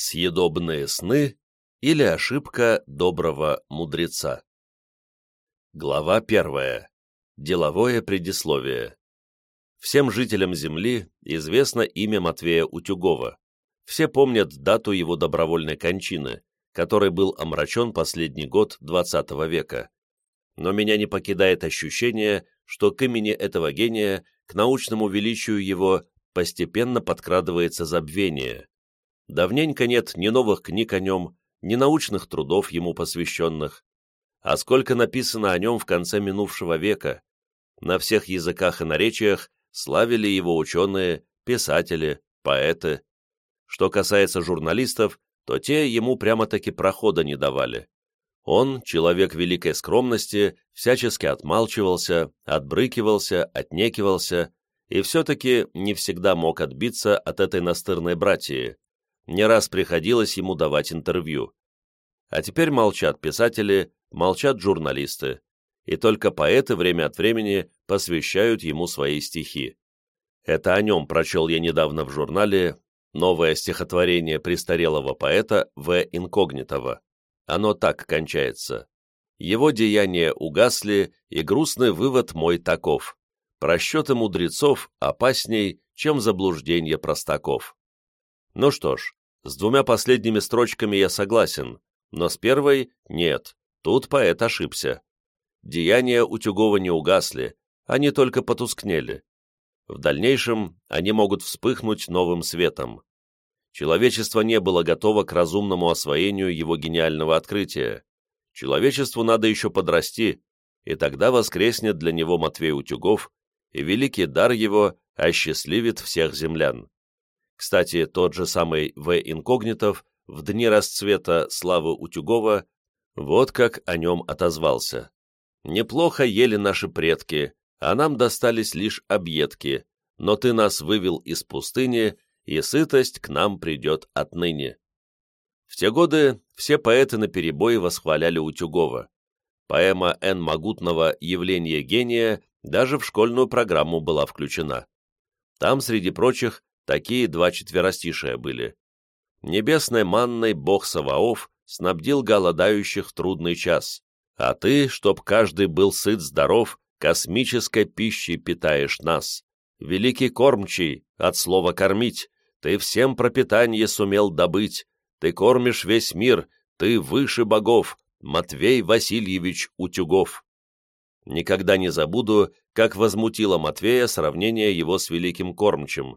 Съедобные сны или ошибка доброго мудреца. Глава первая. Деловое предисловие. Всем жителям Земли известно имя Матвея Утюгова. Все помнят дату его добровольной кончины, которой был омрачен последний год XX века. Но меня не покидает ощущение, что к имени этого гения, к научному величию его, постепенно подкрадывается забвение Давненько нет ни новых книг о нем, ни научных трудов ему посвященных. А сколько написано о нем в конце минувшего века. На всех языках и наречиях славили его ученые, писатели, поэты. Что касается журналистов, то те ему прямо-таки прохода не давали. Он, человек великой скромности, всячески отмалчивался, отбрыкивался, отнекивался и все-таки не всегда мог отбиться от этой настырной братьи, не раз приходилось ему давать интервью. А теперь молчат писатели, молчат журналисты, и только поэты время от времени посвящают ему свои стихи. Это о нем прочел я недавно в журнале новое стихотворение престарелого поэта В. Инкогнитова. Оно так кончается. Его деяния угасли, и грустный вывод мой таков. Просчеты мудрецов опасней, чем заблуждение простаков. Ну что ж, с двумя последними строчками я согласен, но с первой — нет, тут поэт ошибся. Деяния Утюгова не угасли, они только потускнели. В дальнейшем они могут вспыхнуть новым светом. Человечество не было готово к разумному освоению его гениального открытия. Человечеству надо еще подрасти, и тогда воскреснет для него Матвей Утюгов, и великий дар его осчастливит всех землян. Кстати, тот же самый В. Инкогнитов в дни расцвета славы Утюгова вот как о нем отозвался. «Неплохо ели наши предки, а нам достались лишь объедки, но ты нас вывел из пустыни, и сытость к нам придет отныне». В те годы все поэты наперебой восхваляли Утюгова. Поэма Н. Магутного «Явление гения» даже в школьную программу была включена. Там, среди прочих, Такие два четверостишия были. Небесной манной бог Саваоф снабдил голодающих трудный час, а ты, чтоб каждый был сыт-здоров, космической пищей питаешь нас. Великий кормчий, от слова «кормить», ты всем пропитание сумел добыть, ты кормишь весь мир, ты выше богов, Матвей Васильевич Утюгов. Никогда не забуду, как возмутило Матвея сравнение его с великим кормчим.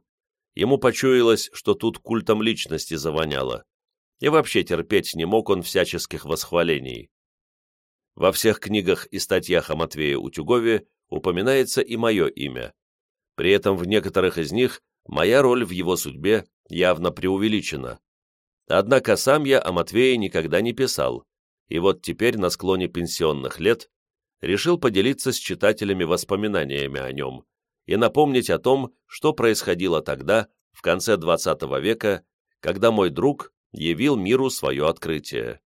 Ему почуялось, что тут культом личности завоняло. И вообще терпеть не мог он всяческих восхвалений. Во всех книгах и статьях о Матвее Утюгове упоминается и мое имя. При этом в некоторых из них моя роль в его судьбе явно преувеличена. Однако сам я о Матвее никогда не писал, и вот теперь на склоне пенсионных лет решил поделиться с читателями воспоминаниями о нем, и напомнить о том, что происходило тогда, в конце XX века, когда мой друг явил миру свое открытие.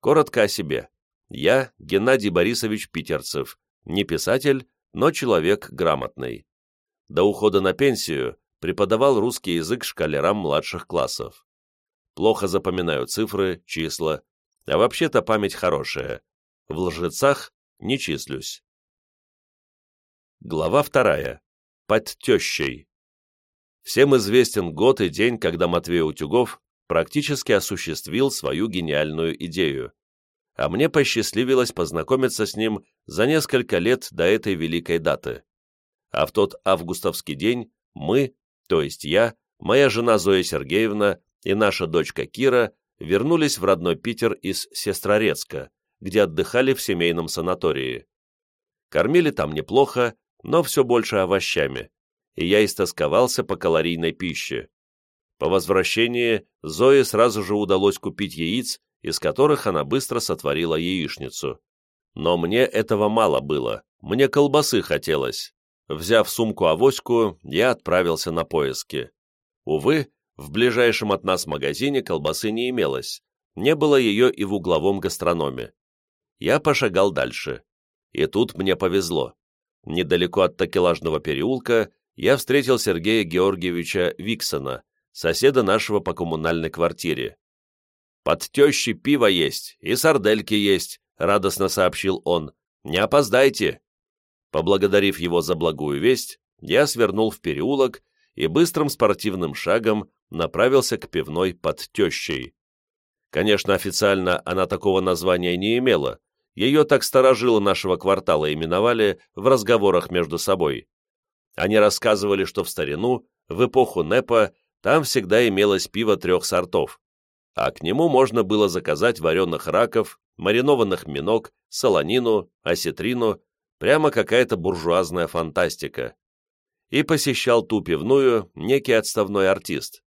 Коротко о себе. Я Геннадий Борисович Питерцев, не писатель, но человек грамотный. До ухода на пенсию преподавал русский язык школярам младших классов. Плохо запоминаю цифры, числа, а вообще-то память хорошая. В лжецах не числюсь. Глава вторая. Под тещей. Всем известен год и день, когда Матвей Утюгов практически осуществил свою гениальную идею. А мне посчастливилось познакомиться с ним за несколько лет до этой великой даты. А в тот августовский день мы, то есть я, моя жена Зоя Сергеевна и наша дочка Кира вернулись в родной Питер из Сестрорецка, где отдыхали в семейном санатории. Кормили там неплохо, но все больше овощами, и я истосковался по калорийной пище. По возвращении Зое сразу же удалось купить яиц, из которых она быстро сотворила яичницу. Но мне этого мало было, мне колбасы хотелось. Взяв сумку-авоську, я отправился на поиски. Увы, в ближайшем от нас магазине колбасы не имелось, не было ее и в угловом гастрономе. Я пошагал дальше. И тут мне повезло недалеко от такелажного переулка, я встретил Сергея Георгиевича Виксона, соседа нашего по коммунальной квартире. «Под тещей пиво есть, и сардельки есть», — радостно сообщил он. «Не опоздайте!» Поблагодарив его за благую весть, я свернул в переулок и быстрым спортивным шагом направился к пивной под тещей. Конечно, официально она такого названия не имела, ее так сторожилы нашего квартала именовали в разговорах между собой. Они рассказывали, что в старину, в эпоху НЭПа, там всегда имелось пиво трех сортов, а к нему можно было заказать вареных раков, маринованных миног, солонину, осетрину, прямо какая-то буржуазная фантастика. И посещал ту пивную некий отставной артист.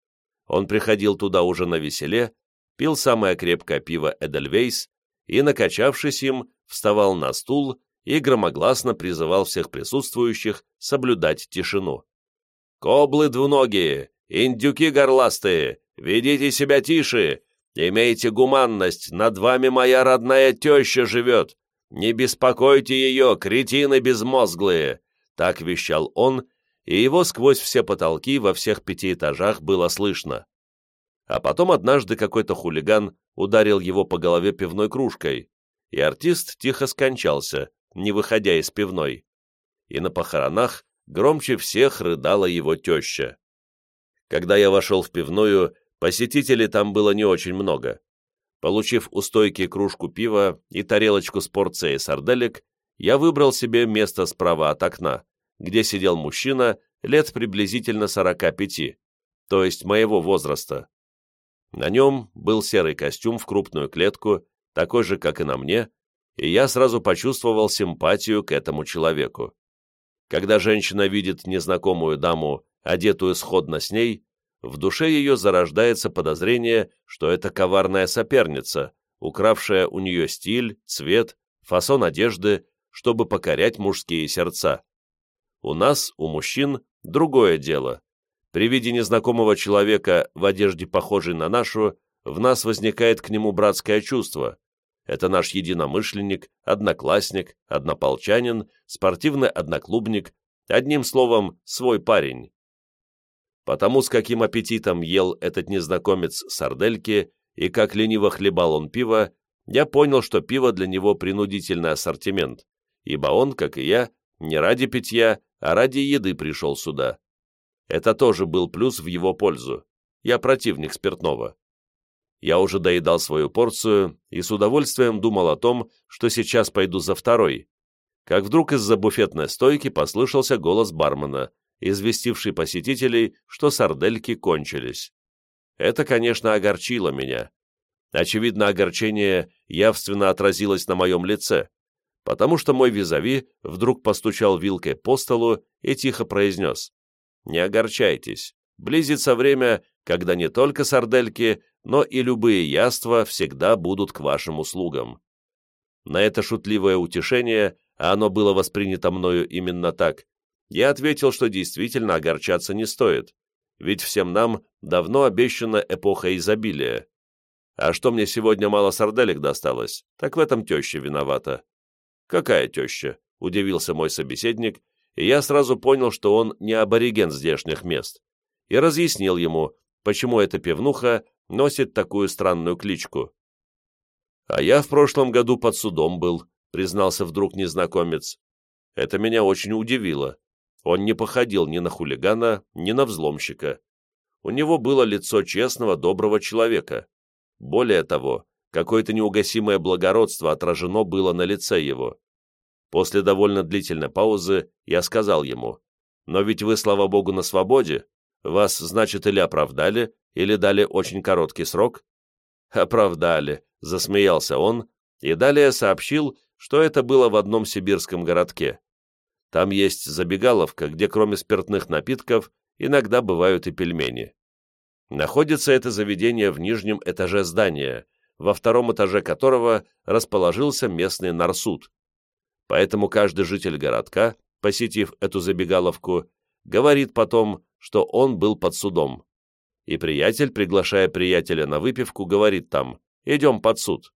Он приходил туда уже на веселе, пил самое крепкое пиво Эдельвейс и, накачавшись им, вставал на стул и громогласно призывал всех присутствующих соблюдать тишину. «Коблы двуногие, индюки горластые, ведите себя тише, имейте гуманность, над вами моя родная теща живет, не беспокойте ее, кретины безмозглые!» Так вещал он, и его сквозь все потолки во всех пяти этажах было слышно. А потом однажды какой-то хулиган ударил его по голове пивной кружкой, и артист тихо скончался, не выходя из пивной. И на похоронах громче всех рыдала его теща. Когда я вошел в пивную, посетителей там было не очень много. Получив у стойки кружку пива и тарелочку с порцией сарделек, я выбрал себе место справа от окна, где сидел мужчина лет приблизительно 45, то есть моего возраста. На нем был серый костюм в крупную клетку, такой же, как и на мне, и я сразу почувствовал симпатию к этому человеку. Когда женщина видит незнакомую даму, одетую сходно с ней, в душе ее зарождается подозрение, что это коварная соперница, укравшая у нее стиль, цвет, фасон одежды, чтобы покорять мужские сердца. У нас, у мужчин, другое дело. При виде незнакомого человека в одежде, похожей на нашу, в нас возникает к нему братское чувство. Это наш единомышленник, одноклассник, однополчанин, спортивный одноклубник, одним словом, свой парень. Потому с каким аппетитом ел этот незнакомец сардельки и как лениво хлебал он пиво, я понял, что пиво для него принудительный ассортимент, ибо он, как и я, не ради питья, а ради еды пришел сюда. Это тоже был плюс в его пользу. Я противник спиртного. Я уже доедал свою порцию и с удовольствием думал о том, что сейчас пойду за второй, как вдруг из-за буфетной стойки послышался голос бармена, известивший посетителей, что сардельки кончились. Это, конечно, огорчило меня. Очевидно, огорчение явственно отразилось на моем лице, потому что мой визави вдруг постучал вилкой по столу и тихо произнес «Не огорчайтесь, близится время, когда не только сардельки, но и любые яства всегда будут к вашим услугам». На это шутливое утешение, а оно было воспринято мною именно так, я ответил, что действительно огорчаться не стоит, ведь всем нам давно обещана эпоха изобилия. А что мне сегодня мало сарделек досталось, так в этом теща виновата. «Какая теща?» — удивился мой собеседник, и я сразу понял, что он не абориген здешних мест, и разъяснил ему, почему эта пивнуха носит такую странную кличку. «А я в прошлом году под судом был», — признался вдруг незнакомец. Это меня очень удивило. Он не походил ни на хулигана, ни на взломщика. У него было лицо честного, доброго человека. Более того, Какое-то неугасимое благородство отражено было на лице его. После довольно длительной паузы я сказал ему, «Но ведь вы, слава богу, на свободе. Вас, значит, или оправдали, или дали очень короткий срок?» «Оправдали», — засмеялся он, и далее сообщил, что это было в одном сибирском городке. Там есть забегаловка, где кроме спиртных напитков иногда бывают и пельмени. Находится это заведение в нижнем этаже здания, во втором этаже которого расположился местный нарсуд. Поэтому каждый житель городка, посетив эту забегаловку, говорит потом, что он был под судом. И приятель, приглашая приятеля на выпивку, говорит там «Идем под суд».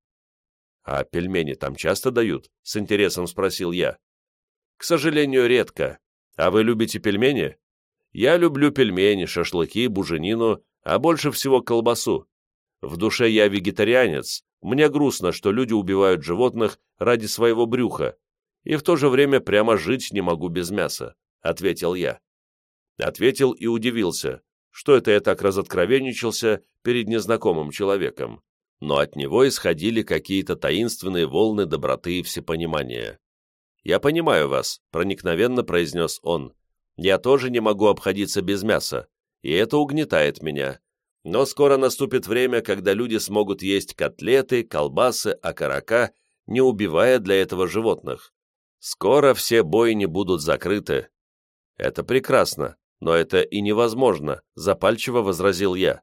«А пельмени там часто дают?» — с интересом спросил я. «К сожалению, редко. А вы любите пельмени?» «Я люблю пельмени, шашлыки, буженину, а больше всего колбасу. В душе я вегетарианец, мне грустно, что люди убивают животных ради своего брюха, и в то же время прямо жить не могу без мяса», — ответил я. Ответил и удивился, что это я так разоткровенничался перед незнакомым человеком, но от него исходили какие-то таинственные волны доброты и всепонимания. «Я понимаю вас», — проникновенно произнес он. «Я тоже не могу обходиться без мяса, и это угнетает меня. Но скоро наступит время, когда люди смогут есть котлеты, колбасы, окорока, не убивая для этого животных. Скоро все бойни будут закрыты». «Это прекрасно, но это и невозможно», — запальчиво возразил я.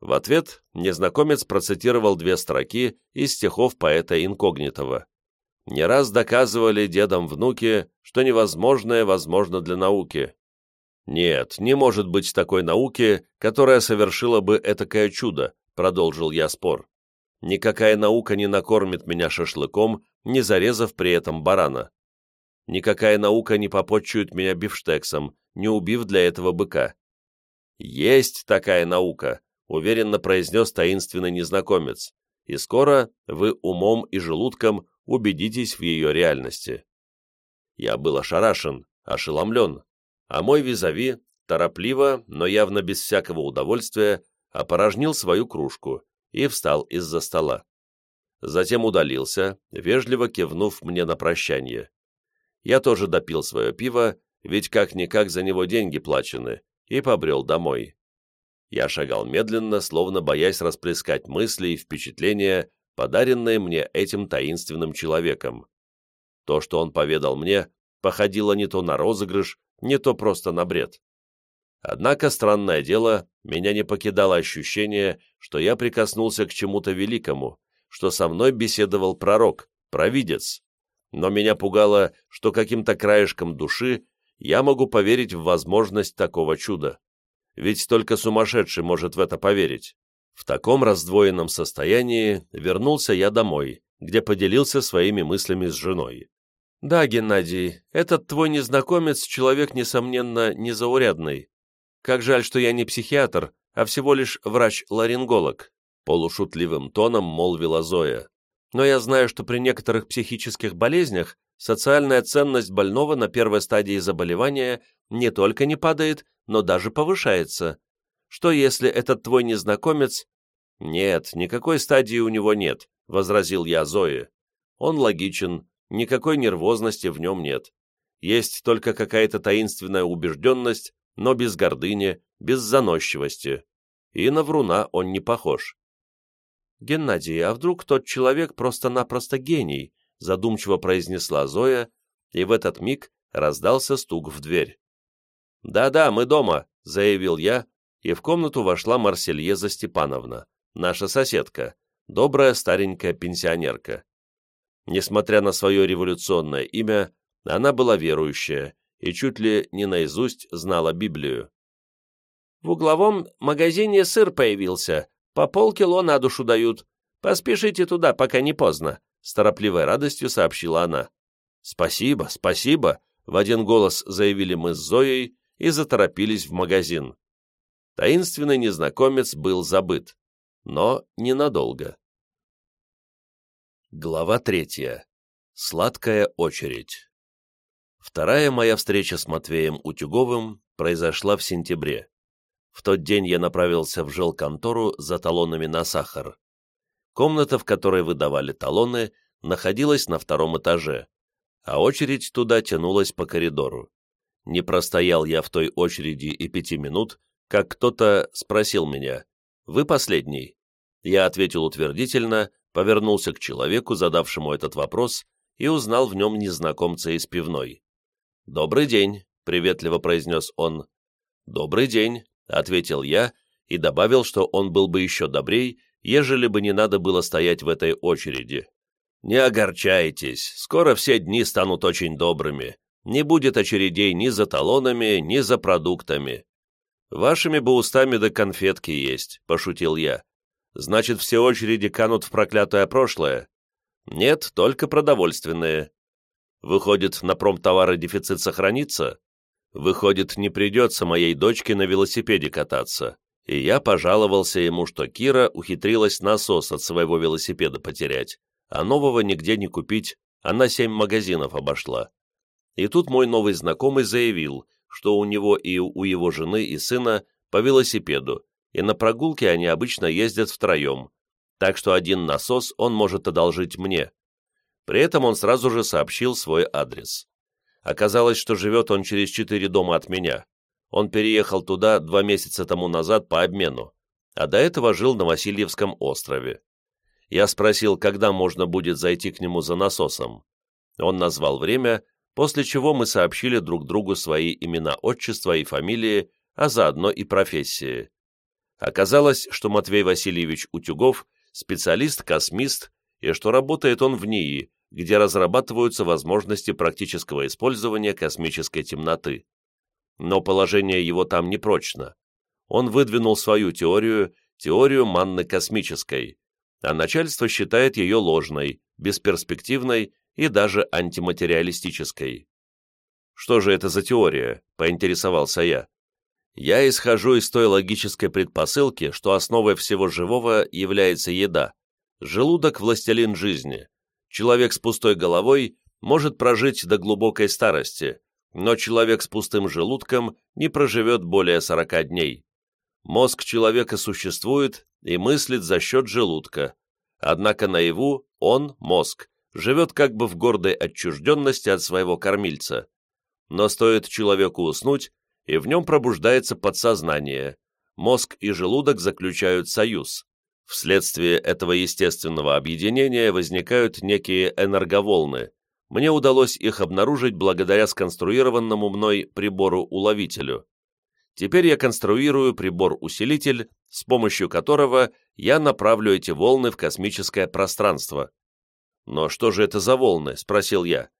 В ответ незнакомец процитировал две строки из стихов поэта Инкогнитова. Не раз доказывали дедам внуки, что невозможное возможно для науки. Нет, не может быть такой науки, которая совершила бы этакое чудо, продолжил я спор. Никакая наука не накормит меня шашлыком, не зарезав при этом барана. Никакая наука не попотчует меня бифштексом, не убив для этого быка. Есть такая наука, уверенно произнес таинственный незнакомец, и скоро вы умом и желудком убедитесь в ее реальности. Я был ошарашен, ошеломлен, а мой визави торопливо, но явно без всякого удовольствия, опорожнил свою кружку и встал из-за стола. Затем удалился, вежливо кивнув мне на прощание. Я тоже допил свое пиво, ведь как-никак за него деньги плачены, и побрел домой. Я шагал медленно, словно боясь расплескать мысли и впечатления, подаренное мне этим таинственным человеком. То, что он поведал мне, походило не то на розыгрыш, не то просто на бред. Однако, странное дело, меня не покидало ощущение, что я прикоснулся к чему-то великому, что со мной беседовал пророк, провидец. Но меня пугало, что каким-то краешком души я могу поверить в возможность такого чуда. Ведь только сумасшедший может в это поверить. В таком раздвоенном состоянии вернулся я домой, где поделился своими мыслями с женой. «Да, Геннадий, этот твой незнакомец — человек, несомненно, незаурядный. Как жаль, что я не психиатр, а всего лишь врач-ларинголог», — полушутливым тоном молвила Зоя. «Но я знаю, что при некоторых психических болезнях социальная ценность больного на первой стадии заболевания не только не падает, но даже повышается. Что если этот твой незнакомец...» «Нет, никакой стадии у него нет», — возразил я Зое. «Он логичен, никакой нервозности в нем нет. Есть только какая-то таинственная убежденность, но без гордыни, без заносчивости. И на вруна он не похож». «Геннадий, а вдруг тот человек просто-напросто гений?» задумчиво произнесла Зоя, и в этот миг раздался стук в дверь. «Да-да, мы дома», — заявил я, и в комнату вошла Марсельеза Степановна, наша соседка, добрая старенькая пенсионерка. Несмотря на свое революционное имя, она была верующая и чуть ли не наизусть знала Библию. «В угловом магазине сыр появился, по полкило на душу дают. Поспешите туда, пока не поздно», — с торопливой радостью сообщила она. «Спасибо, спасибо», — в один голос заявили мы с Зоей и заторопились в магазин таинственный незнакомец был забыт, но ненадолго. Глава третья. Сладкая очередь. Вторая моя встреча с Матвеем Утюговым произошла в сентябре. В тот день я направился в жилконтору за талонами на сахар. Комната, в которой выдавали талоны, находилась на втором этаже, а очередь туда тянулась по коридору. Не простоял я в той очереди и пяти минут, как кто-то спросил меня «Вы последний?» Я ответил утвердительно, повернулся к человеку, задавшему этот вопрос, и узнал в нем незнакомца из пивной. «Добрый день», — приветливо произнес он. «Добрый день», — ответил я и добавил, что он был бы еще добрей, ежели бы не надо было стоять в этой очереди. «Не огорчайтесь, скоро все дни станут очень добрыми. Не будет очередей ни за талонами, ни за продуктами. «Вашими бы устами до конфетки есть», — пошутил я. «Значит, все очереди канут в проклятое прошлое?» «Нет, только продовольственные». «Выходит, на промтовары дефицит сохранится?» «Выходит, не придется моей дочке на велосипеде кататься. и я пожаловался ему, что Кира ухитрилась насос от своего велосипеда потерять, а нового нигде не купить, она семь магазинов обошла. И тут мой новый знакомый заявил, что у него и у его жены и сына по велосипеду, и на прогулке они обычно ездят втроем, так что один насос он может одолжить мне. При этом он сразу же сообщил свой адрес. Оказалось, что живет он через четыре дома от меня. Он переехал туда два месяца тому назад по обмену, а до этого жил на Васильевском острове. Я спросил, когда можно будет зайти к нему за насосом. Он назвал время, после чего мы сообщили друг другу свои имена, отчества и фамилии, а заодно и профессии. Оказалось, что Матвей Васильевич Утюгов – специалист-космист, и что работает он в НИИ, где разрабатываются возможности практического использования космической темноты. Но положение его там непрочно. Он выдвинул свою теорию, теорию манны космической, а начальство считает ее ложной, бесперспективной и даже антиматериалистической. «Что же это за теория?» – поинтересовался я. Я исхожу из той логической предпосылки, что основой всего живого является еда. Желудок – властелин жизни. Человек с пустой головой может прожить до глубокой старости, но человек с пустым желудком не проживет более 40 дней. Мозг человека существует и мыслит за счет желудка. Однако наяву он, мозг, живет как бы в гордой отчужденности от своего кормильца. Но стоит человеку уснуть, и в нем пробуждается подсознание. Мозг и желудок заключают союз. Вследствие этого естественного объединения возникают некие энерговолны. Мне удалось их обнаружить благодаря сконструированному мной прибору-уловителю. Теперь я конструирую прибор-усилитель, с помощью которого я направлю эти волны в космическое пространство. «Но что же это за волны?» – спросил я.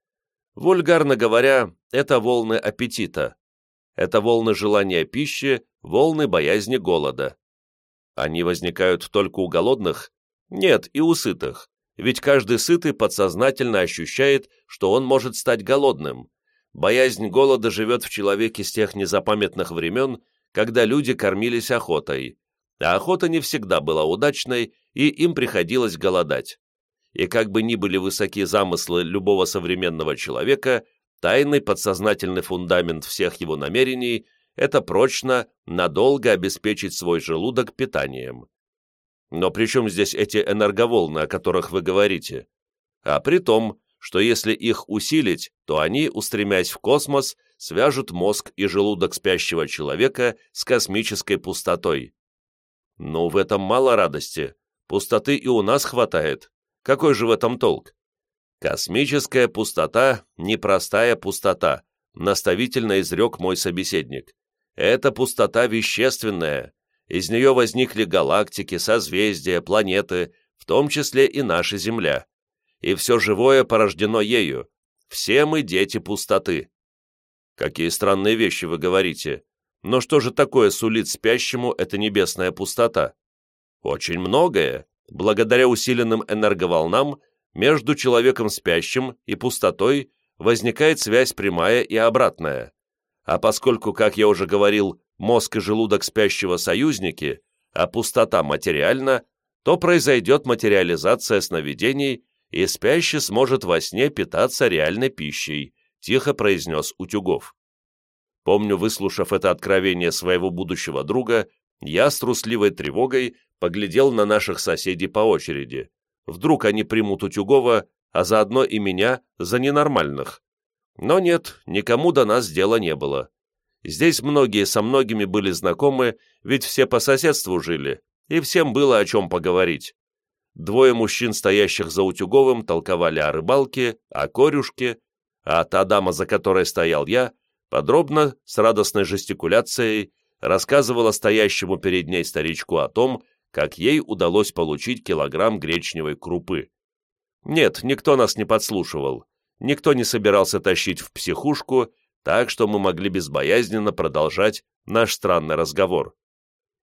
Вульгарно говоря, это волны аппетита. Это волны желания пищи, волны боязни голода. Они возникают только у голодных? Нет, и у сытых. Ведь каждый сытый подсознательно ощущает, что он может стать голодным. Боязнь голода живет в человеке с тех незапамятных времен, когда люди кормились охотой. А охота не всегда была удачной, и им приходилось голодать. И как бы ни были высоки замыслы любого современного человека, тайный подсознательный фундамент всех его намерений – это прочно, надолго обеспечить свой желудок питанием. Но при чем здесь эти энерговолны, о которых вы говорите? А при том, что если их усилить, то они, устремясь в космос, свяжут мозг и желудок спящего человека с космической пустотой. Ну, в этом мало радости. Пустоты и у нас хватает. Какой же в этом толк? Космическая пустота – непростая пустота, наставительно изрек мой собеседник. Это пустота вещественная. Из нее возникли галактики, созвездия, планеты, в том числе и наша Земля. И все живое порождено ею. Все мы дети пустоты. Какие странные вещи вы говорите. Но что же такое сулит спящему эта небесная пустота? Очень многое. Благодаря усиленным энерговолнам между человеком спящим и пустотой возникает связь прямая и обратная. А поскольку, как я уже говорил, мозг и желудок спящего союзники, а пустота материальна, то произойдет материализация сновидений, и спящий сможет во сне питаться реальной пищей, тихо произнес Утюгов. Помню, выслушав это откровение своего будущего друга, я с трусливой тревогой поглядел на наших соседей по очереди. Вдруг они примут Утюгова, а заодно и меня, за ненормальных. Но нет, никому до нас дела не было. Здесь многие со многими были знакомы, ведь все по соседству жили, и всем было о чем поговорить. Двое мужчин, стоящих за Утюговым, толковали о рыбалке, о корюшке, а та дама, за которой стоял я, подробно, с радостной жестикуляцией, рассказывала стоящему перед ней старичку о том, как ей удалось получить килограмм гречневой крупы. Нет, никто нас не подслушивал, никто не собирался тащить в психушку, так что мы могли безбоязненно продолжать наш странный разговор.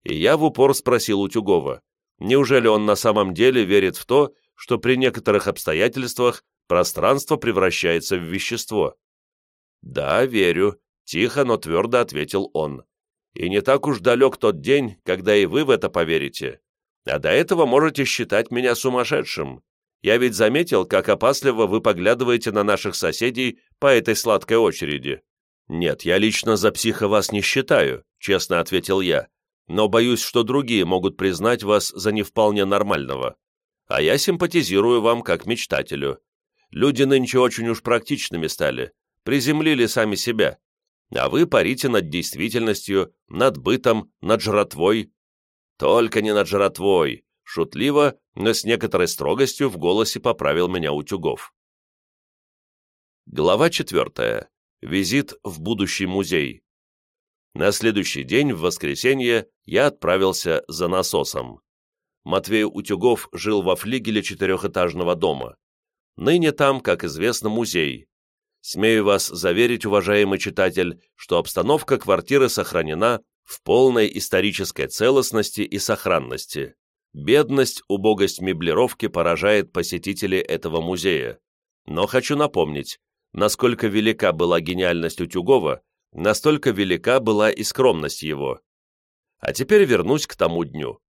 И я в упор спросил Утюгова, неужели он на самом деле верит в то, что при некоторых обстоятельствах пространство превращается в вещество? «Да, верю», — тихо, но твердо ответил он. И не так уж далек тот день, когда и вы в это поверите. А до этого можете считать меня сумасшедшим. Я ведь заметил, как опасливо вы поглядываете на наших соседей по этой сладкой очереди. Нет, я лично за психа вас не считаю, честно ответил я, но боюсь, что другие могут признать вас за не вполне нормального. А я симпатизирую вам как мечтателю. Люди нынче очень уж практичными стали, приземлили сами себя. А вы парите над действительностью, над бытом, над жратвой. Только не над жратвой, шутливо, но с некоторой строгостью в голосе поправил меня Утюгов. Глава четвертая. Визит в будущий музей. На следующий день, в воскресенье, я отправился за насосом. Матвей Утюгов жил во флигеле четырехэтажного дома. Ныне там, как известно, музей. Смею вас заверить, уважаемый читатель, что обстановка квартиры сохранена в полной исторической целостности и сохранности. Бедность, убогость меблировки поражает посетителей этого музея. Но хочу напомнить, насколько велика была гениальность Утюгова, настолько велика была и скромность его. А теперь вернусь к тому дню.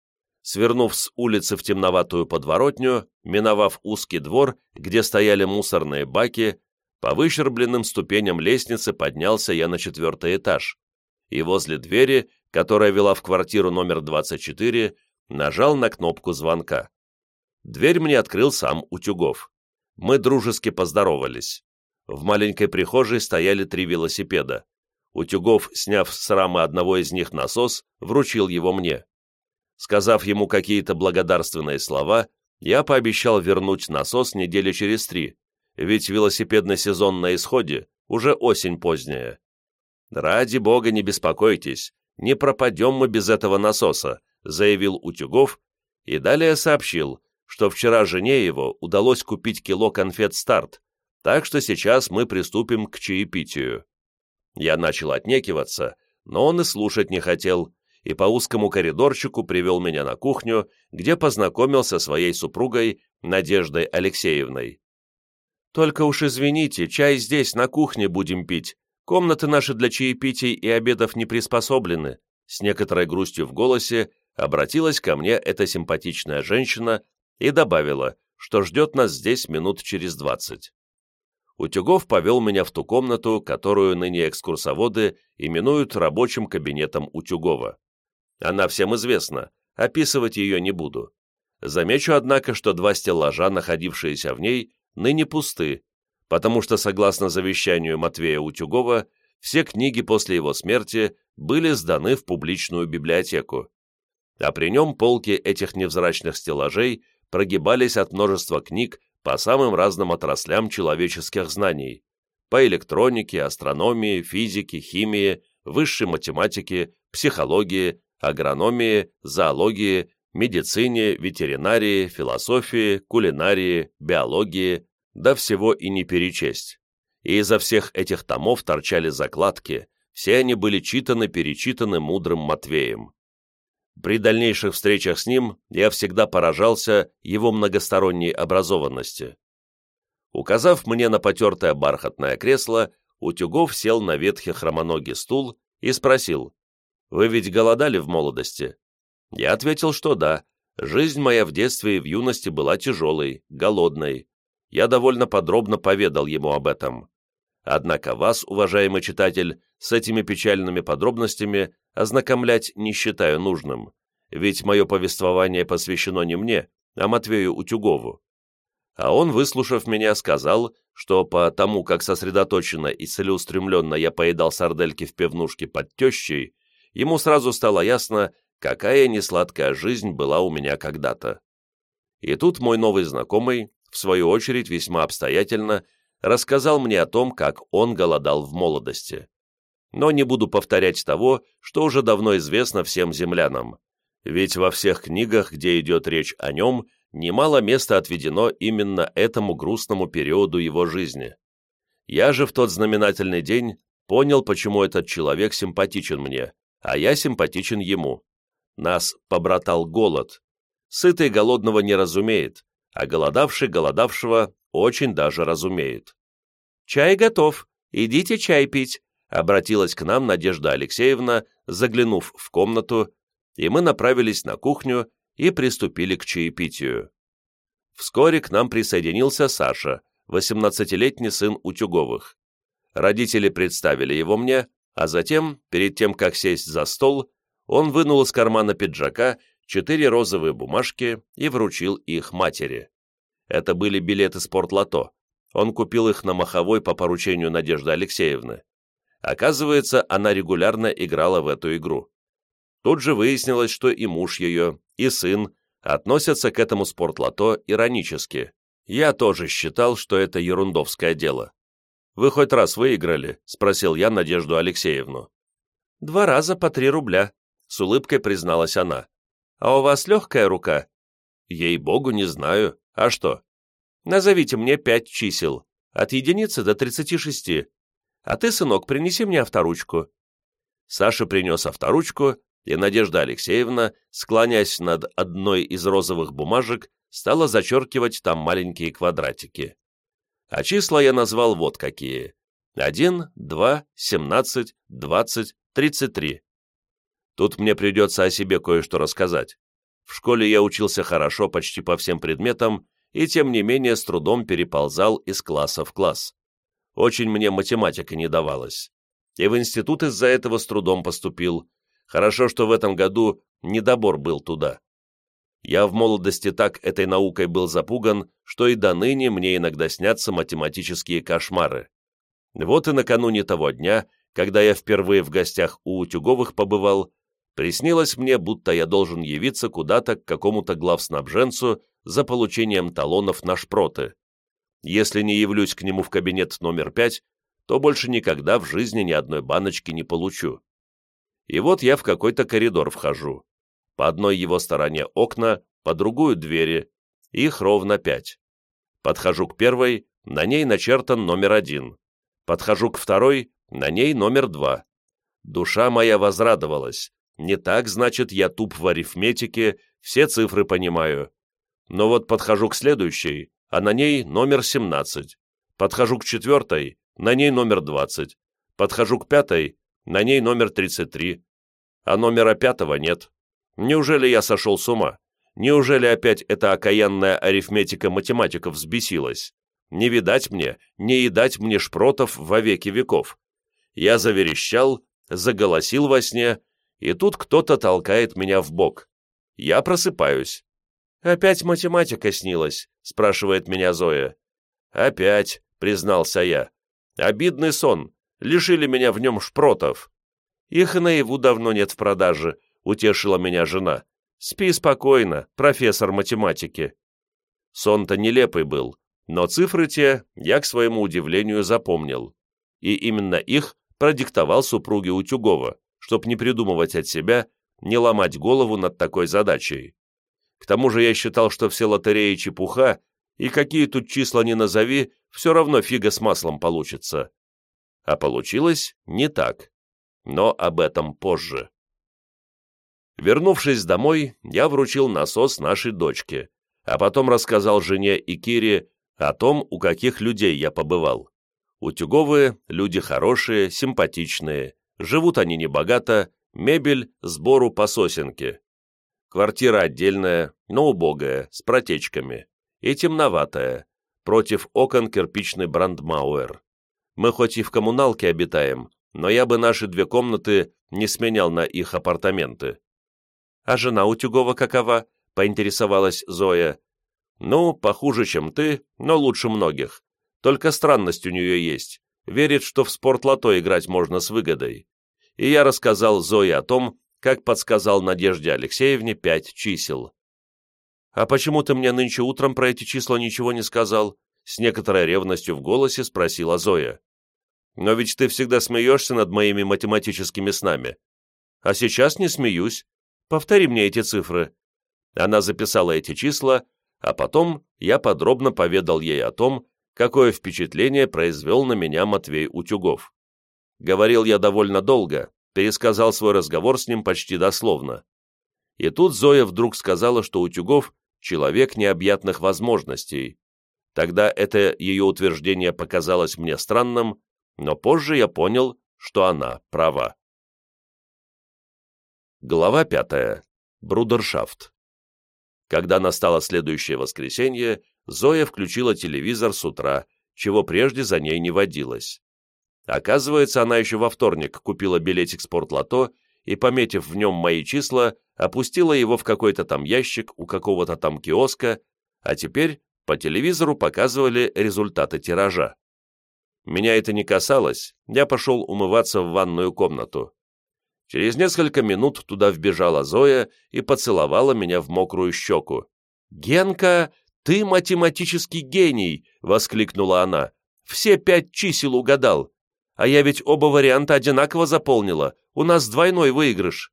Свернув с улицы в темноватую подворотню, миновав узкий двор, где стояли мусорные баки, по выщербленным ступеням лестницы поднялся я на четвертый этаж, и возле двери, которая вела в квартиру номер 24, нажал на кнопку звонка. Дверь мне открыл сам Утюгов. Мы дружески поздоровались. В маленькой прихожей стояли три велосипеда. Утюгов, сняв с рамы одного из них насос, вручил его мне. Сказав ему какие-то благодарственные слова, я пообещал вернуть насос недели через три, ведь велосипедный сезон на исходе, уже осень поздняя. «Ради бога не беспокойтесь, не пропадем мы без этого насоса», заявил Утюгов и далее сообщил, что вчера жене его удалось купить кило конфет «Старт», так что сейчас мы приступим к чаепитию. Я начал отнекиваться, но он и слушать не хотел, и по узкому коридорчику привел меня на кухню, где познакомился со своей супругой Надеждой Алексеевной. «Только уж извините, чай здесь, на кухне будем пить. Комнаты наши для чаепитий и обедов не приспособлены», с некоторой грустью в голосе обратилась ко мне эта симпатичная женщина и добавила, что ждет нас здесь минут через двадцать. Утюгов повел меня в ту комнату, которую ныне экскурсоводы именуют рабочим кабинетом Утюгова. Она всем известна, описывать ее не буду. Замечу, однако, что два стеллажа, находившиеся в ней, ныне пусты, потому что, согласно завещанию Матвея Утюгова, все книги после его смерти были сданы в публичную библиотеку, а при нем полки этих невзрачных стеллажей прогибались от множества книг по самым разным отраслям человеческих знаний, по электронике, астрономии, физике, химии, высшей математике, психологии, агрономии, зоологии, медицине, ветеринарии, философии, кулинарии, биологии, да всего и не перечесть. И изо всех этих томов торчали закладки, все они были читаны-перечитаны мудрым Матвеем. При дальнейших встречах с ним я всегда поражался его многосторонней образованности. Указав мне на потертое бархатное кресло, Утюгов сел на ветхий хромоногий стул и спросил, «Вы ведь голодали в молодости?» Я ответил, что да. Жизнь моя в детстве и в юности была тяжелой, голодной. Я довольно подробно поведал ему об этом. Однако вас, уважаемый читатель, с этими печальными подробностями ознакомлять не считаю нужным, ведь мое повествование посвящено не мне, а Матвею Утюгову. А он, выслушав меня, сказал, что по тому, как сосредоточенно и целеустремленно я поедал сардельки в пивнушке под тещей, ему сразу стало ясно, какая несладкая жизнь была у меня когда-то. И тут мой новый знакомый, в свою очередь весьма обстоятельно, рассказал мне о том, как он голодал в молодости но не буду повторять того, что уже давно известно всем землянам. Ведь во всех книгах, где идет речь о нем, немало места отведено именно этому грустному периоду его жизни. Я же в тот знаменательный день понял, почему этот человек симпатичен мне, а я симпатичен ему. Нас побратал голод. Сытый голодного не разумеет, а голодавший голодавшего очень даже разумеет. «Чай готов. Идите чай пить», Обратилась к нам Надежда Алексеевна, заглянув в комнату, и мы направились на кухню и приступили к чаепитию. Вскоре к нам присоединился Саша, 18-летний сын Утюговых. Родители представили его мне, а затем, перед тем, как сесть за стол, он вынул из кармана пиджака четыре розовые бумажки и вручил их матери. Это были билеты спортлото. Он купил их на Маховой по поручению Надежды Алексеевны. Оказывается, она регулярно играла в эту игру. Тут же выяснилось, что и муж ее, и сын относятся к этому спортлото иронически. Я тоже считал, что это ерундовское дело. «Вы хоть раз выиграли?» — спросил я Надежду Алексеевну. «Два раза по три рубля», — с улыбкой призналась она. «А у вас легкая рука?» «Ей-богу, не знаю. А что?» «Назовите мне пять чисел, от единицы до тридцати шести. А ты, сынок, принеси мне авторучку». Саша принес авторучку, и Надежда Алексеевна, склоняясь над одной из розовых бумажек, стала зачеркивать там маленькие квадратики. А числа я назвал вот какие. Один, два, семнадцать, двадцать, тридцать три. Тут мне придется о себе кое-что рассказать. В школе я учился хорошо почти по всем предметам, и тем не менее с трудом переползал из класса в класс. Очень мне математика не давалась. И в институт из-за этого с трудом поступил, Хорошо, что в этом году недобор был туда. Я в молодости так этой наукой был запуган, что и до ныне мне иногда снятся математические кошмары. Вот и накануне того дня, когда я впервые в гостях у Утюговых побывал, приснилось мне, будто я должен явиться куда-то к какому-то главснабженцу за получением талонов на шпроты. Если не явлюсь к нему в кабинет номер пять, то больше никогда в жизни ни одной баночки не получу. И вот я в какой-то коридор вхожу. По одной его стороне окна, по другую двери. Их ровно пять. Подхожу к первой, на ней начертан номер один. Подхожу к второй, на ней номер два. Душа моя возрадовалась. Не так, значит, я туп в арифметике, все цифры понимаю. Но вот подхожу к следующей, а на ней номер 17. Подхожу к четвертой, на ней номер 20. Подхожу к пятой, на ней номер 33, а номера пятого нет. Неужели я сошел с ума? Неужели опять эта окаянная арифметика математиков взбесилась? Не видать мне, не едать мне шпротов во веки веков. Я заверещал, заголосил во сне, и тут кто-то толкает меня в бок. Я просыпаюсь. «Опять математика снилась?» — спрашивает меня Зоя. «Опять», — признался я. «Обидный сон лишили меня в нем шпротов. Их и наяву давно нет в продаже, утешила меня жена. Спи спокойно, профессор математики. Сон-то нелепый был, но цифры те я, к своему удивлению, запомнил. И именно их продиктовал супруге Утюгова, чтоб не придумывать от себя, не ломать голову над такой задачей. К тому же я считал, что все лотереи чепуха, и какие тут числа ни назови, все равно фига с маслом получится. А получилось не так. Но об этом позже. Вернувшись домой, я вручил насос нашей дочке, а потом рассказал жене и Кире о том, у каких людей я побывал. Утюговые – люди хорошие, симпатичные, живут они небогато, мебель – сбору по сосенке. Квартира отдельная, но убогая, с протечками, и темноватая, против окон кирпичный брандмауэр. Мы хоть и в коммуналке обитаем, но я бы наши две комнаты не сменял на их апартаменты. А жена Утюгова какова? Поинтересовалась Зоя. Ну, похуже, чем ты, но лучше многих. Только странность у нее есть. Верит, что в спортлото играть можно с выгодой. И я рассказал Зое о том, как подсказал Надежде Алексеевне пять чисел. «А почему ты мне нынче утром про эти числа ничего не сказал?» С некоторой ревностью в голосе спросила Зоя. Но ведь ты всегда смеешься над моими математическими снами. А сейчас не смеюсь. Повтори мне эти цифры». Она записала эти числа, а потом я подробно поведал ей о том, какое впечатление произвел на меня Матвей Утюгов. Говорил я довольно долго, пересказал свой разговор с ним почти дословно. И тут Зоя вдруг сказала, что Утюгов — человек необъятных возможностей. Тогда это ее утверждение показалось мне странным, но позже я понял, что она права. Глава пятая. Брудершафт. Когда настало следующее воскресенье, Зоя включила телевизор с утра, чего прежде за ней не водилось. Оказывается, она еще во вторник купила билетик спортлото и, пометив в нем мои числа, опустила его в какой-то там ящик у какого-то там киоска, а теперь по телевизору показывали результаты тиража. Меня это не касалось, я пошел умываться в ванную комнату. Через несколько минут туда вбежала Зоя и поцеловала меня в мокрую щеку. «Генка, ты математический гений!» — воскликнула она. «Все пять чисел угадал. А я ведь оба варианта одинаково заполнила. У нас двойной выигрыш».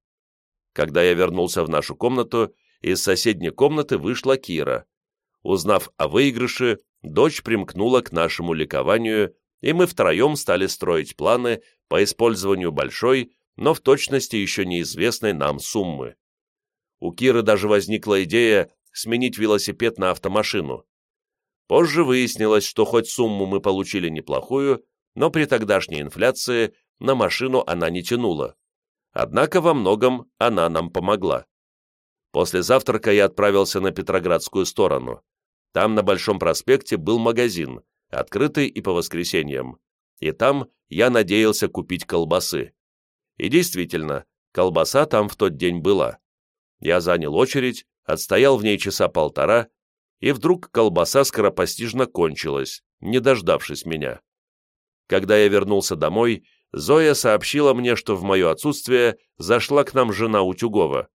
Когда я вернулся в нашу комнату, из соседней комнаты вышла Кира. Узнав о выигрыше, дочь примкнула к нашему ликованию, и мы втроем стали строить планы по использованию большой, но в точности еще неизвестной нам суммы. У Киры даже возникла идея сменить велосипед на автомашину. Позже выяснилось, что хоть сумму мы получили неплохую, но при тогдашней инфляции на машину она не тянула. Однако во многом она нам помогла. После завтрака я отправился на Петроградскую сторону. Там на Большом проспекте был магазин, открытый и по воскресеньям. И там я надеялся купить колбасы. И действительно, колбаса там в тот день была. Я занял очередь, отстоял в ней часа полтора, и вдруг колбаса скоропостижно кончилась, не дождавшись меня. Когда я вернулся домой, Зоя сообщила мне, что в мое отсутствие зашла к нам жена Утюгова.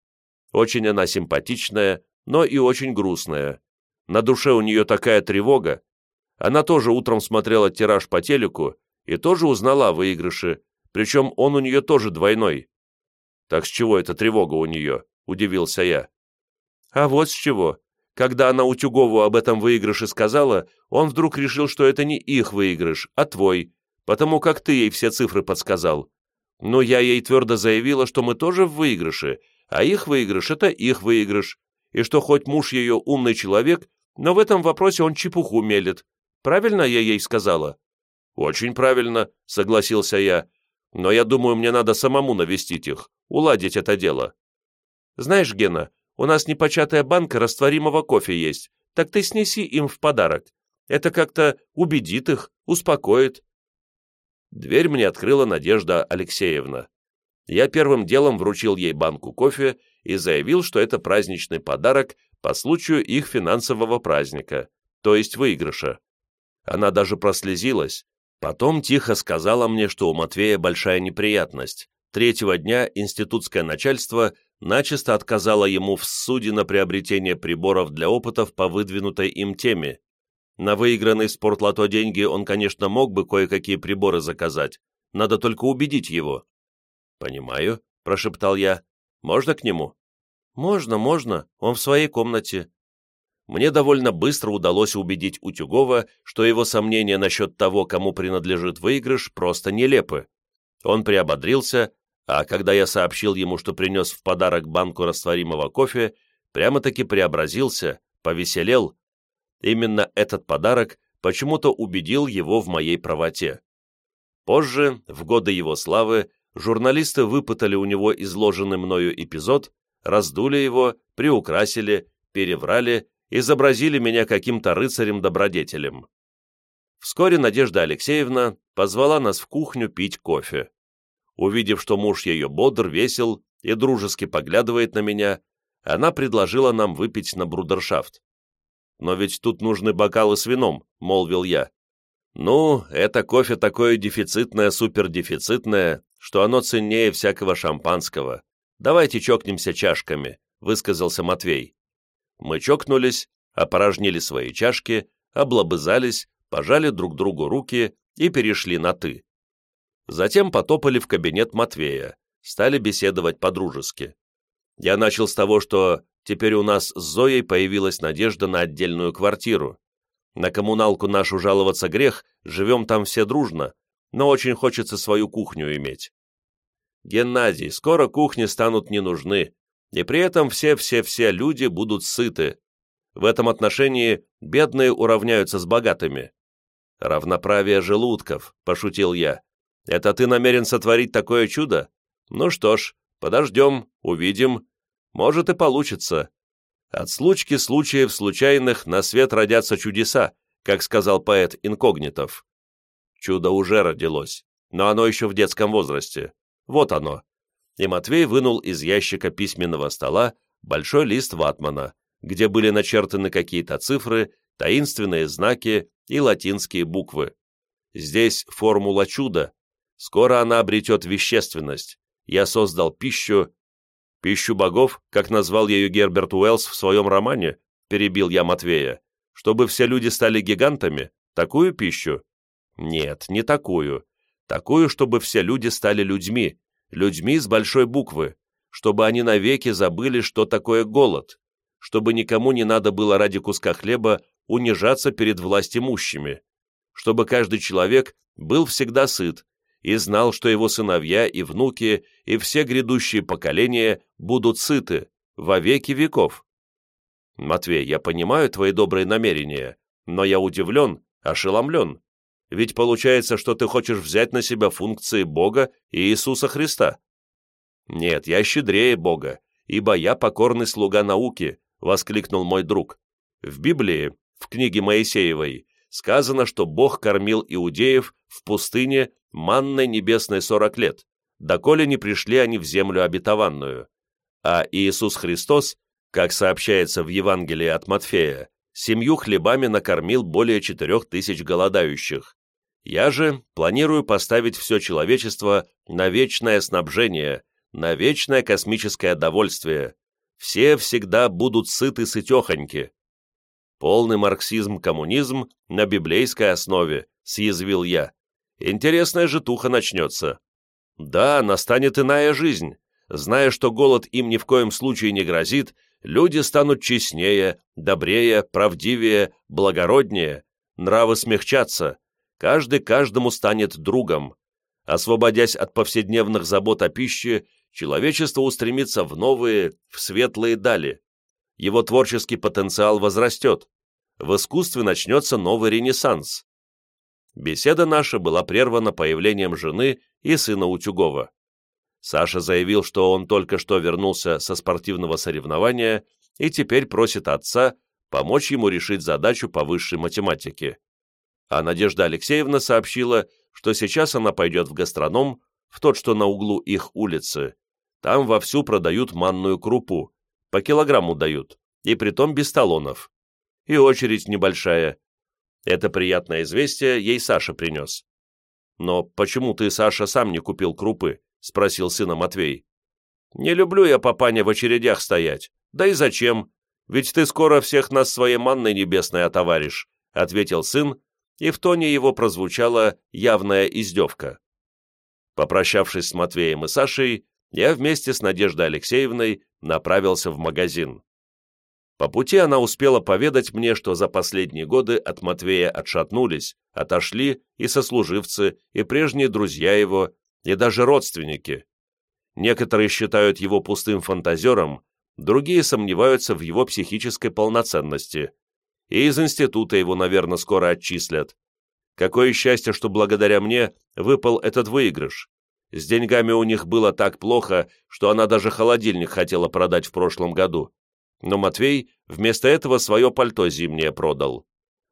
Очень она симпатичная, но и очень грустная. На душе у нее такая тревога. Она тоже утром смотрела тираж по телеку и тоже узнала о выигрыше, причем он у нее тоже двойной. Так с чего эта тревога у нее? Удивился я. А вот с чего. Когда она Утюгову об этом выигрыше сказала, он вдруг решил, что это не их выигрыш, а твой, потому как ты ей все цифры подсказал. Но я ей твердо заявила, что мы тоже в выигрыше, а их выигрыш — это их выигрыш, и что хоть муж ее умный человек, но в этом вопросе он чепуху мелет. Правильно я ей сказала? Очень правильно, согласился я, но я думаю, мне надо самому навестить их, уладить это дело. Знаешь, Гена, у нас непочатая банка растворимого кофе есть, так ты снеси им в подарок. Это как-то убедит их, успокоит. Дверь мне открыла Надежда Алексеевна. Я первым делом вручил ей банку кофе и заявил, что это праздничный подарок по случаю их финансового праздника, то есть выигрыша. Она даже прослезилась, Потом тихо сказала мне, что у Матвея большая неприятность. Третьего дня институтское начальство начисто отказало ему в суде на приобретение приборов для опытов по выдвинутой им теме. На выигранный в спортлото деньги он, конечно, мог бы кое-какие приборы заказать, надо только убедить его. «Понимаю», — прошептал я. «Можно к нему?» «Можно, можно, он в своей комнате мне довольно быстро удалось убедить Утюгова, что его сомнения насчет того, кому принадлежит выигрыш, просто нелепы. Он приободрился, а когда я сообщил ему, что принес в подарок банку растворимого кофе, прямо-таки преобразился, повеселел. Именно этот подарок почему-то убедил его в моей правоте. Позже, в годы его славы, журналисты выпытали у него изложенный мною эпизод, раздули его, приукрасили, переврали изобразили меня каким-то рыцарем-добродетелем. Вскоре Надежда Алексеевна позвала нас в кухню пить кофе. Увидев, что муж ее бодр, весел и дружески поглядывает на меня, она предложила нам выпить на брудершафт. «Но ведь тут нужны бокалы с вином», — молвил я. «Ну, это кофе такое дефицитное-супердефицитное, что оно ценнее всякого шампанского. Давайте чокнемся чашками», — высказался Матвей. Мы чокнулись, опорожнили свои чашки, облобызались, пожали друг другу руки и перешли на «ты». Затем потопали в кабинет Матвея, стали беседовать по-дружески. Я начал с того, что теперь у нас с Зоей появилась надежда на отдельную квартиру. На коммуналку нашу жаловаться грех, живем там все дружно, но очень хочется свою кухню иметь. Геннадий, скоро кухни станут не нужны, и при этом все-все-все люди будут сыты. В этом отношении бедные уравняются с богатыми. «Равноправие желудков», — пошутил я. Это ты намерен сотворить такое чудо? Ну что ж, подождем, увидим. Может и получится. От случки случаев случайных на свет родятся чудеса, как сказал поэт Инкогнитов. Чудо уже родилось, но оно еще в детском возрасте. Вот оно. И Матвей вынул из ящика письменного стола большой лист ватмана, где были начертаны какие-то цифры, таинственные знаки и латинские буквы. Здесь формула чуда. Скоро она обретет вещественность. Я создал пищу... Пищу богов, как назвал ее Герберт Уэллс в своем романе, перебил я Матвея, чтобы все люди стали гигантами, такую пищу? Нет, не такую. Такую, чтобы все люди стали людьми, людьми с большой буквы, чтобы они навеки забыли, что такое голод, чтобы никому не надо было ради куска хлеба унижаться перед властимущими, чтобы каждый человек был всегда сыт и знал, что его сыновья и внуки и все грядущие поколения будут сыты во веки веков. Матвей, я понимаю твои добрые намерения, но я удивлен, ошеломлен. Ведь получается, что ты хочешь взять на себя функции Бога и Иисуса Христа. Нет, я щедрее Бога, ибо я покорный слуга науки, воскликнул мой друг. В Библии, в книге Моисеевой, сказано, что Бог кормил иудеев в пустыне манной небесной сорок лет, доколе не пришли они в землю обетованную. А Иисус Христос, как сообщается в Евангелии от Матфея, семью хлебами накормил более четырех тысяч голодающих. Я же планирую поставить все человечество на вечное снабжение, на вечное космическое довольствие. Все всегда будут сыты сытехоньки. Полный марксизм-коммунизм на библейской основе, съязвил я. Интересная житуха начнется. Да, настанет иная жизнь. Зная, что голод им ни в коем случае не грозит, люди станут честнее, добрее, правдивее, благороднее, нравы смягчатся, каждый каждому станет другом. Освободясь от повседневных забот о пище, человечество устремится в новые, в светлые дали. Его творческий потенциал возрастет. В искусстве начнется новый ренессанс. Беседа наша была прервана появлением жены и сына Утюгова. Саша заявил, что он только что вернулся со спортивного соревнования и теперь просит отца помочь ему решить задачу по высшей математике а Надежда Алексеевна сообщила, что сейчас она пойдет в гастроном, в тот, что на углу их улицы. Там вовсю продают манную крупу, по килограмму дают, и притом без талонов. И очередь небольшая. Это приятное известие ей Саша принес. «Но почему ты, Саша, сам не купил крупы?» — спросил сына Матвей. «Не люблю я, папаня, в очередях стоять. Да и зачем? Ведь ты скоро всех нас своей манной небесной отоваришь», — ответил сын, и в тоне его прозвучала явная издевка. Попрощавшись с Матвеем и Сашей, я вместе с Надеждой Алексеевной направился в магазин. По пути она успела поведать мне, что за последние годы от Матвея отшатнулись, отошли и сослуживцы, и прежние друзья его, и даже родственники. Некоторые считают его пустым фантазером, другие сомневаются в его психической полноценности, и из института его, наверное, скоро отчислят. Какое счастье, что благодаря мне выпал этот выигрыш. С деньгами у них было так плохо, что она даже холодильник хотела продать в прошлом году. Но Матвей вместо этого свое пальто зимнее продал.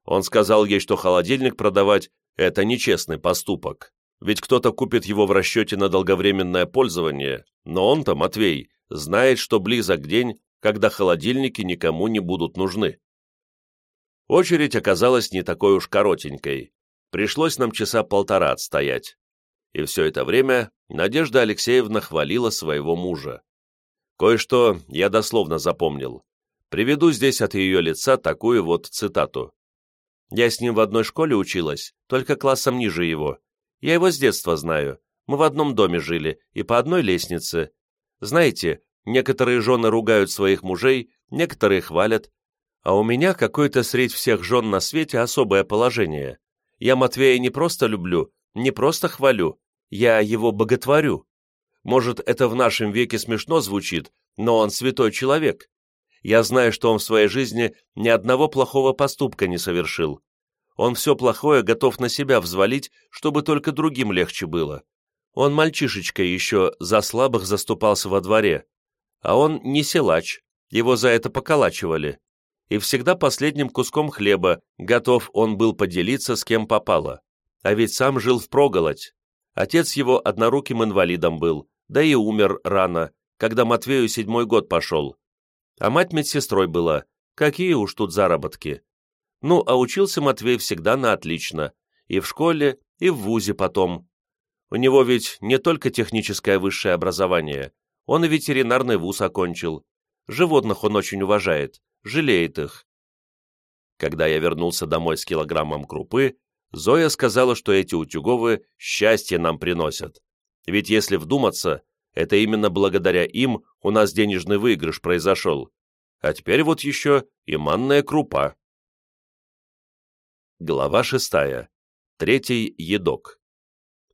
Он сказал ей, что холодильник продавать – это нечестный поступок. Ведь кто-то купит его в расчете на долговременное пользование, но он-то, Матвей, знает, что близок день, когда холодильники никому не будут нужны. Очередь оказалась не такой уж коротенькой. Пришлось нам часа полтора отстоять. И все это время Надежда Алексеевна хвалила своего мужа. Кое-что я дословно запомнил. Приведу здесь от ее лица такую вот цитату. «Я с ним в одной школе училась, только классом ниже его. Я его с детства знаю. Мы в одном доме жили и по одной лестнице. Знаете, некоторые жены ругают своих мужей, некоторые хвалят, а у меня какое-то средь всех жен на свете особое положение. Я Матвея не просто люблю, не просто хвалю, я его боготворю. Может, это в нашем веке смешно звучит, но он святой человек. Я знаю, что он в своей жизни ни одного плохого поступка не совершил. Он все плохое готов на себя взвалить, чтобы только другим легче было. Он мальчишечка еще за слабых заступался во дворе, а он не силач, его за это поколачивали. И всегда последним куском хлеба готов он был поделиться с кем попало. А ведь сам жил впроголодь. Отец его одноруким инвалидом был, да и умер рано, когда Матвею седьмой год пошел. А мать медсестрой была, какие уж тут заработки. Ну, а учился Матвей всегда на отлично, и в школе, и в вузе потом. У него ведь не только техническое высшее образование, он и ветеринарный вуз окончил. Животных он очень уважает, жалеет их. Когда я вернулся домой с килограммом крупы, Зоя сказала, что эти утюговы счастье нам приносят. Ведь если вдуматься, это именно благодаря им у нас денежный выигрыш произошел. А теперь вот еще и манная крупа. Глава шестая. Третий едок.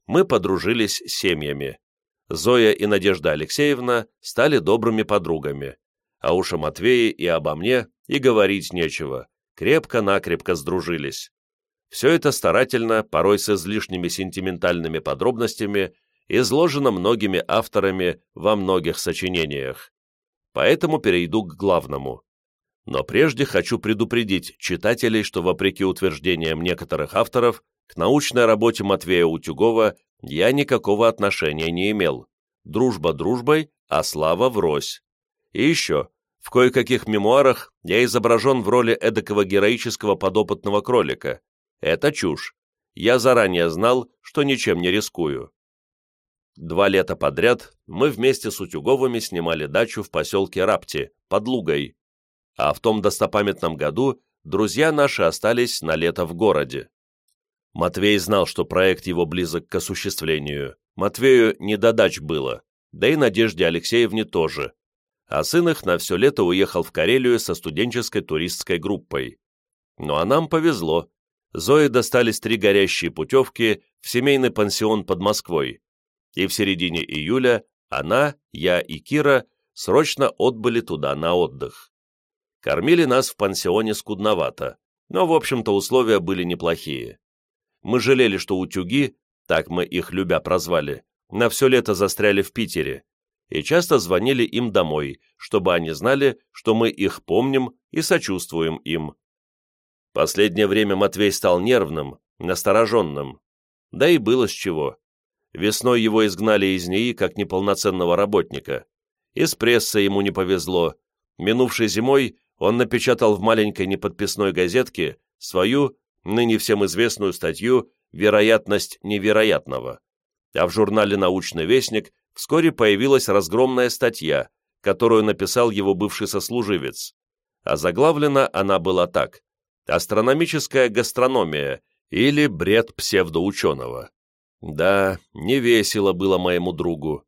Мы подружились с семьями. Зоя и Надежда Алексеевна стали добрыми подругами. А уж о Матвее и обо мне и говорить нечего. Крепко-накрепко сдружились. Все это старательно, порой с излишними сентиментальными подробностями, изложено многими авторами во многих сочинениях. Поэтому перейду к главному. Но прежде хочу предупредить читателей, что вопреки утверждениям некоторых авторов, к научной работе Матвея Утюгова я никакого отношения не имел. Дружба дружбой, а слава врозь. И еще, в кое-каких мемуарах я изображен в роли эдакого героического подопытного кролика. Это чушь. Я заранее знал, что ничем не рискую. Два лета подряд мы вместе с Утюговыми снимали дачу в поселке Рапти, под Лугой. А в том достопамятном году друзья наши остались на лето в городе. Матвей знал, что проект его близок к осуществлению. Матвею не до дач было, да и Надежде Алексеевне тоже. А сын их на все лето уехал в Карелию со студенческой туристской группой. Ну а нам повезло. Зое достались три горящие путевки в семейный пансион под Москвой. И в середине июля она, я и Кира срочно отбыли туда на отдых. Кормили нас в пансионе скудновато, но, в общем-то, условия были неплохие. Мы жалели, что утюги, так мы их любя прозвали, на все лето застряли в Питере, и часто звонили им домой, чтобы они знали, что мы их помним и сочувствуем им. Последнее время Матвей стал нервным, настороженным. Да и было с чего. Весной его изгнали из НИИ как неполноценного работника. Из прессы ему не повезло. Минувшей зимой он напечатал в маленькой неподписной газетке свою ныне всем известную статью «Вероятность невероятного». А в журнале «Научный вестник» вскоре появилась разгромная статья, которую написал его бывший сослуживец. А заглавлена она была так «Астрономическая гастрономия» или «Бред псевдоученого». Да, не весело было моему другу.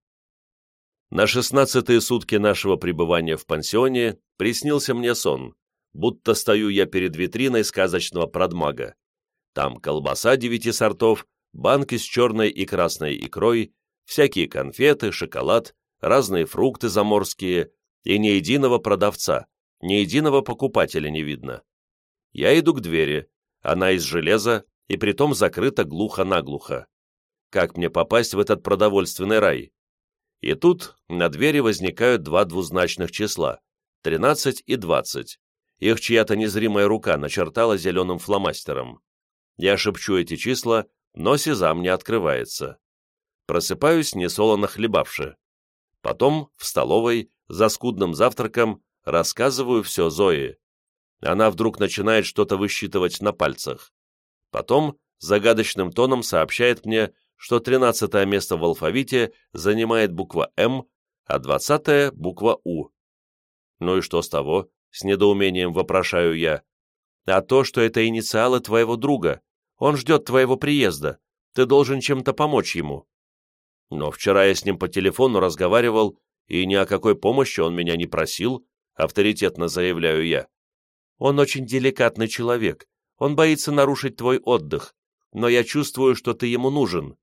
На шестнадцатые сутки нашего пребывания в пансионе приснился мне сон, будто стою я перед витриной сказочного продмага. Там колбаса девяти сортов, банки с черной и красной икрой, всякие конфеты, шоколад, разные фрукты заморские, и ни единого продавца, ни единого покупателя не видно. Я иду к двери, она из железа и притом закрыта глухо-наглухо. Как мне попасть в этот продовольственный рай? И тут на двери возникают два двузначных числа — 13 и 20. Их чья-то незримая рука начертала зеленым фломастером. Я шепчу эти числа, но сезам не открывается. Просыпаюсь, несолоно хлебавши. Потом, в столовой, за скудным завтраком, рассказываю все Зои. Она вдруг начинает что-то высчитывать на пальцах. Потом загадочным тоном сообщает мне, что тринадцатое место в алфавите занимает буква «М», а двадцатое — буква «У». Ну и что с того? С недоумением вопрошаю я. А то, что это инициалы твоего друга. Он ждет твоего приезда. Ты должен чем-то помочь ему. Но вчера я с ним по телефону разговаривал, и ни о какой помощи он меня не просил, авторитетно заявляю я. Он очень деликатный человек. Он боится нарушить твой отдых. Но я чувствую, что ты ему нужен.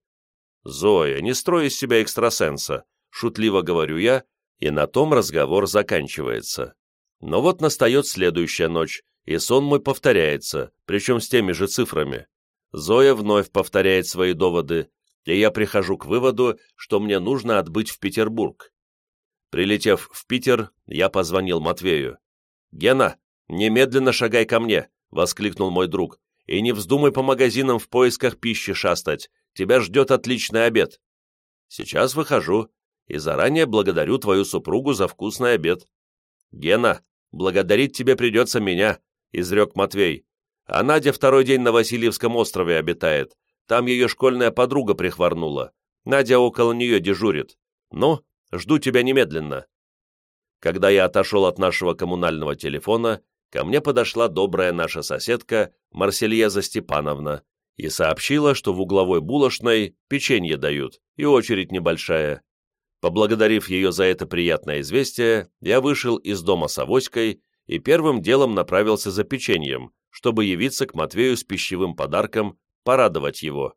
Зоя, не строй из себя экстрасенса, шутливо говорю я, и на том разговор заканчивается. Но вот настает следующая ночь, и сон мой повторяется, причем с теми же цифрами. Зоя вновь повторяет свои доводы, и я прихожу к выводу, что мне нужно отбыть в Петербург. Прилетев в Питер, я позвонил Матвею. «Гена, немедленно шагай ко мне!» — воскликнул мой друг. «И не вздумай по магазинам в поисках пищи шастать. Тебя ждет отличный обед». «Сейчас выхожу, и заранее благодарю твою супругу за вкусный обед». «Гена, благодарить тебе придется меня», — изрек Матвей. «А Надя второй день на Васильевском острове обитает. Там ее школьная подруга прихворнула. Надя около нее дежурит. Ну, жду тебя немедленно». Когда я отошел от нашего коммунального телефона, ко мне подошла добрая наша соседка Марсельеза Степановна и сообщила, что в угловой булочной печенье дают, и очередь небольшая. Поблагодарив ее за это приятное известие, я вышел из дома с авоськой и первым делом направился за печеньем, чтобы явиться к Матвею с пищевым подарком, порадовать его.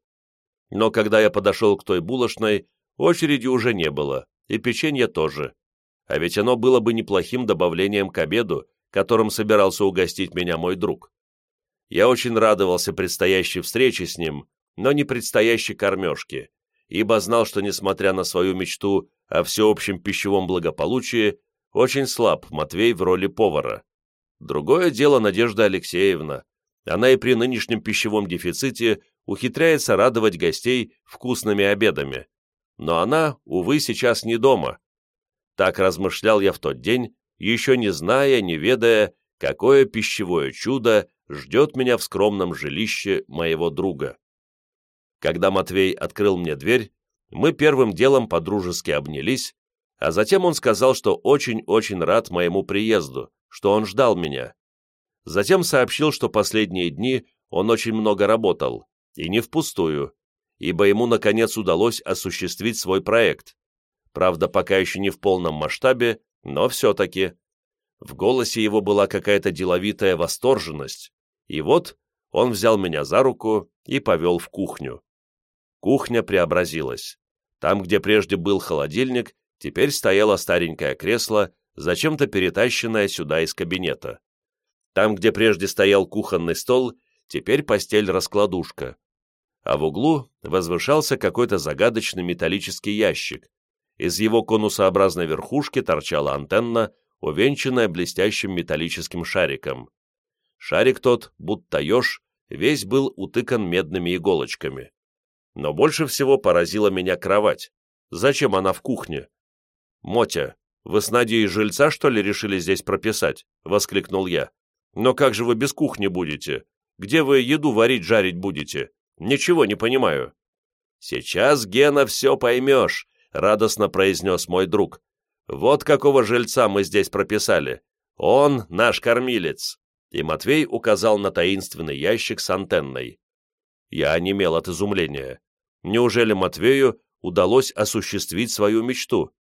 Но когда я подошел к той булочной, очереди уже не было, и печенье тоже. А ведь оно было бы неплохим добавлением к обеду, которым собирался угостить меня мой друг. Я очень радовался предстоящей встрече с ним, но не предстоящей кормежке, ибо знал, что, несмотря на свою мечту о всеобщем пищевом благополучии, очень слаб Матвей в роли повара. Другое дело Надежда Алексеевна. Она и при нынешнем пищевом дефиците ухитряется радовать гостей вкусными обедами. Но она, увы, сейчас не дома. Так размышлял я в тот день, еще не зная, не ведая, какое пищевое чудо ждет меня в скромном жилище моего друга. Когда Матвей открыл мне дверь, мы первым делом подружески обнялись, а затем он сказал, что очень-очень рад моему приезду, что он ждал меня. Затем сообщил, что последние дни он очень много работал, и не впустую, ибо ему, наконец, удалось осуществить свой проект. Правда, пока еще не в полном масштабе, но все-таки. В голосе его была какая-то деловитая восторженность, и вот он взял меня за руку и повел в кухню. Кухня преобразилась. Там, где прежде был холодильник, теперь стояло старенькое кресло, зачем-то перетащенное сюда из кабинета. Там, где прежде стоял кухонный стол, теперь постель-раскладушка. А в углу возвышался какой-то загадочный металлический ящик. Из его конусообразной верхушки торчала антенна, увенчанная блестящим металлическим шариком. Шарик тот, будто еж, весь был утыкан медными иголочками. Но больше всего поразила меня кровать. Зачем она в кухне? «Мотя, вы с Надей жильца, что ли, решили здесь прописать?» — воскликнул я. «Но как же вы без кухни будете? Где вы еду варить, жарить будете? Ничего не понимаю». «Сейчас, Гена, все поймешь», — радостно произнес мой друг. «Вот какого жильца мы здесь прописали. Он наш кормилец». И Матвей указал на таинственный ящик с антенной. Я онемел от изумления. Неужели Матвею удалось осуществить свою мечту?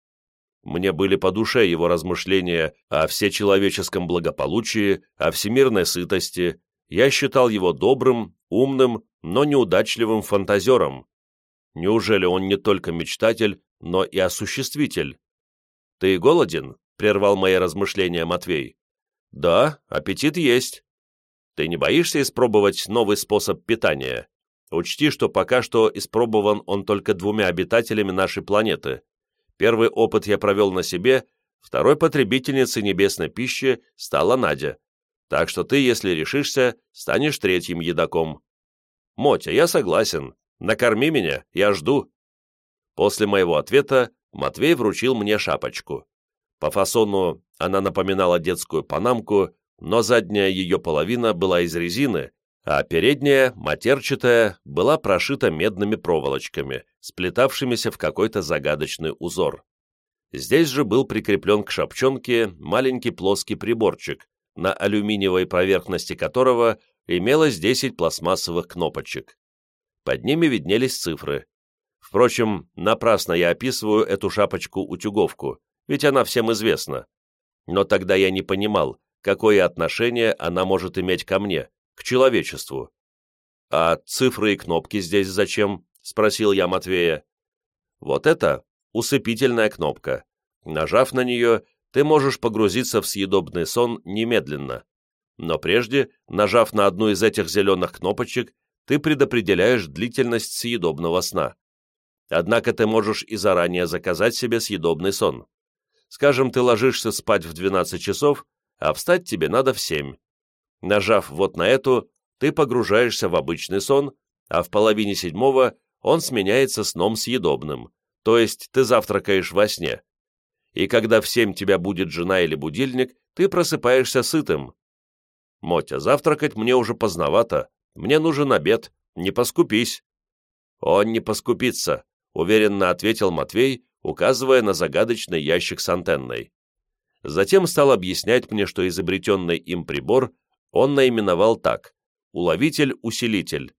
Мне были по душе его размышления о всечеловеческом благополучии, о всемирной сытости. Я считал его добрым, умным, но неудачливым фантазером. Неужели он не только мечтатель, но и осуществитель? «Ты голоден?» — прервал мои размышления Матвей. «Да, аппетит есть. Ты не боишься испробовать новый способ питания?» Учти, что пока что испробован он только двумя обитателями нашей планеты. Первый опыт я провел на себе, второй потребительницей небесной пищи стала Надя. Так что ты, если решишься, станешь третьим едоком. Мотя, я согласен. Накорми меня, я жду. После моего ответа Матвей вручил мне шапочку. По фасону она напоминала детскую панамку, но задняя ее половина была из резины, а передняя, матерчатая, была прошита медными проволочками, сплетавшимися в какой-то загадочный узор. Здесь же был прикреплен к шапчонке маленький плоский приборчик, на алюминиевой поверхности которого имелось 10 пластмассовых кнопочек. Под ними виднелись цифры. Впрочем, напрасно я описываю эту шапочку-утюговку, ведь она всем известна. Но тогда я не понимал, какое отношение она может иметь ко мне, к человечеству. «А цифры и кнопки здесь зачем?» — спросил я Матвея. «Вот это усыпительная кнопка. Нажав на нее, ты можешь погрузиться в съедобный сон немедленно. Но прежде, нажав на одну из этих зеленых кнопочек, ты предопределяешь длительность съедобного сна. Однако ты можешь и заранее заказать себе съедобный сон. Скажем, ты ложишься спать в 12 часов, а встать тебе надо в 7. Нажав вот на эту, ты погружаешься в обычный сон, а в половине седьмого он сменяется сном съедобным, то есть ты завтракаешь во сне. И когда в семь тебя будет жена или будильник, ты просыпаешься сытым. Мотя, завтракать мне уже поздновато, мне нужен обед, не поскупись. Он не поскупится, уверенно ответил Матвей, указывая на загадочный ящик с антенной. Затем стал объяснять мне, что изобретенный им прибор он наименовал так – уловитель-усилитель.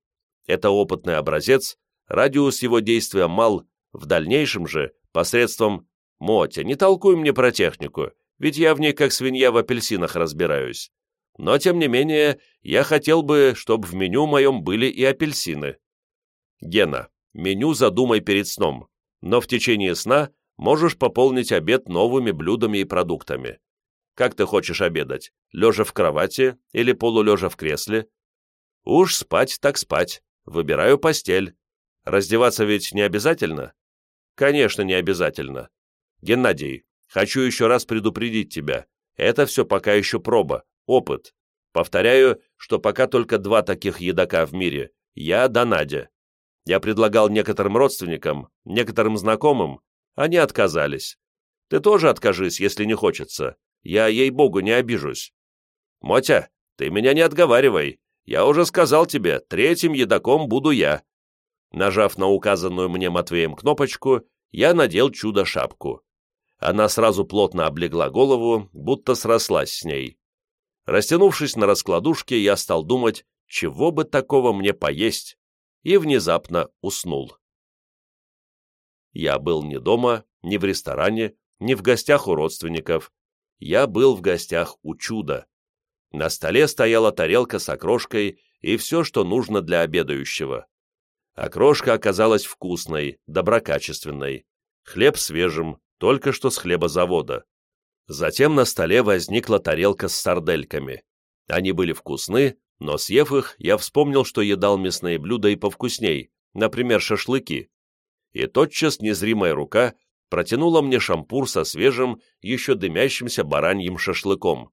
Это опытный образец, радиус его действия мал, в дальнейшем же, посредством «Мотя, не толкуй мне про технику, ведь я в ней как свинья в апельсинах разбираюсь. Но, тем не менее, я хотел бы, чтобы в меню моем были и апельсины». Гена, меню задумай перед сном но в течение сна можешь пополнить обед новыми блюдами и продуктами. Как ты хочешь обедать? Лежа в кровати или полулежа в кресле? Уж спать так спать. Выбираю постель. Раздеваться ведь не обязательно? Конечно, не обязательно. Геннадий, хочу еще раз предупредить тебя. Это все пока еще проба, опыт. Повторяю, что пока только два таких едока в мире. Я да Надя. Я предлагал некоторым родственникам, некоторым знакомым, они отказались. Ты тоже откажись, если не хочется. Я, ей-богу, не обижусь. Мотя, ты меня не отговаривай. Я уже сказал тебе, третьим едоком буду я. Нажав на указанную мне Матвеем кнопочку, я надел чудо-шапку. Она сразу плотно облегла голову, будто срослась с ней. Растянувшись на раскладушке, я стал думать, чего бы такого мне поесть и внезапно уснул. Я был не дома, не в ресторане, не в гостях у родственников. Я был в гостях у чуда. На столе стояла тарелка с окрошкой и все, что нужно для обедающего. Окрошка оказалась вкусной, доброкачественной. Хлеб свежим, только что с хлебозавода. Затем на столе возникла тарелка с сардельками. Они были вкусны, но съев их, я вспомнил, что едал мясные блюда и повкусней, например, шашлыки. И тотчас незримая рука протянула мне шампур со свежим, еще дымящимся бараньим шашлыком.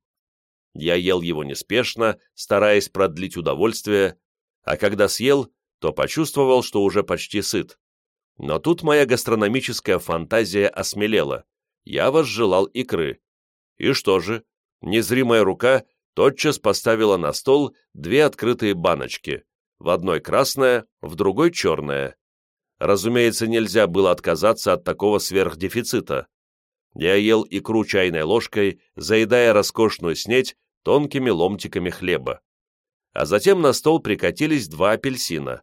Я ел его неспешно, стараясь продлить удовольствие, а когда съел, то почувствовал, что уже почти сыт. Но тут моя гастрономическая фантазия осмелела. Я возжелал икры. И что же? Незримая рука тотчас поставила на стол две открытые баночки, в одной красная, в другой черная. Разумеется, нельзя было отказаться от такого сверхдефицита. Я ел икру чайной ложкой, заедая роскошную снеть тонкими ломтиками хлеба. А затем на стол прикатились два апельсина.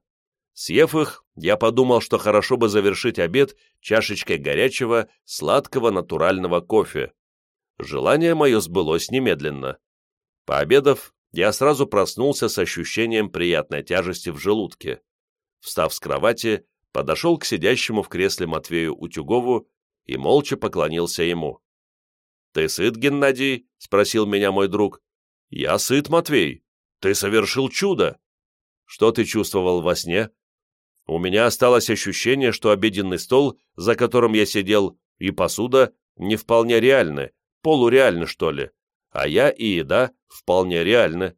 Съев их, я подумал, что хорошо бы завершить обед чашечкой горячего, сладкого натурального кофе. Желание мое сбылось немедленно. Пообедав, я сразу проснулся с ощущением приятной тяжести в желудке. Встав с кровати, подошел к сидящему в кресле Матвею Утюгову и молча поклонился ему. «Ты сыт, Геннадий?» — спросил меня мой друг. «Я сыт, Матвей. Ты совершил чудо!» «Что ты чувствовал во сне?» «У меня осталось ощущение, что обеденный стол, за которым я сидел, и посуда не вполне реальны, полуреальны, что ли а я и еда вполне реальны.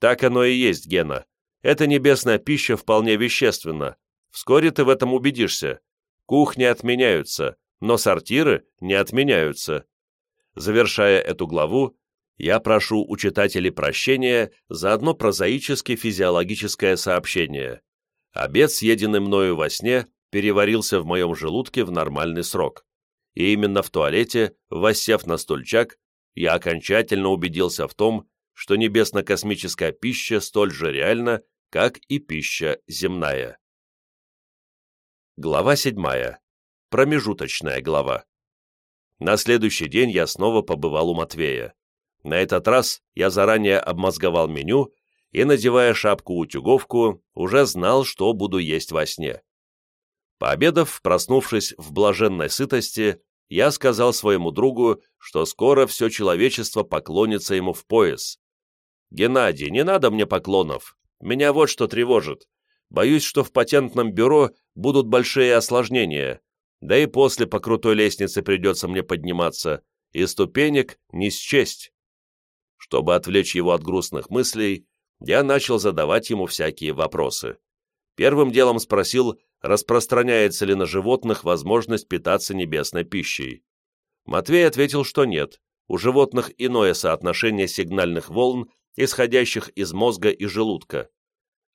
Так оно и есть, Гена. Эта небесная пища вполне вещественна. Вскоре ты в этом убедишься. Кухни отменяются, но сортиры не отменяются. Завершая эту главу, я прошу у читателей прощения за одно прозаически физиологическое сообщение. Обед, съеденный мною во сне, переварился в моем желудке в нормальный срок. И именно в туалете, воссев на стульчак, я окончательно убедился в том, что небесно-космическая пища столь же реальна, как и пища земная. Глава 7. Промежуточная глава. На следующий день я снова побывал у Матвея. На этот раз я заранее обмозговал меню и, надевая шапку-утюговку, уже знал, что буду есть во сне. Пообедав, проснувшись в блаженной сытости, я сказал своему другу, что скоро все человечество поклонится ему в пояс. «Геннадий, не надо мне поклонов. Меня вот что тревожит. Боюсь, что в патентном бюро будут большие осложнения. Да и после по крутой лестнице придется мне подниматься, и ступенек не счесть». Чтобы отвлечь его от грустных мыслей, я начал задавать ему всякие вопросы. Первым делом спросил, распространяется ли на животных возможность питаться небесной пищей. Матвей ответил, что нет, у животных иное соотношение сигнальных волн, исходящих из мозга и желудка.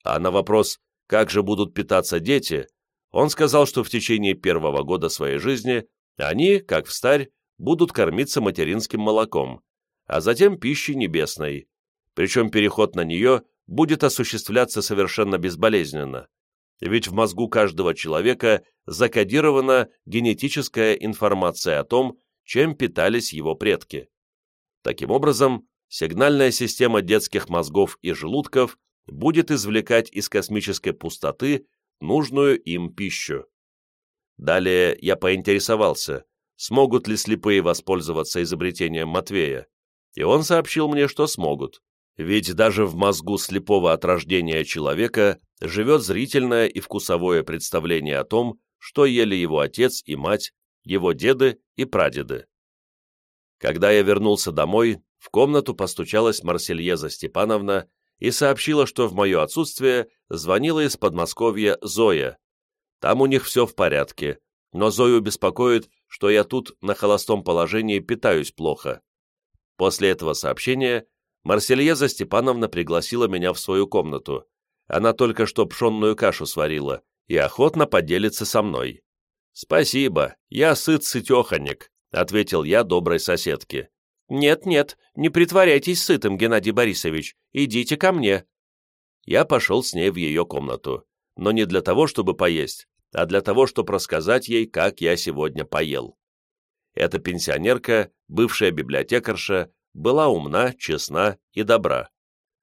А на вопрос, как же будут питаться дети, он сказал, что в течение первого года своей жизни они, как встарь, будут кормиться материнским молоком, а затем пищей небесной, причем переход на нее будет осуществляться совершенно безболезненно, ведь в мозгу каждого человека закодирована генетическая информация о том, чем питались его предки. Таким образом, сигнальная система детских мозгов и желудков будет извлекать из космической пустоты нужную им пищу. Далее я поинтересовался, смогут ли слепые воспользоваться изобретением Матвея, и он сообщил мне, что смогут. Ведь даже в мозгу слепого от рождения человека живет зрительное и вкусовое представление о том, что ели его отец и мать, его деды и прадеды. Когда я вернулся домой, в комнату постучалась Марсельеза Степановна и сообщила, что в мое отсутствие звонила из Подмосковья Зоя. Там у них все в порядке, но Зою беспокоит, что я тут на холостом положении питаюсь плохо. После этого сообщения Марсельеза Степановна пригласила меня в свою комнату. Она только что пшенную кашу сварила и охотно поделится со мной. «Спасибо, я сыт-сытеханик», — ответил я доброй соседке. «Нет-нет, не притворяйтесь сытым, Геннадий Борисович, идите ко мне». Я пошел с ней в ее комнату, но не для того, чтобы поесть, а для того, чтобы рассказать ей, как я сегодня поел. Эта пенсионерка, бывшая библиотекарша, была умна, честна и добра.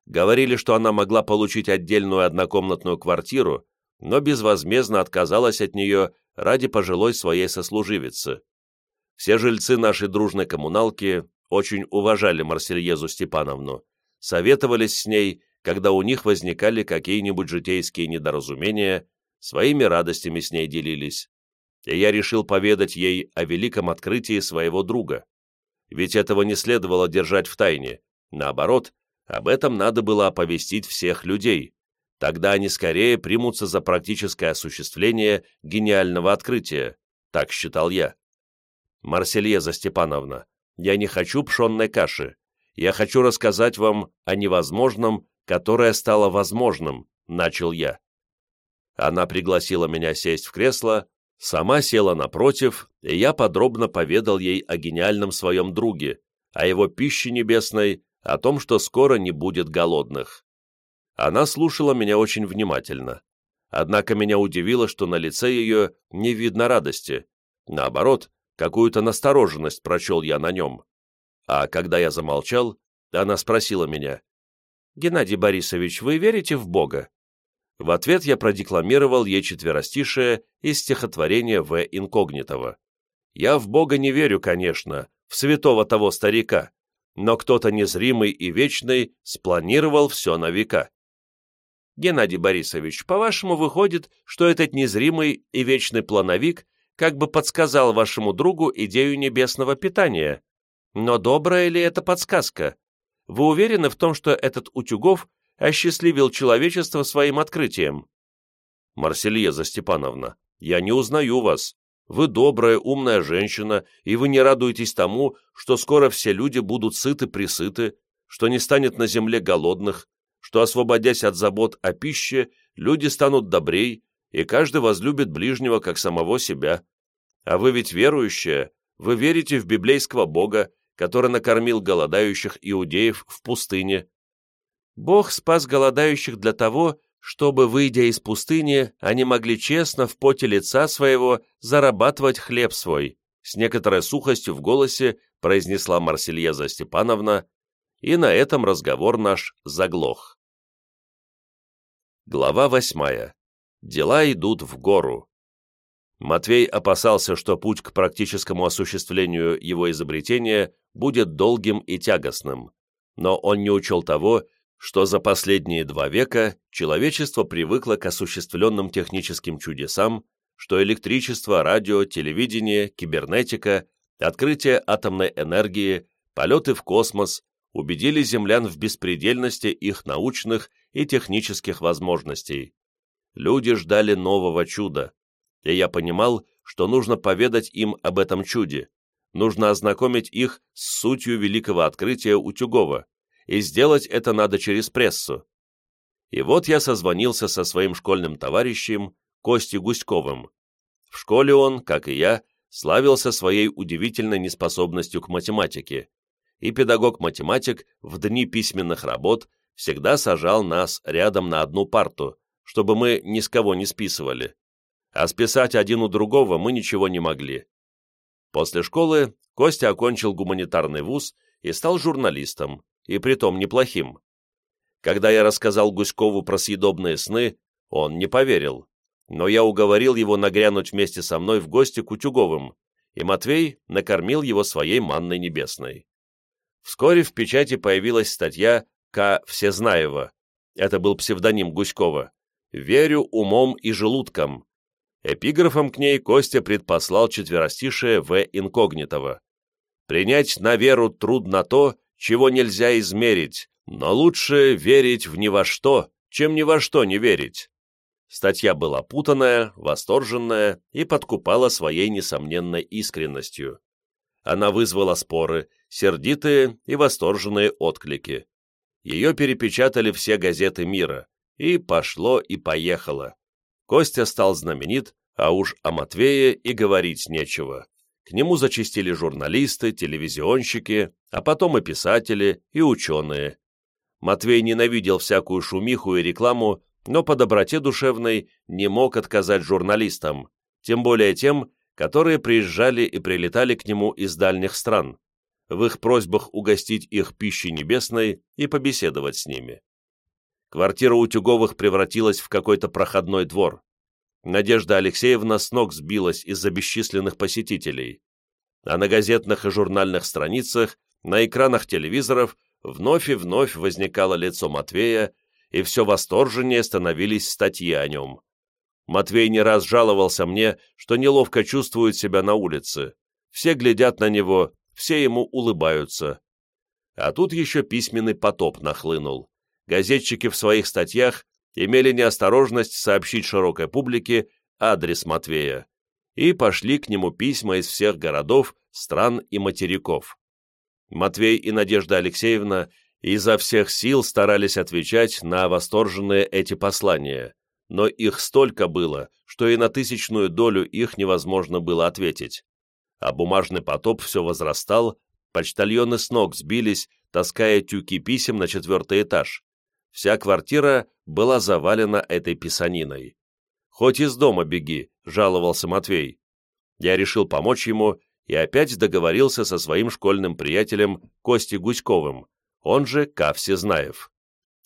Говорили, что она могла получить отдельную однокомнатную квартиру, но безвозмездно отказалась от нее ради пожилой своей сослуживицы. Все жильцы нашей дружной коммуналки очень уважали Марсельезу Степановну, советовались с ней, когда у них возникали какие-нибудь житейские недоразумения, своими радостями с ней делились. И я решил поведать ей о великом открытии своего друга ведь этого не следовало держать в тайне. Наоборот, об этом надо было оповестить всех людей. Тогда они скорее примутся за практическое осуществление гениального открытия, так считал я. Марсельеза Степановна, я не хочу пшенной каши. Я хочу рассказать вам о невозможном, которое стало возможным, начал я. Она пригласила меня сесть в кресло, Сама села напротив, и я подробно поведал ей о гениальном своем друге, о его пище небесной, о том, что скоро не будет голодных. Она слушала меня очень внимательно. Однако меня удивило, что на лице ее не видно радости. Наоборот, какую-то настороженность прочел я на нем. А когда я замолчал, она спросила меня, «Геннадий Борисович, вы верите в Бога?» В ответ я продекламировал ей четверостишее из стихотворения В. Инкогнитова. «Я в Бога не верю, конечно, в святого того старика, но кто-то незримый и вечный спланировал все на века». Геннадий Борисович, по-вашему, выходит, что этот незримый и вечный плановик как бы подсказал вашему другу идею небесного питания. Но добрая ли это подсказка? Вы уверены в том, что этот Утюгов осчастливил человечество своим открытием. Марсельеза Степановна, я не узнаю вас. Вы добрая, умная женщина, и вы не радуетесь тому, что скоро все люди будут сыты-присыты, что не станет на земле голодных, что, освободясь от забот о пище, люди станут добрей, и каждый возлюбит ближнего, как самого себя. А вы ведь верующая, вы верите в библейского Бога, который накормил голодающих иудеев в пустыне, Бог спас голодающих для того, чтобы, выйдя из пустыни, они могли честно в поте лица своего зарабатывать хлеб свой, с некоторой сухостью в голосе произнесла Марсельеза Степановна, и на этом разговор наш заглох. Глава восьмая. Дела идут в гору. Матвей опасался, что путь к практическому осуществлению его изобретения будет долгим и тягостным, но он не учел того, что за последние два века человечество привыкло к осуществленным техническим чудесам, что электричество, радио, телевидение, кибернетика, открытие атомной энергии, полеты в космос убедили землян в беспредельности их научных и технических возможностей. Люди ждали нового чуда, и я понимал, что нужно поведать им об этом чуде, нужно ознакомить их с сутью великого открытия Утюгова, и сделать это надо через прессу. И вот я созвонился со своим школьным товарищем Костей Гуськовым. В школе он, как и я, славился своей удивительной неспособностью к математике, и педагог-математик в дни письменных работ всегда сажал нас рядом на одну парту, чтобы мы ни с кого не списывали. А списать один у другого мы ничего не могли. После школы Костя окончил гуманитарный вуз и стал журналистом, и притом неплохим. Когда я рассказал Гуськову про съедобные сны, он не поверил, но я уговорил его нагрянуть вместе со мной в гости к Утюговым, и Матвей накормил его своей манной небесной. Вскоре в печати появилась статья К. Всезнаева, это был псевдоним Гуськова, «Верю умом и желудком». Эпиграфом к ней Костя предпослал четверостишее В. Инкогнитова. «Принять на веру трудно то, чего нельзя измерить, но лучше верить в ни во что, чем ни во что не верить». Статья была путанная, восторженная и подкупала своей несомненной искренностью. Она вызвала споры, сердитые и восторженные отклики. Ее перепечатали все газеты мира, и пошло и поехало. Костя стал знаменит, а уж о Матвее и говорить нечего. К нему зачастили журналисты, телевизионщики, а потом и писатели, и ученые. Матвей ненавидел всякую шумиху и рекламу, но по доброте душевной не мог отказать журналистам, тем более тем, которые приезжали и прилетали к нему из дальних стран в их просьбах угостить их пищей небесной и побеседовать с ними. Квартира Утюговых превратилась в какой-то проходной двор. Надежда Алексеевна с ног сбилась из-за бесчисленных посетителей, а на газетных и журнальных страницах, на экранах телевизоров вновь и вновь возникало лицо Матвея, и все восторженнее становились статьи о нем. Матвей не раз жаловался мне, что неловко чувствует себя на улице. Все глядят на него, все ему улыбаются. А тут еще письменный потоп нахлынул. Газетчики в своих статьях имели неосторожность сообщить широкой публике адрес Матвея, и пошли к нему письма из всех городов, стран и материков. Матвей и Надежда Алексеевна изо всех сил старались отвечать на восторженные эти послания, но их столько было, что и на тысячную долю их невозможно было ответить а бумажный потоп все возрастал, почтальоны с ног сбились, таская тюки писем на четвертый этаж. Вся квартира была завалена этой писаниной. «Хоть из дома беги», — жаловался Матвей. Я решил помочь ему и опять договорился со своим школьным приятелем Костей Гуськовым, он же Ка Всезнаев.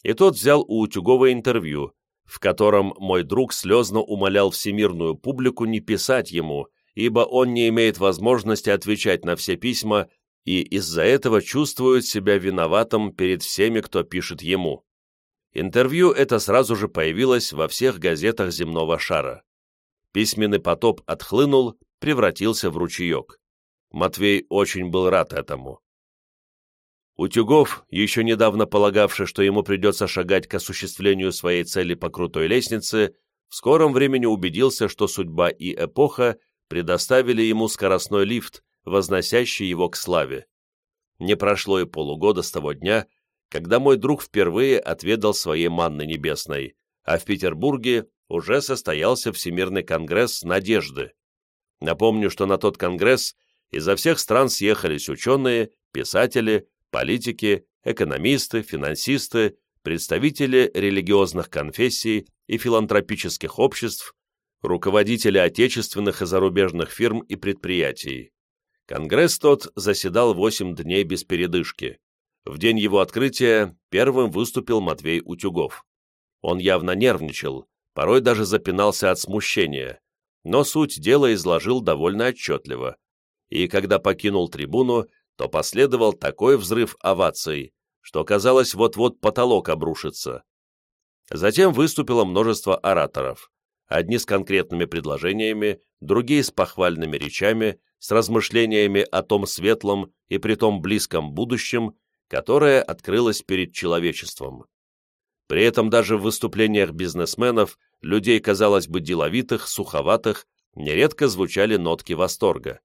И тот взял у Утюгова интервью, в котором мой друг слезно умолял всемирную публику не писать ему, ибо он не имеет возможности отвечать на все письма и из-за этого чувствует себя виноватым перед всеми, кто пишет ему. Интервью это сразу же появилось во всех газетах земного шара. Письменный потоп отхлынул, превратился в ручеек. Матвей очень был рад этому. Утюгов, еще недавно полагавший, что ему придется шагать к осуществлению своей цели по крутой лестнице, в скором времени убедился, что судьба и эпоха предоставили ему скоростной лифт, возносящий его к славе. Не прошло и полугода с того дня, когда мой друг впервые отведал своей манны небесной, а в Петербурге уже состоялся Всемирный конгресс «Надежды». Напомню, что на тот конгресс изо всех стран съехались ученые, писатели, политики, экономисты, финансисты, представители религиозных конфессий и филантропических обществ, руководители отечественных и зарубежных фирм и предприятий. Конгресс тот заседал 8 дней без передышки. В день его открытия первым выступил Матвей Утюгов. Он явно нервничал, порой даже запинался от смущения, но суть дела изложил довольно отчетливо. И когда покинул трибуну, то последовал такой взрыв оваций, что казалось вот-вот потолок обрушится. Затем выступило множество ораторов, одни с конкретными предложениями, другие с похвальными речами, с размышлениями о том светлом и притом близком будущем, которое открылось перед человечеством. При этом даже в выступлениях бизнесменов, людей, казалось бы, деловитых, суховатых, нередко звучали нотки восторга.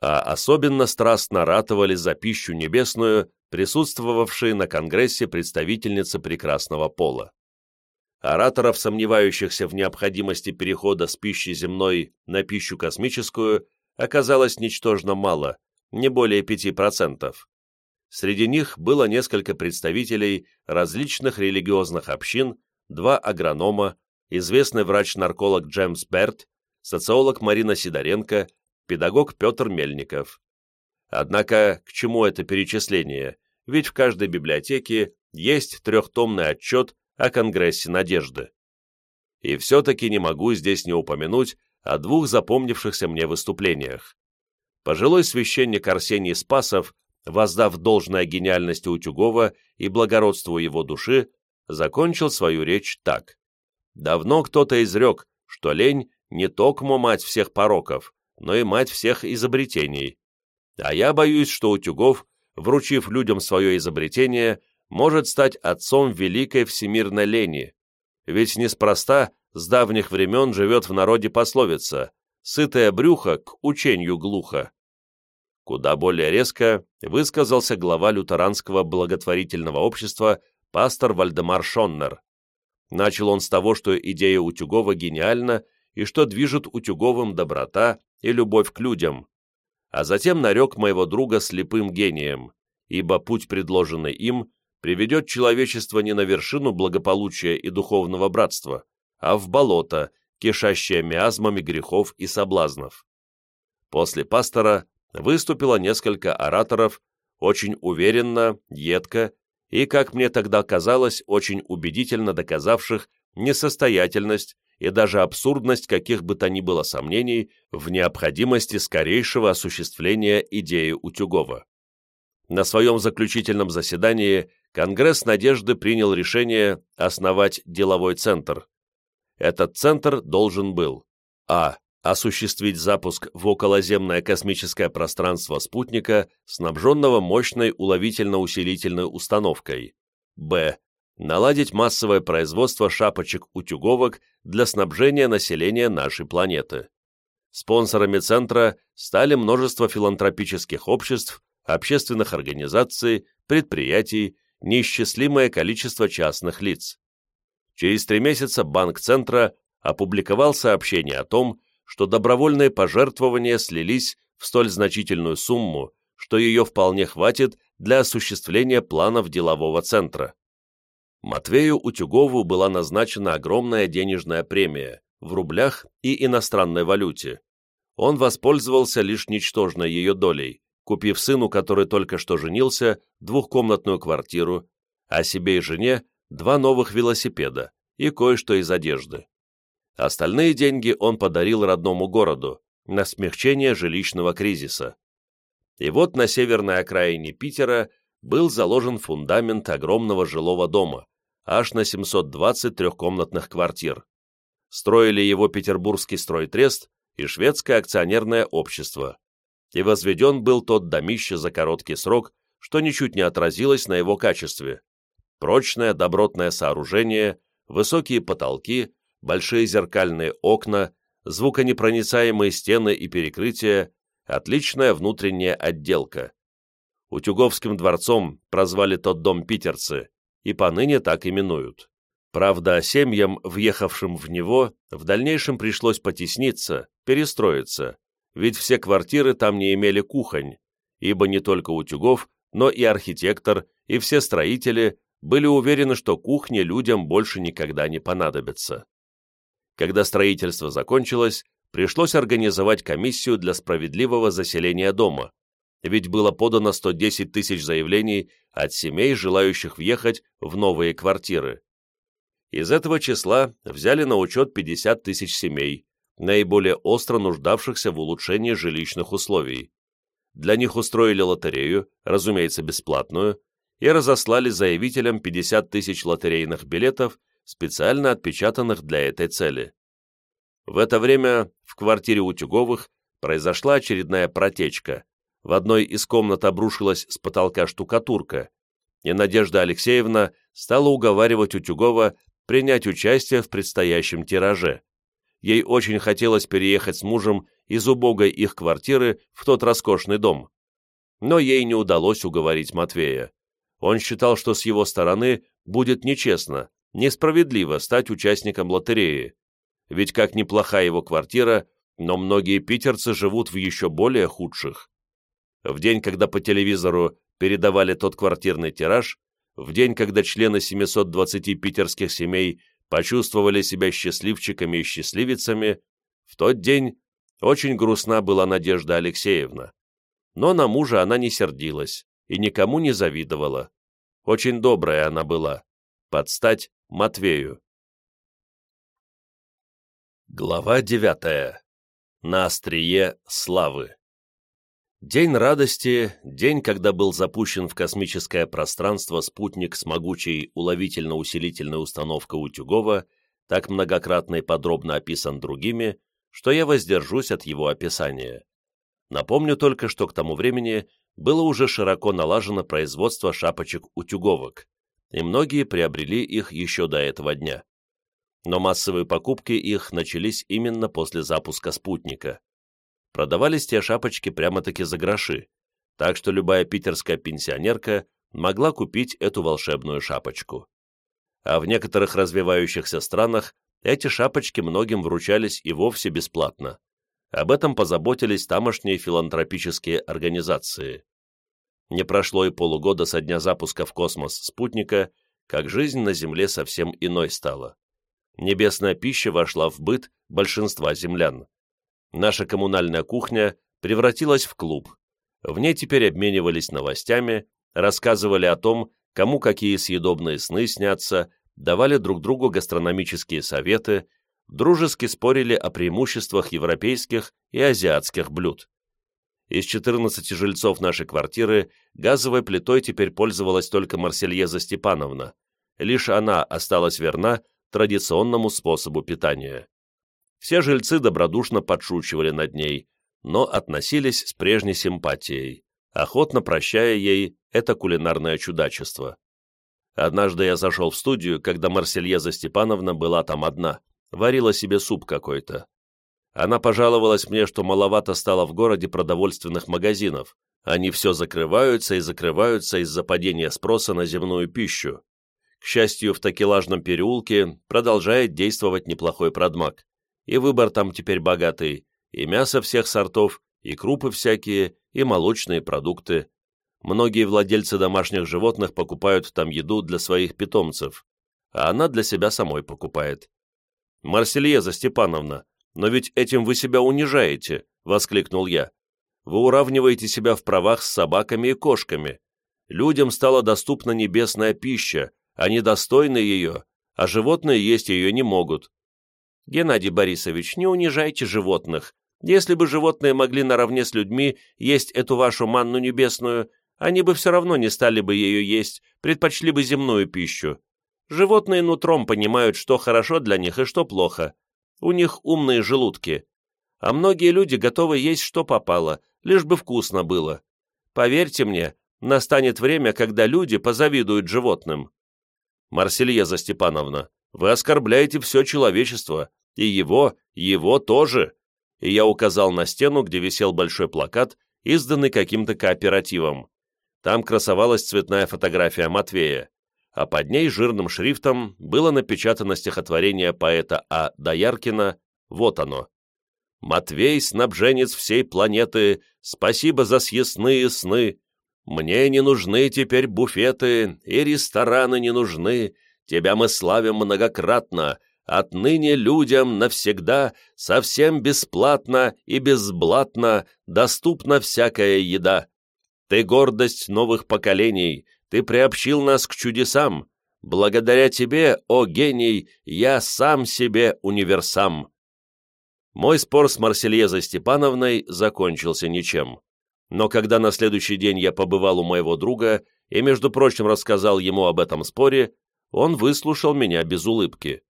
А особенно страстно ратовали за пищу небесную, присутствовавшие на Конгрессе представительницы прекрасного пола. Ораторов, сомневающихся в необходимости перехода с пищи земной на пищу космическую, оказалось ничтожно мало, не более 5%. Среди них было несколько представителей различных религиозных общин, два агронома, известный врач-нарколог Джеймс Берт, социолог Марина Сидоренко, педагог Петр Мельников. Однако, к чему это перечисление? Ведь в каждой библиотеке есть трехтомный отчет о Конгрессе Надежды. И все-таки не могу здесь не упомянуть о двух запомнившихся мне выступлениях. Пожилой священник Арсений Спасов воздав должное гениальности Утюгова и благородству его души, закончил свою речь так. «Давно кто-то изрек, что лень не токмо мать всех пороков, но и мать всех изобретений. А я боюсь, что Утюгов, вручив людям свое изобретение, может стать отцом великой всемирной лени. Ведь неспроста с давних времен живет в народе пословица «сытое брюхо к учению глухо». Куда более резко высказался глава лютеранского благотворительного общества пастор Вальдемар Шоннер. Начал он с того, что идея Утюгова гениальна и что движет Утюговым доброта и любовь к людям, а затем нарек моего друга слепым гением, ибо путь, предложенный им, приведет человечество не на вершину благополучия и духовного братства, а в болото, кишащее миазмами грехов и соблазнов. После пастора выступило несколько ораторов, очень уверенно, едко и, как мне тогда казалось, очень убедительно доказавших несостоятельность и даже абсурдность каких бы то ни было сомнений в необходимости скорейшего осуществления идеи Утюгова. На своем заключительном заседании Конгресс Надежды принял решение основать деловой центр. Этот центр должен был а осуществить запуск в околоземное космическое пространство спутника, снабженного мощной уловительно-усилительной установкой. Б. Наладить массовое производство шапочек-утюговок для снабжения населения нашей планеты. Спонсорами центра стали множество филантропических обществ, общественных организаций, предприятий, неисчислимое количество частных лиц. Через три месяца Банк Центра опубликовал сообщение о том, что добровольные пожертвования слились в столь значительную сумму, что ее вполне хватит для осуществления планов делового центра. Матвею Утюгову была назначена огромная денежная премия в рублях и иностранной валюте. Он воспользовался лишь ничтожной ее долей, купив сыну, который только что женился, двухкомнатную квартиру, а себе и жене два новых велосипеда и кое-что из одежды. Остальные деньги он подарил родному городу на смягчение жилищного кризиса. И вот на северной окраине Питера был заложен фундамент огромного жилого дома, аж на 720 трехкомнатных квартир. Строили его Петербургский стройтрест и шведское акционерное общество. И возведен был тот домище за короткий срок, что ничуть не отразилось на его качестве. Прочное добротное сооружение, высокие потолки, большие зеркальные окна, звуконепроницаемые стены и перекрытия, отличная внутренняя отделка. Утюговским дворцом прозвали тот дом питерцы, и поныне так именуют. Правда, семьям, въехавшим в него, в дальнейшем пришлось потесниться, перестроиться, ведь все квартиры там не имели кухонь, ибо не только Утюгов, но и архитектор, и все строители были уверены, что кухни людям больше никогда не понадобятся. Когда строительство закончилось, пришлось организовать комиссию для справедливого заселения дома, ведь было подано 110 тысяч заявлений от семей, желающих въехать в новые квартиры. Из этого числа взяли на учет 50 тысяч семей, наиболее остро нуждавшихся в улучшении жилищных условий. Для них устроили лотерею, разумеется, бесплатную, и разослали заявителям 50 тысяч лотерейных билетов, специально отпечатанных для этой цели. В это время в квартире Утюговых произошла очередная протечка. В одной из комнат обрушилась с потолка штукатурка, и Надежда Алексеевна стала уговаривать Утюгова принять участие в предстоящем тираже. Ей очень хотелось переехать с мужем из убогой их квартиры в тот роскошный дом. Но ей не удалось уговорить Матвея. Он считал, что с его стороны будет нечестно, несправедливо стать участником лотереи. Ведь как неплоха его квартира, но многие питерцы живут в еще более худших. В день, когда по телевизору передавали тот квартирный тираж, в день, когда члены 720 питерских семей почувствовали себя счастливчиками и счастливицами, в тот день очень грустна была Надежда Алексеевна. Но на мужа она не сердилась и никому не завидовала. Очень добрая она была. Под стать Матвею. Глава девятая. На острие славы. День радости, день, когда был запущен в космическое пространство спутник с могучей уловительно-усилительной установкой Утюгова, так многократно и подробно описан другими, что я воздержусь от его описания. Напомню только, что к тому времени было уже широко налажено производство шапочек-утюговок, и многие приобрели их еще до этого дня. Но массовые покупки их начались именно после запуска спутника продавались те шапочки прямо-таки за гроши, так что любая питерская пенсионерка могла купить эту волшебную шапочку. А в некоторых развивающихся странах эти шапочки многим вручались и вовсе бесплатно. Об этом позаботились тамошние филантропические организации. Не прошло и полугода со дня запуска в космос спутника, как жизнь на Земле совсем иной стала. Небесная пища вошла в быт большинства землян. Наша коммунальная кухня превратилась в клуб. В ней теперь обменивались новостями, рассказывали о том, кому какие съедобные сны снятся, давали друг другу гастрономические советы, дружески спорили о преимуществах европейских и азиатских блюд. Из 14 жильцов нашей квартиры газовой плитой теперь пользовалась только Марсельеза Степановна. Лишь она осталась верна традиционному способу питания. Все жильцы добродушно подшучивали над ней, но относились с прежней симпатией, охотно прощая ей это кулинарное чудачество. Однажды я зашел в студию, когда Марсельеза Степановна была там одна, варила себе суп какой-то. Она пожаловалась мне, что маловато стало в городе продовольственных магазинов, они все закрываются и закрываются из-за падения спроса на земную пищу. К счастью, в такелажном переулке продолжает действовать неплохой продмаг и выбор там теперь богатый, и мясо всех сортов, и крупы всякие, и молочные продукты. Многие владельцы домашних животных покупают там еду для своих питомцев, а она для себя самой покупает. «Марсельеза Степановна, но ведь этим вы себя унижаете», — воскликнул я. «Вы уравниваете себя в правах с собаками и кошками. Людям стала доступна небесная пища, они достойны ее, а животные есть ее не могут. Геннадий Борисович, не унижайте животных. Если бы животные могли наравне с людьми есть эту вашу манну небесную, они бы все равно не стали бы ее есть, предпочли бы земную пищу. Животные нутром понимают, что хорошо для них и что плохо. У них умные желудки. А многие люди готовы есть, что попало, лишь бы вкусно было. Поверьте мне, настанет время, когда люди позавидуют животным. Марсельеза Степановна, вы оскорбляете все человечество, и его, его тоже. И я указал на стену, где висел большой плакат, изданный каким-то кооперативом. Там красовалась цветная фотография Матвея, а под ней жирным шрифтом было напечатано стихотворение поэта А. Дояркина «Вот оно». «Матвей, снабженец всей планеты, спасибо за съестные сны. Мне не нужны теперь буфеты, и рестораны не нужны. Тебя мы славим многократно, Отныне людям навсегда совсем бесплатно и безблатно доступна всякая еда. Ты гордость новых поколений, ты приобщил нас к чудесам. Благодаря тебе, о гений, я сам себе универсам. Мой спор с Марсельезой Степановной закончился ничем. Но когда на следующий день я побывал у моего друга и, между прочим, рассказал ему об этом споре, он выслушал меня без улыбки.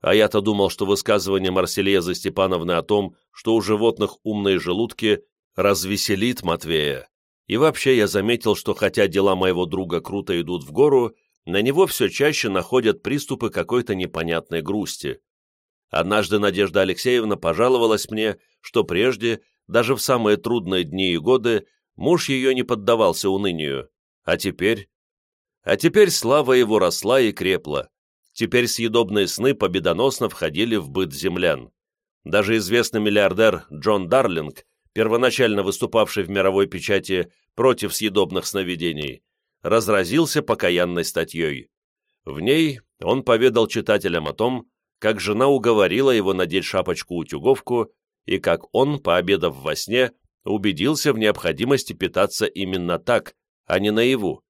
А я-то думал, что высказывание Марсельезы Степановны о том, что у животных умные желудки, развеселит Матвея. И вообще я заметил, что хотя дела моего друга круто идут в гору, на него все чаще находят приступы какой-то непонятной грусти. Однажды Надежда Алексеевна пожаловалась мне, что прежде, даже в самые трудные дни и годы, муж ее не поддавался унынию. А теперь? А теперь слава его росла и крепла. Теперь съедобные сны победоносно входили в быт землян. Даже известный миллиардер Джон Дарлинг, первоначально выступавший в мировой печати против съедобных сновидений, разразился покаянной статьей. В ней он поведал читателям о том, как жена уговорила его надеть шапочку-утюговку и как он, пообедав во сне, убедился в необходимости питаться именно так, а не наяву.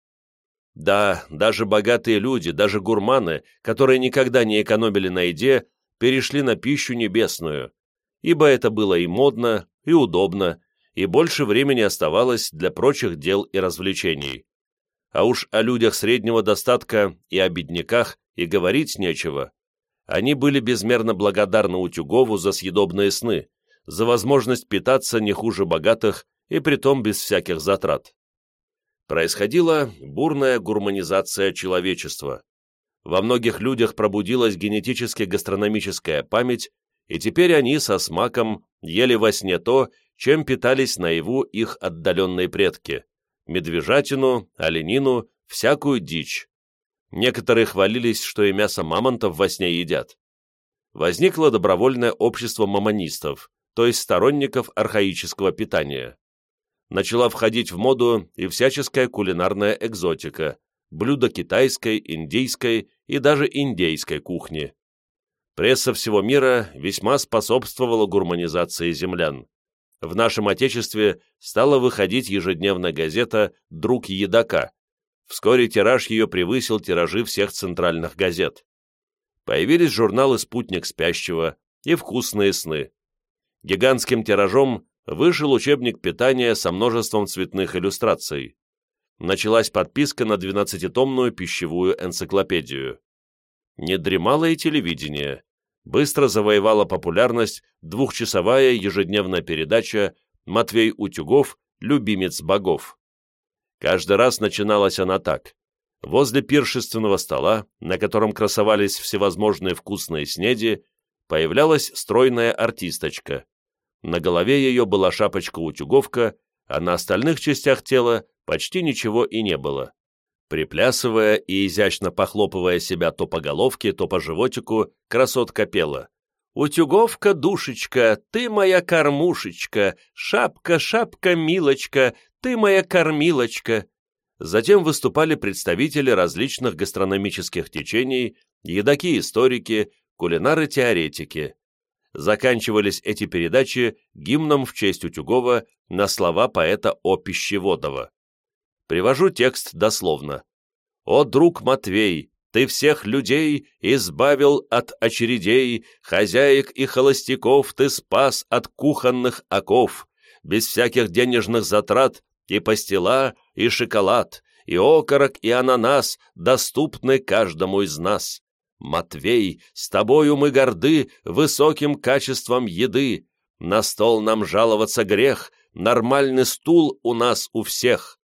Да, даже богатые люди, даже гурманы, которые никогда не экономили на еде, перешли на пищу небесную, ибо это было и модно, и удобно, и больше времени оставалось для прочих дел и развлечений. А уж о людях среднего достатка и о бедняках и говорить нечего. Они были безмерно благодарны Утюгову за съедобные сны, за возможность питаться не хуже богатых и притом без всяких затрат. Происходила бурная гурманизация человечества. Во многих людях пробудилась генетически-гастрономическая память, и теперь они со смаком ели во сне то, чем питались наяву их отдаленные предки – медвежатину, оленину, всякую дичь. Некоторые хвалились, что и мясо мамонтов во сне едят. Возникло добровольное общество мамонистов, то есть сторонников архаического питания. Начала входить в моду и всяческая кулинарная экзотика, блюда китайской, индийской и даже индейской кухни. Пресса всего мира весьма способствовала гурманизации землян. В нашем Отечестве стала выходить ежедневная газета «Друг едока». Вскоре тираж ее превысил тиражи всех центральных газет. Появились журналы «Спутник спящего» и «Вкусные сны». Гигантским тиражом вышел учебник питания со множеством цветных иллюстраций. Началась подписка на 12-томную пищевую энциклопедию. Не дремало и телевидение. Быстро завоевала популярность двухчасовая ежедневная передача «Матвей Утюгов. Любимец богов». Каждый раз начиналась она так. Возле пиршественного стола, на котором красовались всевозможные вкусные снеди, появлялась стройная артисточка. На голове ее была шапочка-утюговка, а на остальных частях тела почти ничего и не было. Приплясывая и изящно похлопывая себя то по головке, то по животику, красотка пела. «Утюговка, душечка, ты моя кормушечка, шапка, шапка, милочка, ты моя кормилочка». Затем выступали представители различных гастрономических течений, едоки-историки, кулинары-теоретики. Заканчивались эти передачи гимном в честь Утюгова на слова поэта О. Пищеводова. Привожу текст дословно. «О, друг Матвей, ты всех людей избавил от очередей, хозяек и холостяков ты спас от кухонных оков, без всяких денежных затрат и пастила, и шоколад, и окорок, и ананас доступны каждому из нас. Матвей, с тобою мы горды высоким качеством еды, на стол нам жаловаться грех, нормальный стул у нас у всех.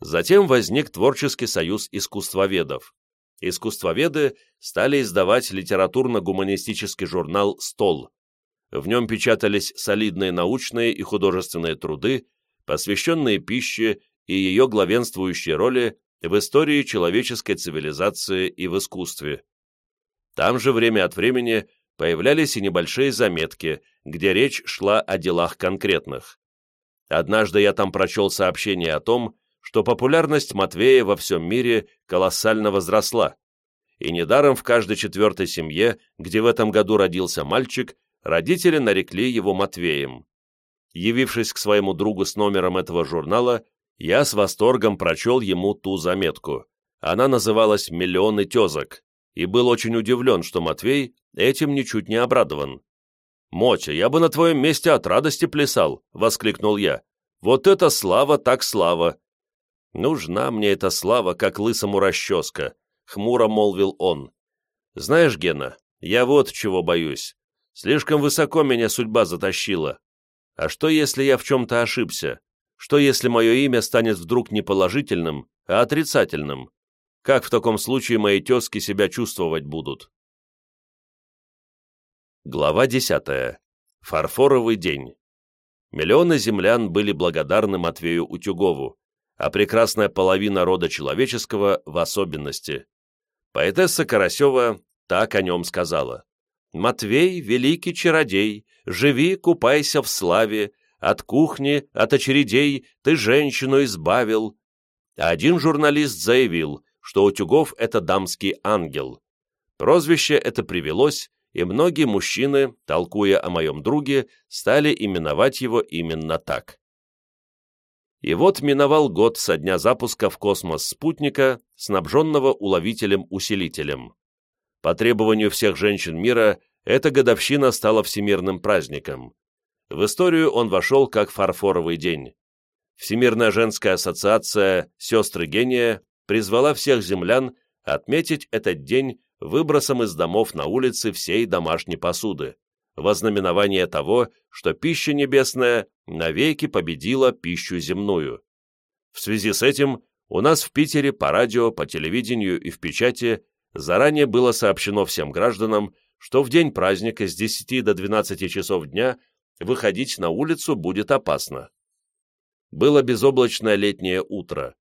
Затем возник Творческий союз искусствоведов. Искусствоведы стали издавать литературно-гуманистический журнал «Стол». В нем печатались солидные научные и художественные труды, посвященные пище и ее главенствующей роли в истории человеческой цивилизации и в искусстве. Там же время от времени появлялись и небольшие заметки, где речь шла о делах конкретных. Однажды я там прочел сообщение о том, что популярность Матвея во всем мире колоссально возросла, и недаром в каждой четвертой семье, где в этом году родился мальчик, родители нарекли его Матвеем. Явившись к своему другу с номером этого журнала, я с восторгом прочел ему ту заметку. Она называлась «Миллионы тезок», и был очень удивлен, что Матвей этим ничуть не обрадован. «Мотя, я бы на твоем месте от радости плясал!» — воскликнул я. «Вот это слава так слава! «Нужна мне эта слава, как лысому расческа», — хмуро молвил он. «Знаешь, Гена, я вот чего боюсь. Слишком высоко меня судьба затащила. А что, если я в чем-то ошибся? Что, если мое имя станет вдруг не положительным, а отрицательным? Как в таком случае мои тезки себя чувствовать будут?» Глава десятая. Фарфоровый день. Миллионы землян были благодарны Матвею Утюгову, а прекрасная половина рода человеческого в особенности. Поэтесса Карасева так о нем сказала. «Матвей, великий чародей, живи, купайся в славе, от кухни, от очередей ты женщину избавил». Один журналист заявил, что Утюгов — это дамский ангел. Прозвище это привелось, и многие мужчины, толкуя о моем друге, стали именовать его именно так. И вот миновал год со дня запуска в космос спутника, снабженного уловителем-усилителем. По требованию всех женщин мира, эта годовщина стала всемирным праздником. В историю он вошел как фарфоровый день. Всемирная женская ассоциация «Сестры гения» призвала всех землян отметить этот день выбросом из домов на улицы всей домашней посуды, во знаменование того, что пища небесная навеки победила пищу земную. В связи с этим у нас в Питере по радио, по телевидению и в печати заранее было сообщено всем гражданам, что в день праздника с 10 до 12 часов дня выходить на улицу будет опасно. Было безоблачное летнее утро.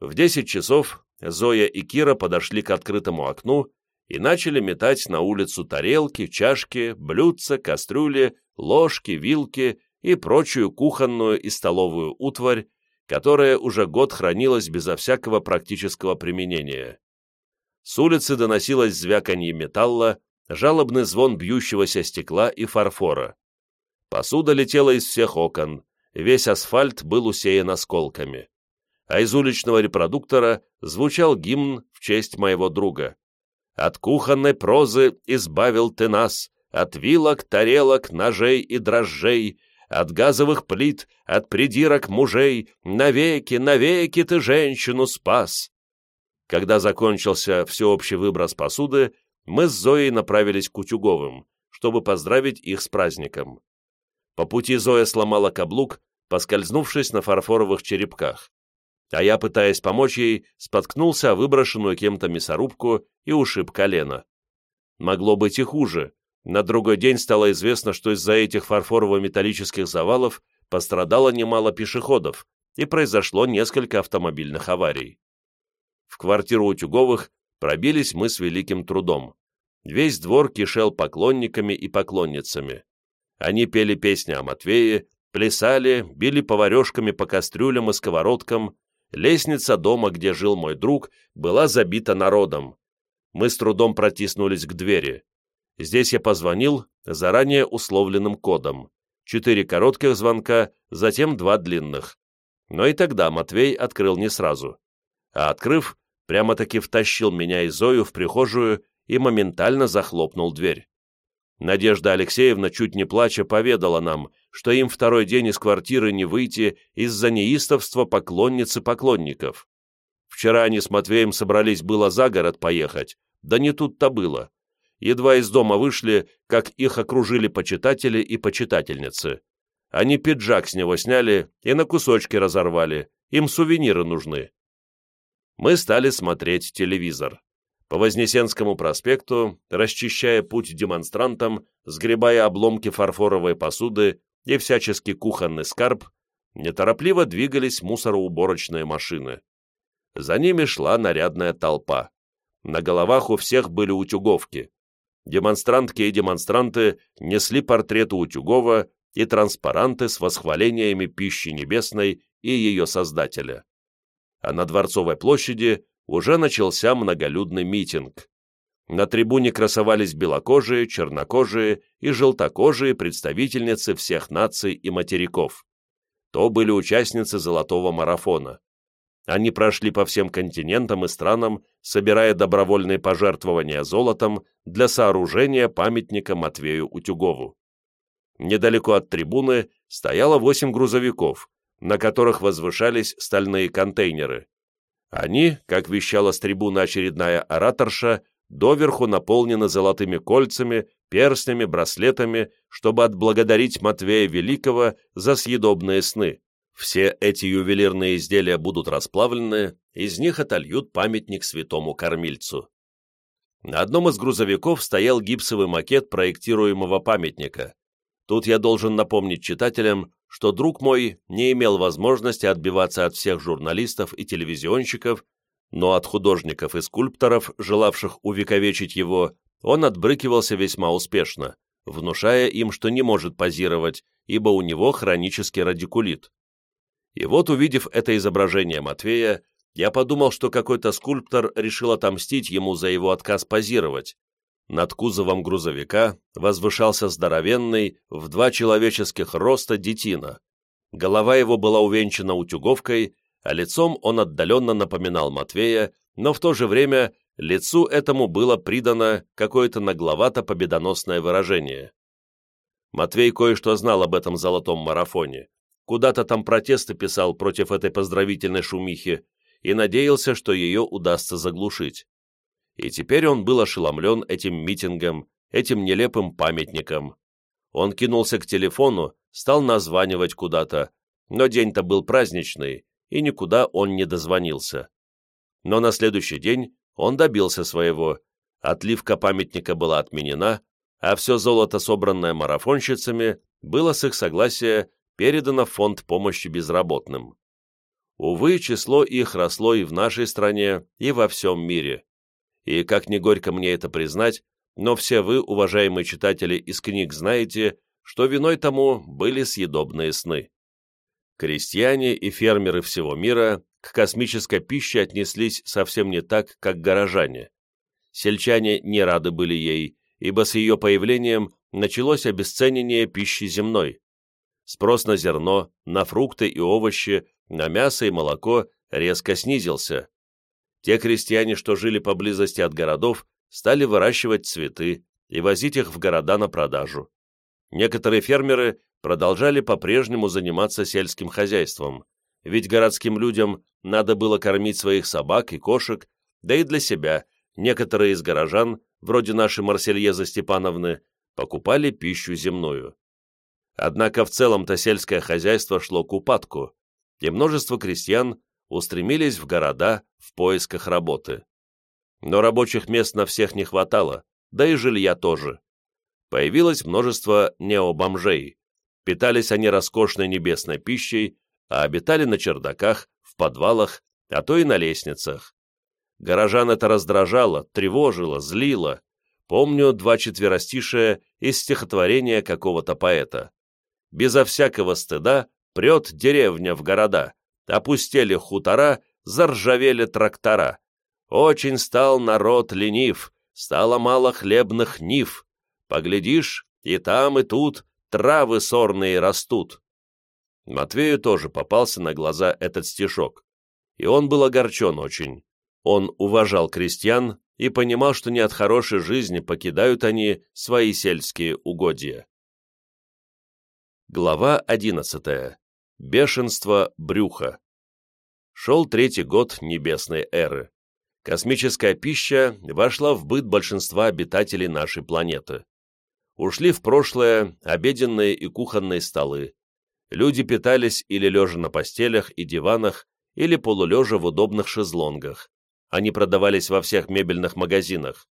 В 10 часов Зоя и Кира подошли к открытому окну и начали метать на улицу тарелки, чашки, блюдца, кастрюли, ложки, вилки и прочую кухонную и столовую утварь, которая уже год хранилась безо всякого практического применения. С улицы доносилось звяканье металла, жалобный звон бьющегося стекла и фарфора. Посуда летела из всех окон, весь асфальт был усеян осколками. А из уличного репродуктора звучал гимн в честь моего друга. От кухонной прозы избавил ты нас, от вилок, тарелок, ножей и дрожжей, от газовых плит, от придирок мужей, навеки, навеки ты женщину спас. Когда закончился всеобщий выброс посуды, мы с Зоей направились к Утюговым, чтобы поздравить их с праздником. По пути Зоя сломала каблук, поскользнувшись на фарфоровых черепках а я, пытаясь помочь ей, споткнулся о выброшенную кем-то мясорубку и ушиб колено. Могло быть и хуже. На другой день стало известно, что из-за этих фарфорово-металлических завалов пострадало немало пешеходов, и произошло несколько автомобильных аварий. В квартиру Утюговых пробились мы с великим трудом. Весь двор кишел поклонниками и поклонницами. Они пели песни о Матвее, плясали, били поварешками по кастрюлям и сковородкам, Лестница дома, где жил мой друг, была забита народом. Мы с трудом протиснулись к двери. Здесь я позвонил заранее условленным кодом. Четыре коротких звонка, затем два длинных. Но и тогда Матвей открыл не сразу. А открыв, прямо-таки втащил меня и Зою в прихожую и моментально захлопнул дверь. Надежда Алексеевна, чуть не плача, поведала нам, что им второй день из квартиры не выйти из-за неистовства поклонницы поклонников. Вчера они с Матвеем собрались было за город поехать, да не тут-то было. Едва из дома вышли, как их окружили почитатели и почитательницы. Они пиджак с него сняли и на кусочки разорвали, им сувениры нужны. Мы стали смотреть телевизор по Вознесенскому проспекту, расчищая путь демонстрантам, сгребая обломки фарфоровой посуды и всяческий кухонный скарб, неторопливо двигались мусороуборочные машины. За ними шла нарядная толпа. На головах у всех были утюговки. Демонстрантки и демонстранты несли портреты Утюгова и транспаранты с восхвалениями пищи небесной и ее создателя. А на Дворцовой площади уже начался многолюдный митинг. На трибуне красовались белокожие, чернокожие и желтокожие представительницы всех наций и материков. То были участницы золотого марафона. Они прошли по всем континентам и странам, собирая добровольные пожертвования золотом для сооружения памятника Матвею Утюгову. Недалеко от трибуны стояло восемь грузовиков, на которых возвышались стальные контейнеры, Они, как вещала с трибуны очередная ораторша, доверху наполнены золотыми кольцами, перстнями, браслетами, чтобы отблагодарить Матвея Великого за съедобные сны. Все эти ювелирные изделия будут расплавлены, из них отольют памятник святому кормильцу. На одном из грузовиков стоял гипсовый макет проектируемого памятника. Тут я должен напомнить читателям, что друг мой не имел возможности отбиваться от всех журналистов и телевизионщиков, но от художников и скульпторов, желавших увековечить его, он отбрыкивался весьма успешно, внушая им, что не может позировать, ибо у него хронический радикулит. И вот, увидев это изображение Матвея, я подумал, что какой-то скульптор решил отомстить ему за его отказ позировать. Над кузовом грузовика возвышался здоровенный, в два человеческих роста детина. Голова его была увенчана утюговкой, а лицом он отдаленно напоминал Матвея, но в то же время лицу этому было придано какое-то нагловато-победоносное выражение. Матвей кое-что знал об этом золотом марафоне. Куда-то там протесты писал против этой поздравительной шумихи и надеялся, что ее удастся заглушить. И теперь он был ошеломлен этим митингом, этим нелепым памятником. Он кинулся к телефону, стал названивать куда-то, но день-то был праздничный, и никуда он не дозвонился. Но на следующий день он добился своего. Отливка памятника была отменена, а все золото, собранное марафонщицами, было с их согласия передано в фонд помощи безработным. Увы, число их росло и в нашей стране, и во всем мире. И, как не горько мне это признать, но все вы, уважаемые читатели из книг, знаете, что виной тому были съедобные сны. Крестьяне и фермеры всего мира к космической пище отнеслись совсем не так, как горожане. Сельчане не рады были ей, ибо с ее появлением началось обесценивание пищи земной. Спрос на зерно, на фрукты и овощи, на мясо и молоко резко снизился. Те крестьяне, что жили поблизости от городов, стали выращивать цветы и возить их в города на продажу. Некоторые фермеры продолжали по-прежнему заниматься сельским хозяйством, ведь городским людям надо было кормить своих собак и кошек, да и для себя некоторые из горожан, вроде нашей Марсельезы Степановны, покупали пищу земную. Однако в целом-то сельское хозяйство шло к упадку, и множество крестьян устремились в города в поисках работы. Но рабочих мест на всех не хватало, да и жилья тоже. Появилось множество необомжей. Питались они роскошной небесной пищей, а обитали на чердаках, в подвалах, а то и на лестницах. Горожан это раздражало, тревожило, злило. Помню два четверостишия из стихотворения какого-то поэта. Безо всякого стыда прет деревня в города, опустели хутора, заржавели трактора. Очень стал народ ленив, стало мало хлебных нив. Поглядишь, и там, и тут травы сорные растут. Матвею тоже попался на глаза этот стишок, и он был огорчен очень. Он уважал крестьян и понимал, что не от хорошей жизни покидают они свои сельские угодья. Глава одиннадцатая. Бешенство брюха. Шел третий год небесной эры. Космическая пища вошла в быт большинства обитателей нашей планеты. Ушли в прошлое обеденные и кухонные столы. Люди питались или лежа на постелях и диванах, или полулежа в удобных шезлонгах. Они продавались во всех мебельных магазинах.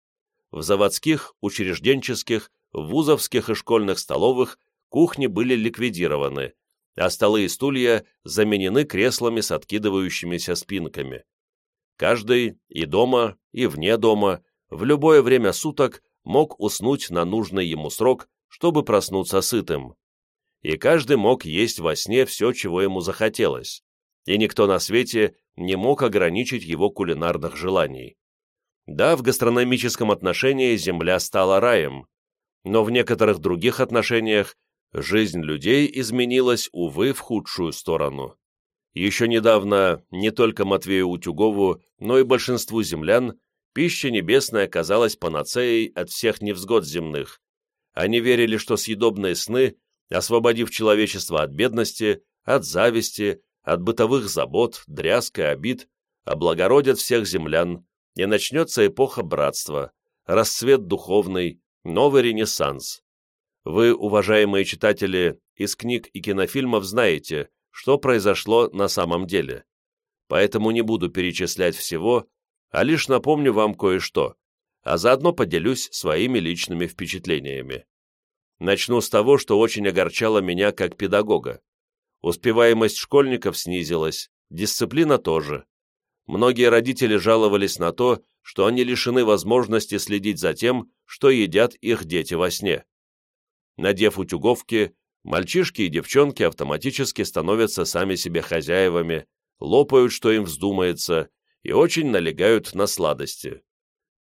В заводских, учрежденческих, вузовских и школьных столовых кухни были ликвидированы, а столы и стулья заменены креслами с откидывающимися спинками. Каждый и дома, и вне дома, в любое время суток мог уснуть на нужный ему срок, чтобы проснуться сытым. И каждый мог есть во сне все, чего ему захотелось, и никто на свете не мог ограничить его кулинарных желаний. Да, в гастрономическом отношении земля стала раем, но в некоторых других отношениях Жизнь людей изменилась, увы, в худшую сторону. Еще недавно не только Матвею Утюгову, но и большинству землян пища небесная казалась панацеей от всех невзгод земных. Они верили, что съедобные сны, освободив человечество от бедности, от зависти, от бытовых забот, дрязг и обид, облагородят всех землян, и начнется эпоха братства, расцвет духовный, новый ренессанс. Вы, уважаемые читатели, из книг и кинофильмов знаете, что произошло на самом деле. Поэтому не буду перечислять всего, а лишь напомню вам кое-что, а заодно поделюсь своими личными впечатлениями. Начну с того, что очень огорчало меня как педагога. Успеваемость школьников снизилась, дисциплина тоже. Многие родители жаловались на то, что они лишены возможности следить за тем, что едят их дети во сне. Надев утюговки, мальчишки и девчонки автоматически становятся сами себе хозяевами, лопают, что им вздумается, и очень налегают на сладости.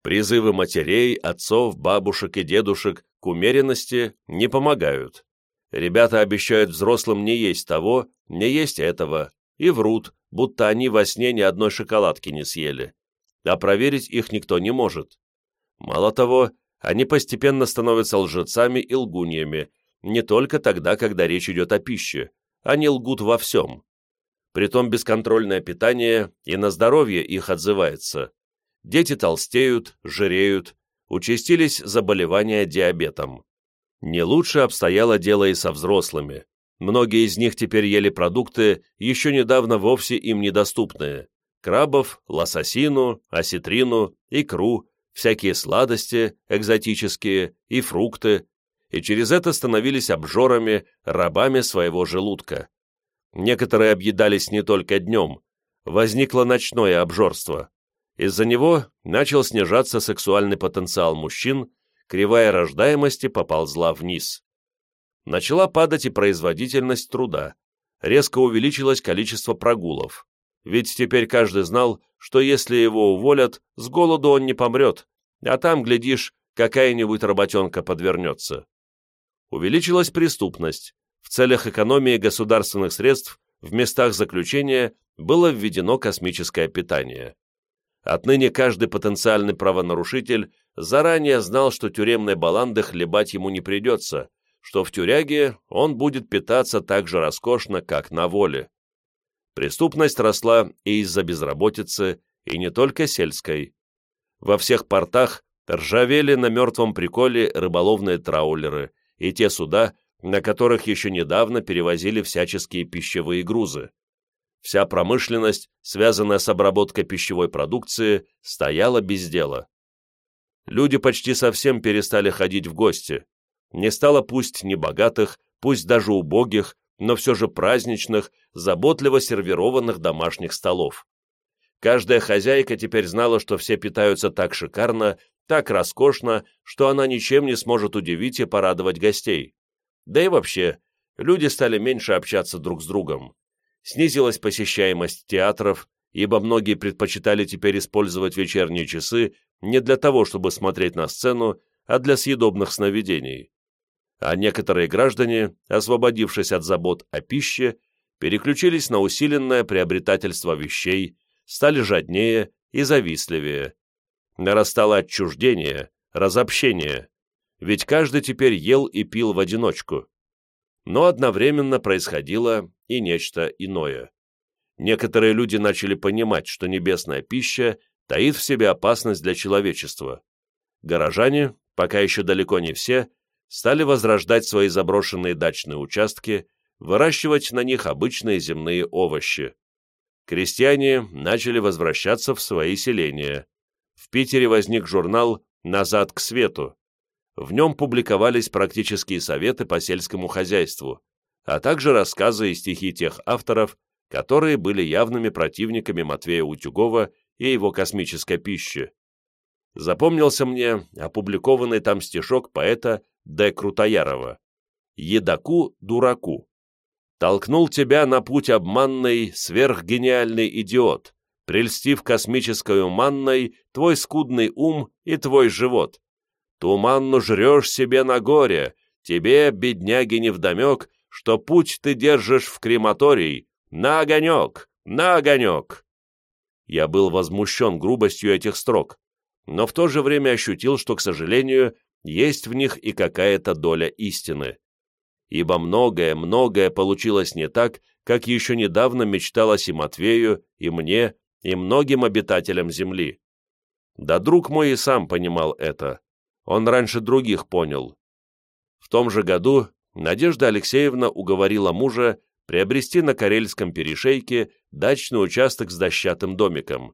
Призывы матерей, отцов, бабушек и дедушек к умеренности не помогают. Ребята обещают взрослым не есть того, не есть этого, и врут, будто они во сне ни одной шоколадки не съели. А проверить их никто не может. Мало того, они постепенно становятся лжецами и лгуньями, не только тогда, когда речь идет о пище, они лгут во всем. Притом бесконтрольное питание и на здоровье их отзывается. Дети толстеют, жиреют, участились заболевания диабетом. Не лучше обстояло дело и со взрослыми. Многие из них теперь ели продукты, еще недавно вовсе им недоступные. Крабов, лососину, осетрину, икру, всякие сладости, экзотические, и фрукты, и через это становились обжорами, рабами своего желудка. Некоторые объедались не только днем. Возникло ночное обжорство. Из-за него начал снижаться сексуальный потенциал мужчин, кривая рождаемости поползла вниз. Начала падать и производительность труда. Резко увеличилось количество прогулов. Ведь теперь каждый знал, что если его уволят, с голоду он не помрет, а там, глядишь, какая-нибудь работенка подвернется. Увеличилась преступность. В целях экономии государственных средств в местах заключения было введено космическое питание. Отныне каждый потенциальный правонарушитель заранее знал, что тюремной баланды хлебать ему не придется, что в тюряге он будет питаться так же роскошно, как на воле. Преступность росла и из-за безработицы, и не только сельской. Во всех портах ржавели на мертвом приколе рыболовные траулеры и те суда, на которых еще недавно перевозили всяческие пищевые грузы вся промышленность, связанная с обработкой пищевой продукции, стояла без дела. Люди почти совсем перестали ходить в гости. Не стало пусть не богатых, пусть даже убогих, но все же праздничных, заботливо сервированных домашних столов. Каждая хозяйка теперь знала, что все питаются так шикарно, так роскошно, что она ничем не сможет удивить и порадовать гостей. Да и вообще, люди стали меньше общаться друг с другом снизилась посещаемость театров, ибо многие предпочитали теперь использовать вечерние часы не для того, чтобы смотреть на сцену, а для съедобных сновидений. А некоторые граждане, освободившись от забот о пище, переключились на усиленное приобретательство вещей, стали жаднее и завистливее. Нарастало отчуждение, разобщение, ведь каждый теперь ел и пил в одиночку. Но одновременно происходило и нечто иное. Некоторые люди начали понимать, что небесная пища таит в себе опасность для человечества. Горожане, пока еще далеко не все, стали возрождать свои заброшенные дачные участки, выращивать на них обычные земные овощи. Крестьяне начали возвращаться в свои селения. В Питере возник журнал «Назад к свету». В нем публиковались практические советы по сельскому хозяйству, а также рассказы и стихи тех авторов, которые были явными противниками Матвея Утюгова и его космической пищи. Запомнился мне опубликованный там стишок поэта Д. Крутоярова «Едаку-дураку». «Толкнул тебя на путь обманный сверхгениальный идиот, прельстив космической манной твой скудный ум и твой живот. Туманну жрешь себе на горе, тебе, бедняги, невдомек, что путь ты держишь в крематорий, на огонек, на огонек. Я был возмущен грубостью этих строк, но в то же время ощутил, что, к сожалению, есть в них и какая-то доля истины. Ибо многое-многое получилось не так, как еще недавно мечталось и Матвею, и мне, и многим обитателям Земли. Да друг мой и сам понимал это. Он раньше других понял. В том же году Надежда Алексеевна уговорила мужа приобрести на Карельском перешейке дачный участок с дощатым домиком.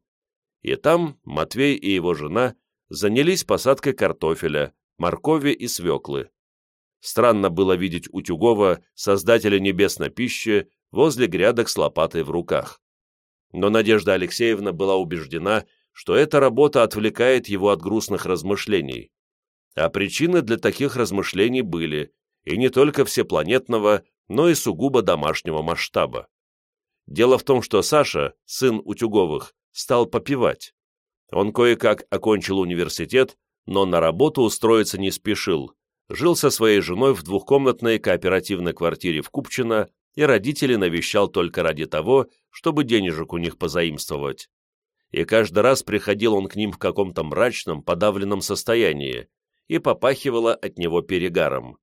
И там Матвей и его жена занялись посадкой картофеля, моркови и свеклы. Странно было видеть Утюгова, создателя небесной пищи, возле грядок с лопатой в руках. Но Надежда Алексеевна была убеждена, что эта работа отвлекает его от грустных размышлений. А причины для таких размышлений были, и не только всепланетного, но и сугубо домашнего масштаба. Дело в том, что Саша, сын Утюговых, стал попивать. Он кое-как окончил университет, но на работу устроиться не спешил, жил со своей женой в двухкомнатной кооперативной квартире в Купчино и родителей навещал только ради того, чтобы денежек у них позаимствовать. И каждый раз приходил он к ним в каком-то мрачном, подавленном состоянии, и попахивало от него перегаром.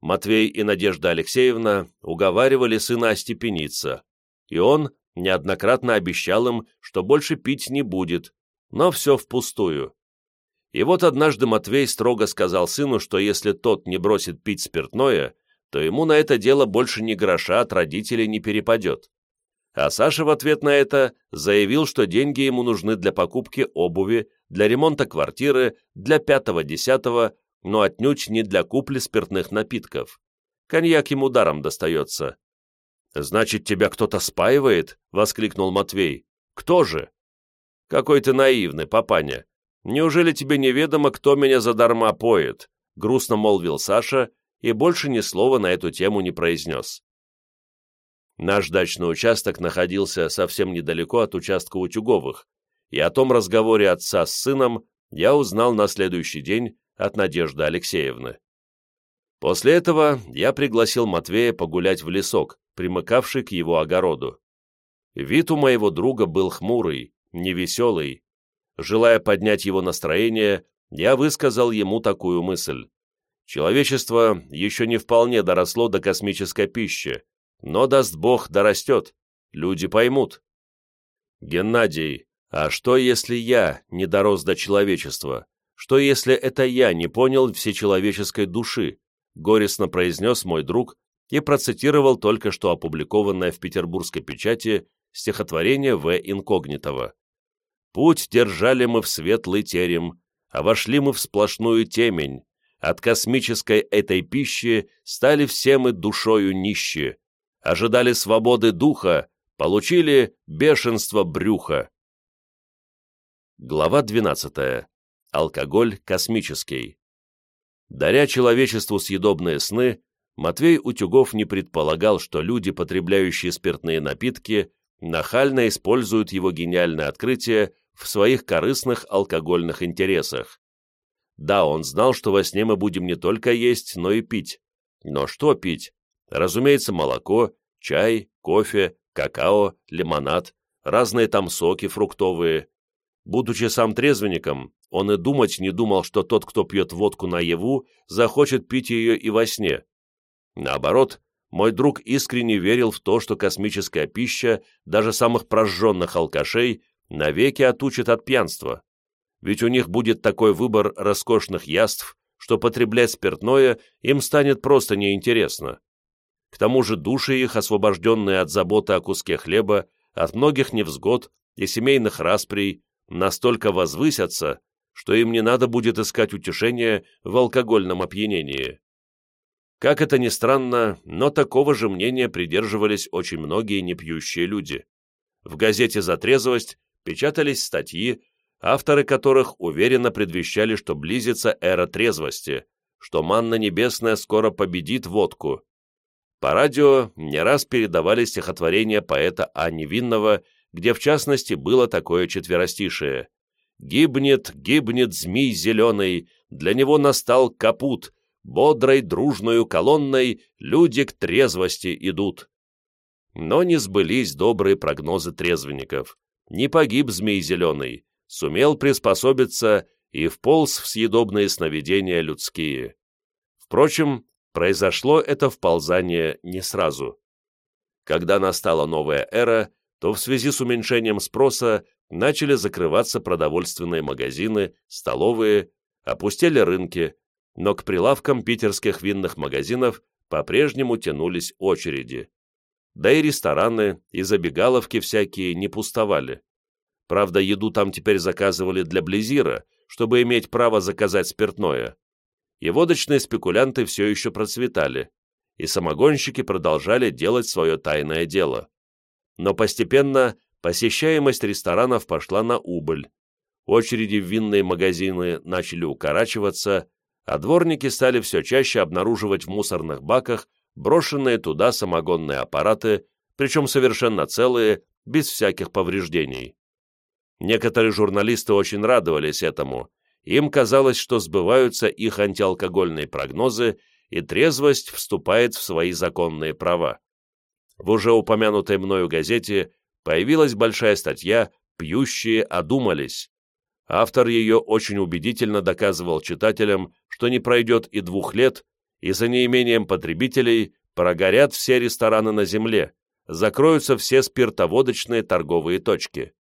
Матвей и Надежда Алексеевна уговаривали сына остепениться, и он неоднократно обещал им, что больше пить не будет, но все впустую. И вот однажды Матвей строго сказал сыну, что если тот не бросит пить спиртное, то ему на это дело больше ни гроша от родителей не перепадет. А Саша в ответ на это заявил, что деньги ему нужны для покупки обуви, для ремонта квартиры, для пятого-десятого, но отнюдь не для купли спиртных напитков. Коньяк ему даром достается. «Значит, тебя кто-то спаивает?» — воскликнул Матвей. «Кто же?» «Какой ты наивный, папаня. Неужели тебе неведомо, кто меня задарма поет?» — грустно молвил Саша и больше ни слова на эту тему не произнес. Наш дачный участок находился совсем недалеко от участка Утюговых, и о том разговоре отца с сыном я узнал на следующий день от Надежды Алексеевны. После этого я пригласил Матвея погулять в лесок, примыкавший к его огороду. Вид у моего друга был хмурый, невеселый. Желая поднять его настроение, я высказал ему такую мысль. Человечество еще не вполне доросло до космической пищи, но, даст Бог, дорастет, люди поймут. Геннадий, а что, если я не дорос до человечества? Что, если это я не понял всечеловеческой души? Горестно произнес мой друг и процитировал только что опубликованное в петербургской печати стихотворение В. Инкогнитова. «Путь держали мы в светлый терем, а вошли мы в сплошную темень, от космической этой пищи стали все мы душою нищи, ожидали свободы духа, получили бешенство брюха. Глава 12. Алкоголь космический. Даря человечеству съедобные сны, Матвей Утюгов не предполагал, что люди, потребляющие спиртные напитки, нахально используют его гениальное открытие в своих корыстных алкогольных интересах. Да, он знал, что во сне мы будем не только есть, но и пить. Но что пить? Разумеется, молоко, чай, кофе, какао, лимонад, разные там соки фруктовые. Будучи сам трезвенником, он и думать не думал, что тот, кто пьет водку наяву, захочет пить ее и во сне. Наоборот, мой друг искренне верил в то, что космическая пища даже самых прожженных алкашей навеки отучит от пьянства ведь у них будет такой выбор роскошных яств, что потреблять спиртное им станет просто неинтересно. К тому же души их, освобожденные от заботы о куске хлеба, от многих невзгод и семейных расприй, настолько возвысятся, что им не надо будет искать утешения в алкогольном опьянении. Как это ни странно, но такого же мнения придерживались очень многие непьющие люди. В газете «За трезвость» печатались статьи, авторы которых уверенно предвещали, что близится эра трезвости, что манна небесная скоро победит водку. По радио не раз передавали стихотворения поэта А. Невинного, где в частности было такое четверостишее «Гибнет, гибнет змей зеленый, для него настал капут, бодрой дружною колонной люди к трезвости идут». Но не сбылись добрые прогнозы трезвенников. Не погиб змей зеленый, сумел приспособиться и вполз в съедобные сновидения людские. Впрочем, произошло это вползание не сразу. Когда настала новая эра, то в связи с уменьшением спроса начали закрываться продовольственные магазины, столовые, опустели рынки, но к прилавкам питерских винных магазинов по-прежнему тянулись очереди. Да и рестораны, и забегаловки всякие не пустовали. Правда, еду там теперь заказывали для Близира, чтобы иметь право заказать спиртное. И водочные спекулянты все еще процветали, и самогонщики продолжали делать свое тайное дело. Но постепенно посещаемость ресторанов пошла на убыль. Очереди в винные магазины начали укорачиваться, а дворники стали все чаще обнаруживать в мусорных баках брошенные туда самогонные аппараты, причем совершенно целые, без всяких повреждений. Некоторые журналисты очень радовались этому. Им казалось, что сбываются их антиалкогольные прогнозы, и трезвость вступает в свои законные права. В уже упомянутой мною газете появилась большая статья «Пьющие одумались». Автор ее очень убедительно доказывал читателям, что не пройдет и двух лет, и за неимением потребителей прогорят все рестораны на земле, закроются все спиртоводочные торговые точки.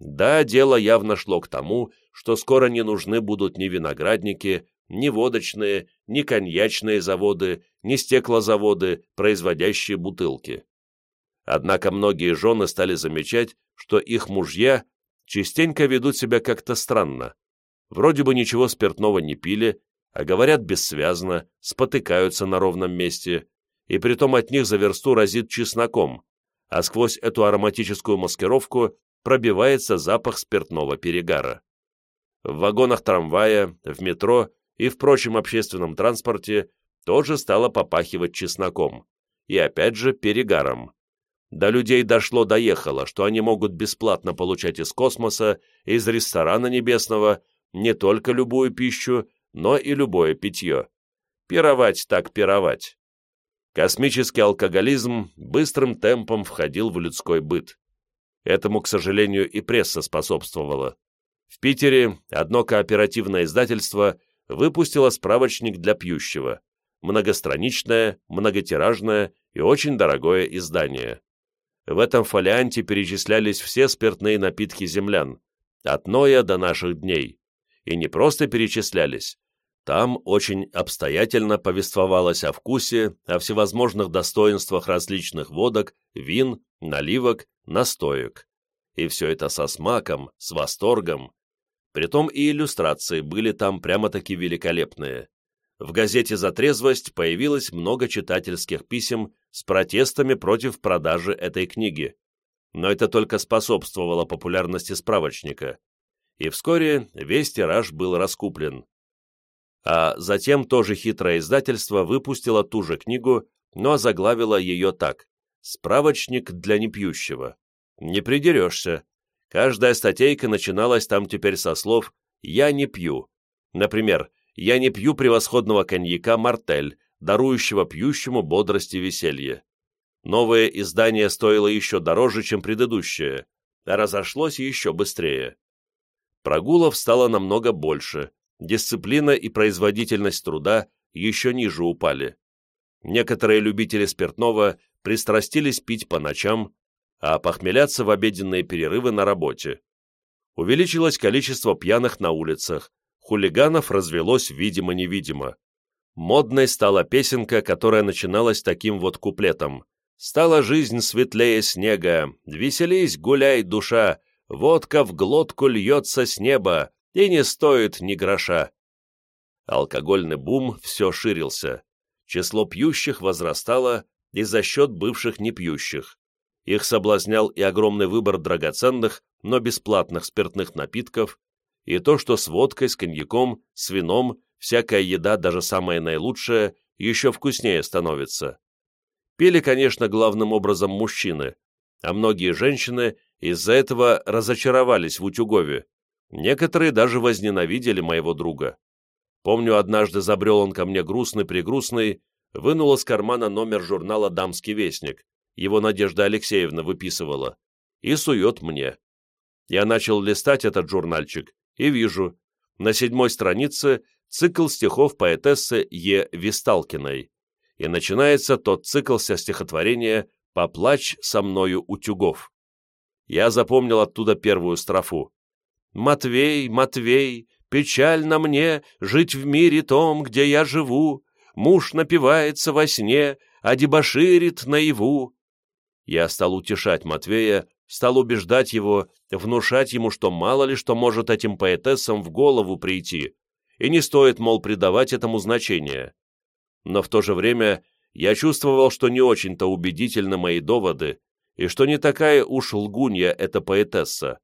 Да, дело явно шло к тому, что скоро не нужны будут ни виноградники, ни водочные, ни коньячные заводы, ни стеклозаводы, производящие бутылки. Однако многие жены стали замечать, что их мужья частенько ведут себя как-то странно. Вроде бы ничего спиртного не пили, а говорят бессвязно, спотыкаются на ровном месте, и притом от них за версту разит чесноком, а сквозь эту ароматическую маскировку пробивается запах спиртного перегара. В вагонах трамвая, в метро и в прочем общественном транспорте тоже стало попахивать чесноком, и опять же перегаром. До людей дошло-доехало, что они могут бесплатно получать из космоса, из ресторана небесного, не только любую пищу, но и любое питье. Пировать так пировать. Космический алкоголизм быстрым темпом входил в людской быт. Этому, к сожалению, и пресса способствовала. В Питере одно кооперативное издательство выпустило справочник для пьющего. Многостраничное, многотиражное и очень дорогое издание. В этом фолианте перечислялись все спиртные напитки землян, от Ноя до наших дней. И не просто перечислялись. Там очень обстоятельно повествовалось о вкусе, о всевозможных достоинствах различных водок, вин, наливок настоек. И все это со смаком, с восторгом. Притом и иллюстрации были там прямо-таки великолепные. В газете «За трезвость» появилось много читательских писем с протестами против продажи этой книги. Но это только способствовало популярности справочника. И вскоре весь тираж был раскуплен. А затем тоже хитрое издательство выпустило ту же книгу, но заглавило ее так Справочник для непьющего. Не придерешься. Каждая статейка начиналась там теперь со слов «я не пью». Например, «я не пью превосходного коньяка «Мартель», дарующего пьющему бодрость и веселье». Новое издание стоило еще дороже, чем предыдущее, а разошлось еще быстрее. Прогулов стало намного больше, дисциплина и производительность труда еще ниже упали. Некоторые любители спиртного пристрастились пить по ночам, а похмеляться в обеденные перерывы на работе. Увеличилось количество пьяных на улицах, хулиганов развелось видимо-невидимо. Модной стала песенка, которая начиналась таким вот куплетом. «Стала жизнь светлее снега, веселись, гуляй, душа, водка в глотку льется с неба, и не стоит ни гроша». Алкогольный бум все ширился. Число пьющих возрастало, и за счет бывших непьющих. Их соблазнял и огромный выбор драгоценных, но бесплатных спиртных напитков, и то, что с водкой, с коньяком, с вином, всякая еда, даже самая наилучшая, еще вкуснее становится. Пили, конечно, главным образом мужчины, а многие женщины из-за этого разочаровались в утюгове. Некоторые даже возненавидели моего друга. Помню, однажды забрел он ко мне грустный-пригрустный, вынул из кармана номер журнала «Дамский вестник», его Надежда Алексеевна выписывала, и сует мне. Я начал листать этот журнальчик и вижу, на седьмой странице цикл стихов поэтессы Е. Висталкиной, и начинается тот цикл со стихотворения «Поплачь со мною утюгов». Я запомнил оттуда первую строфу. «Матвей, Матвей, печально мне жить в мире том, где я живу. Муж напивается во сне, а дебоширит наяву». Я стал утешать Матвея, стал убеждать его, внушать ему, что мало ли что может этим поэтессам в голову прийти, и не стоит, мол, придавать этому значения. Но в то же время я чувствовал, что не очень-то убедительны мои доводы, и что не такая уж лгунья эта поэтесса.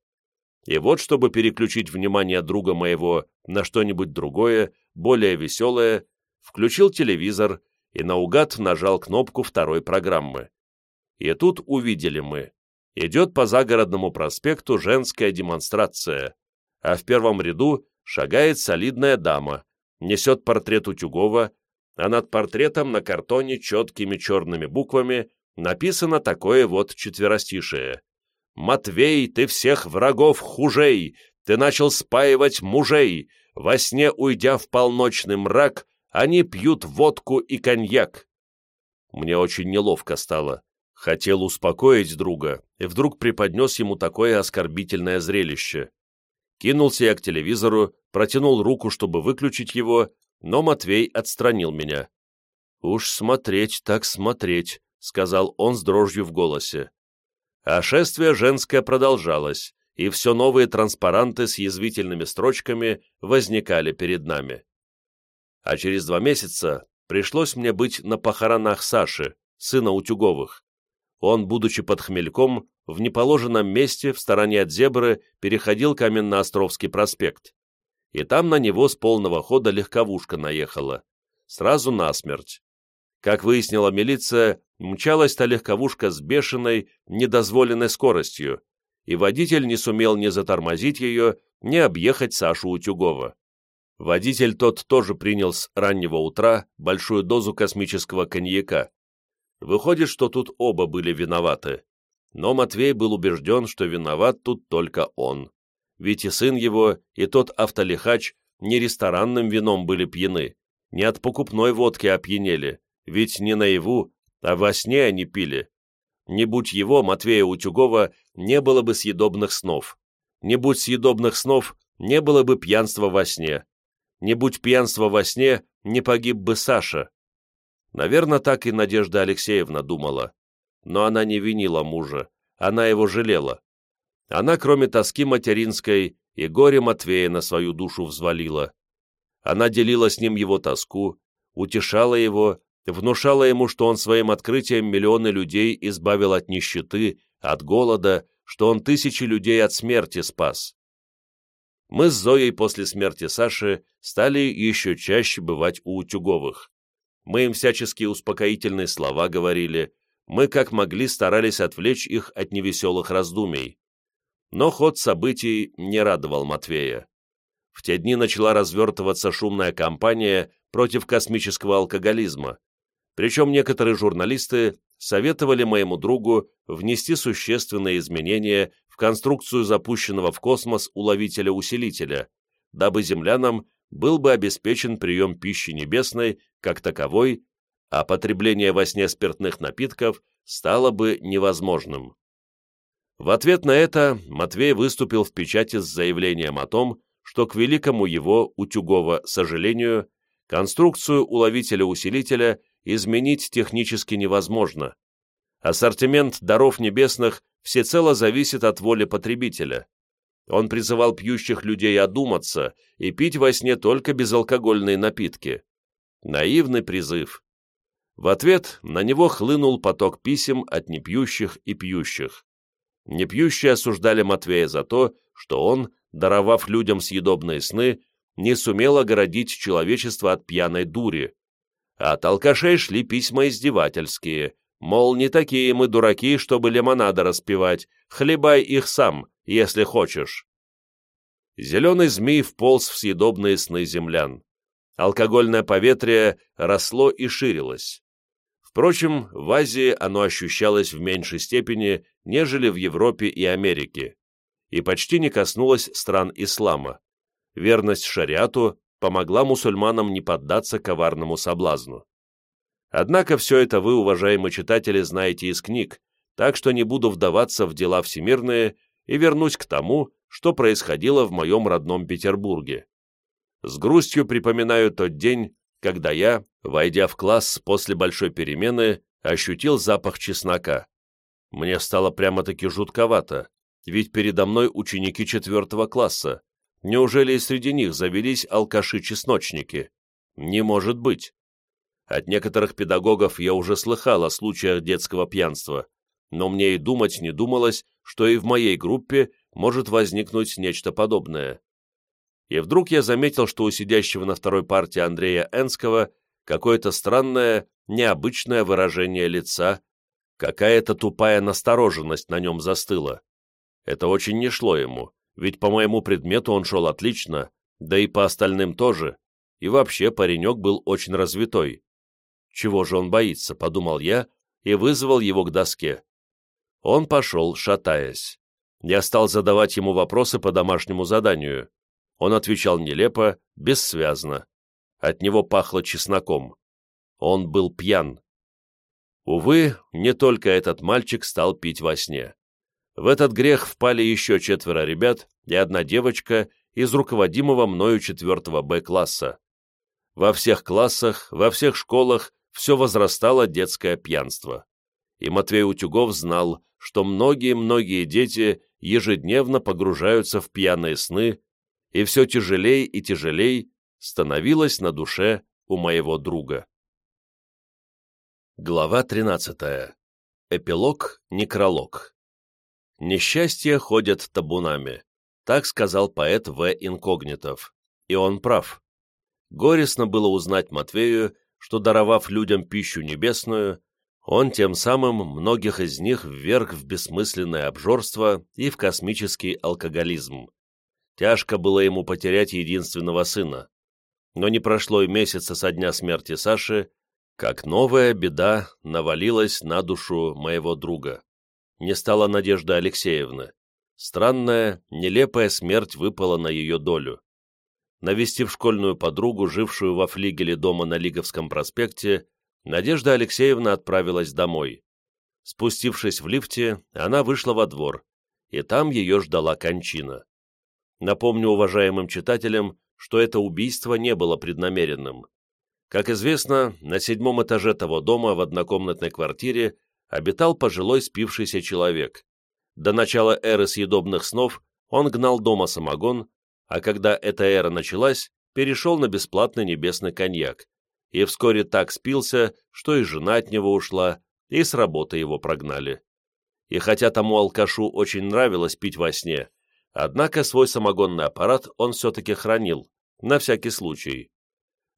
И вот, чтобы переключить внимание друга моего на что-нибудь другое, более веселое, включил телевизор и наугад нажал кнопку второй программы. И тут увидели мы. Идет по загородному проспекту женская демонстрация, а в первом ряду шагает солидная дама, несет портрет Утюгова, а над портретом на картоне четкими черными буквами написано такое вот четверостишее. «Матвей, ты всех врагов хужей, ты начал спаивать мужей, во сне уйдя в полночный мрак, они пьют водку и коньяк». Мне очень неловко стало. Хотел успокоить друга, и вдруг преподнес ему такое оскорбительное зрелище. Кинулся я к телевизору, протянул руку, чтобы выключить его, но Матвей отстранил меня. «Уж смотреть так смотреть», — сказал он с дрожью в голосе. А шествие женское продолжалось, и все новые транспаранты с язвительными строчками возникали перед нами. А через два месяца пришлось мне быть на похоронах Саши, сына Утюговых. Он, будучи под хмельком, в неположенном месте, в стороне от зебры, переходил Каменноостровский проспект. И там на него с полного хода легковушка наехала. Сразу насмерть. Как выяснила милиция, мчалась та легковушка с бешеной, недозволенной скоростью, и водитель не сумел ни затормозить ее, ни объехать Сашу Утюгова. Водитель тот тоже принял с раннего утра большую дозу космического коньяка. Выходит, что тут оба были виноваты. Но Матвей был убежден, что виноват тут только он. Ведь и сын его, и тот автолихач не ресторанным вином были пьяны, не от покупной водки опьянели, ведь не наяву, а во сне они пили. Не будь его, Матвея Утюгова, не было бы съедобных снов. Не будь съедобных снов, не было бы пьянства во сне. Не будь пьянства во сне, не погиб бы Саша. Наверное, так и Надежда Алексеевна думала. Но она не винила мужа, она его жалела. Она, кроме тоски материнской, и горе Матвея на свою душу взвалила. Она делила с ним его тоску, утешала его внушала ему, что он своим открытием миллионы людей избавил от нищеты, от голода, что он тысячи людей от смерти спас. Мы с Зоей после смерти Саши стали еще чаще бывать у Утюговых. Мы им всяческие успокоительные слова говорили, мы как могли старались отвлечь их от невеселых раздумий. Но ход событий не радовал Матвея. В те дни начала развертываться шумная кампания против космического алкоголизма, причем некоторые журналисты советовали моему другу внести существенные изменения в конструкцию запущенного в космос уловителя-усилителя, дабы землянам был бы обеспечен прием пищи небесной как таковой, а потребление во сне спиртных напитков стало бы невозможным. В ответ на это Матвей выступил в печати с заявлением о том, что к великому его, Утюгова, сожалению, конструкцию уловителя-усилителя изменить технически невозможно. Ассортимент даров небесных всецело зависит от воли потребителя. Он призывал пьющих людей одуматься и пить во сне только безалкогольные напитки. Наивный призыв. В ответ на него хлынул поток писем от непьющих и пьющих. Непьющие осуждали Матвея за то, что он, даровав людям съедобные сны, не сумел огородить человечество от пьяной дури, а от алкашей шли письма издевательские, мол, не такие мы дураки, чтобы лимонада распивать, хлебай их сам, если хочешь. Зеленый змей вполз в съедобные сны землян. Алкогольное поветрие росло и ширилось. Впрочем, в Азии оно ощущалось в меньшей степени, нежели в Европе и Америке, и почти не коснулось стран ислама. Верность шариату помогла мусульманам не поддаться коварному соблазну. Однако все это вы, уважаемые читатели, знаете из книг, так что не буду вдаваться в дела всемирные и вернусь к тому, что происходило в моем родном Петербурге. С грустью припоминаю тот день, когда я, войдя в класс после большой перемены, ощутил запах чеснока. Мне стало прямо-таки жутковато, ведь передо мной ученики четвертого класса. Неужели и среди них завелись алкаши-чесночники? Не может быть. От некоторых педагогов я уже слыхал о случаях детского пьянства, но мне и думать не думалось, что и в моей группе может возникнуть нечто подобное. И вдруг я заметил, что у сидящего на второй партии Андрея Энского какое-то странное, необычное выражение лица, какая-то тупая настороженность на нем застыла. Это очень не шло ему, ведь по моему предмету он шел отлично, да и по остальным тоже, и вообще паренек был очень развитой. Чего же он боится, подумал я, и вызвал его к доске. Он пошел, шатаясь. Я стал задавать ему вопросы по домашнему заданию. Он отвечал нелепо, бессвязно. От него пахло чесноком. Он был пьян. Увы, не только этот мальчик стал пить во сне. В этот грех впали еще четверо ребят и одна девочка из руководимого мною четвертого Б-класса. Во всех классах, во всех школах все возрастало детское пьянство. И Матвей Утюгов знал, что многие-многие дети ежедневно погружаются в пьяные сны, и все тяжелей и тяжелей становилось на душе у моего друга. Глава 13. Эпилог, некролог. «Несчастья ходят табунами», так сказал поэт В. Инкогнитов. И он прав. Горестно было узнать Матвею, что, даровав людям пищу небесную, он тем самым многих из них вверг в бессмысленное обжорство и в космический алкоголизм. Тяжко было ему потерять единственного сына. Но не прошло и месяца со дня смерти Саши, как новая беда навалилась на душу моего друга. Не стало Надежды Алексеевны. Странная, нелепая смерть выпала на ее долю. Навестив школьную подругу, жившую во флигеле дома на Лиговском проспекте, Надежда Алексеевна отправилась домой. Спустившись в лифте, она вышла во двор, и там ее ждала кончина. Напомню уважаемым читателям, что это убийство не было преднамеренным. Как известно, на седьмом этаже того дома в однокомнатной квартире обитал пожилой спившийся человек. До начала эры съедобных снов он гнал дома самогон, а когда эта эра началась, перешел на бесплатный небесный коньяк, и вскоре так спился, что и жена от него ушла, и с работы его прогнали. И хотя тому алкашу очень нравилось пить во сне, однако свой самогонный аппарат он все-таки хранил, на всякий случай.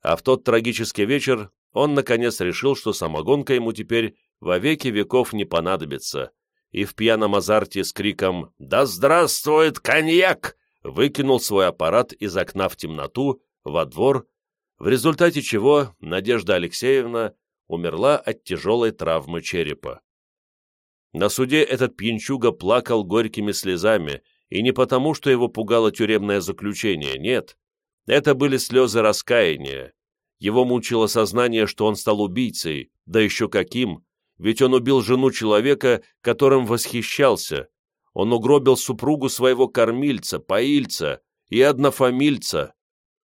А в тот трагический вечер он наконец решил, что самогонка ему теперь во веки веков не понадобится, и в пьяном азарте с криком «Да здравствует коньяк!» выкинул свой аппарат из окна в темноту, во двор, в результате чего Надежда Алексеевна умерла от тяжелой травмы черепа. На суде этот пьянчуга плакал горькими слезами, и не потому, что его пугало тюремное заключение, нет. Это были слезы раскаяния. Его мучило сознание, что он стал убийцей, да еще каким, ведь он убил жену человека, которым восхищался. Он угробил супругу своего кормильца, поильца и однофамильца.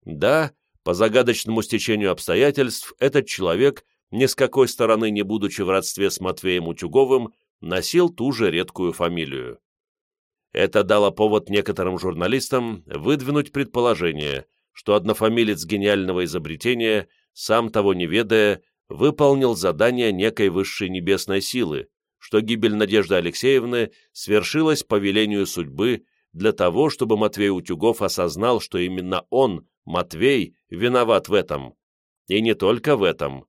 Да, по загадочному стечению обстоятельств, этот человек, ни с какой стороны не будучи в родстве с Матвеем Утюговым, носил ту же редкую фамилию. Это дало повод некоторым журналистам выдвинуть предположение, что однофамилец гениального изобретения, сам того не ведая, выполнил задание некой высшей небесной силы, что гибель Надежды Алексеевны свершилась по велению судьбы для того, чтобы Матвей Утюгов осознал, что именно он Матвей виноват в этом. И не только в этом.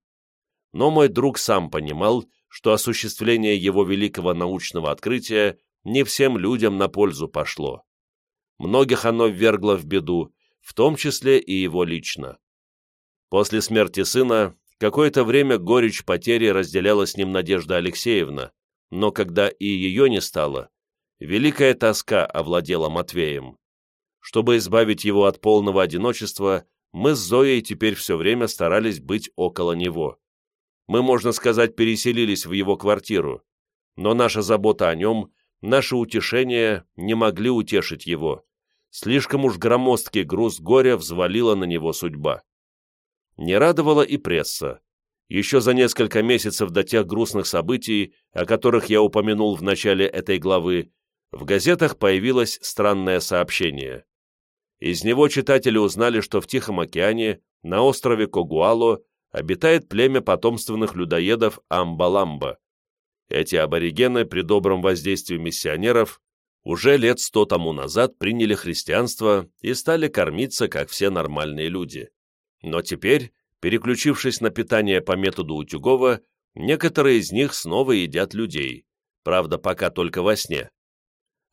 Но мой друг сам понимал, что осуществление его великого научного открытия не всем людям на пользу пошло. Многих оно ввергло в беду, в том числе и его лично. После смерти сына какое-то время горечь потери разделяла с ним Надежда Алексеевна, но когда и ее не стало, великая тоска овладела Матвеем. Чтобы избавить его от полного одиночества, мы с Зоей теперь все время старались быть около него. Мы, можно сказать, переселились в его квартиру. но наша забота о нем, наше утешение не могли утешить его. Слишком уж громоздкий груз горя взвалила на него судьба. Не радовала и пресса. Еще за несколько месяцев до тех грустных событий, о которых я упомянул в начале этой главы, в газетах появилось странное сообщение. Из него читатели узнали, что в Тихом океане, на острове Когуало, обитает племя потомственных людоедов Амбаламба. Эти аборигены при добром воздействии миссионеров уже лет сто тому назад приняли христианство и стали кормиться, как все нормальные люди. Но теперь, переключившись на питание по методу Утюгова, некоторые из них снова едят людей, правда, пока только во сне.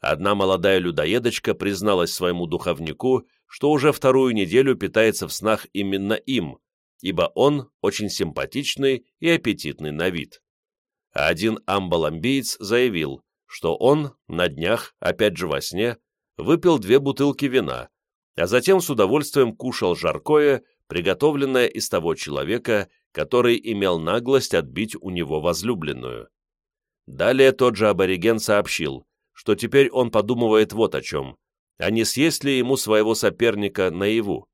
Одна молодая людоедочка призналась своему духовнику, что уже вторую неделю питается в снах именно им, ибо он очень симпатичный и аппетитный на вид. А один амбаламбиец заявил, что он на днях, опять же во сне, выпил две бутылки вина, а затем с удовольствием кушал жаркое, приготовленное из того человека, который имел наглость отбить у него возлюбленную. Далее тот же абориген сообщил, что теперь он подумывает вот о чем, а не съесть ли ему своего соперника наяву.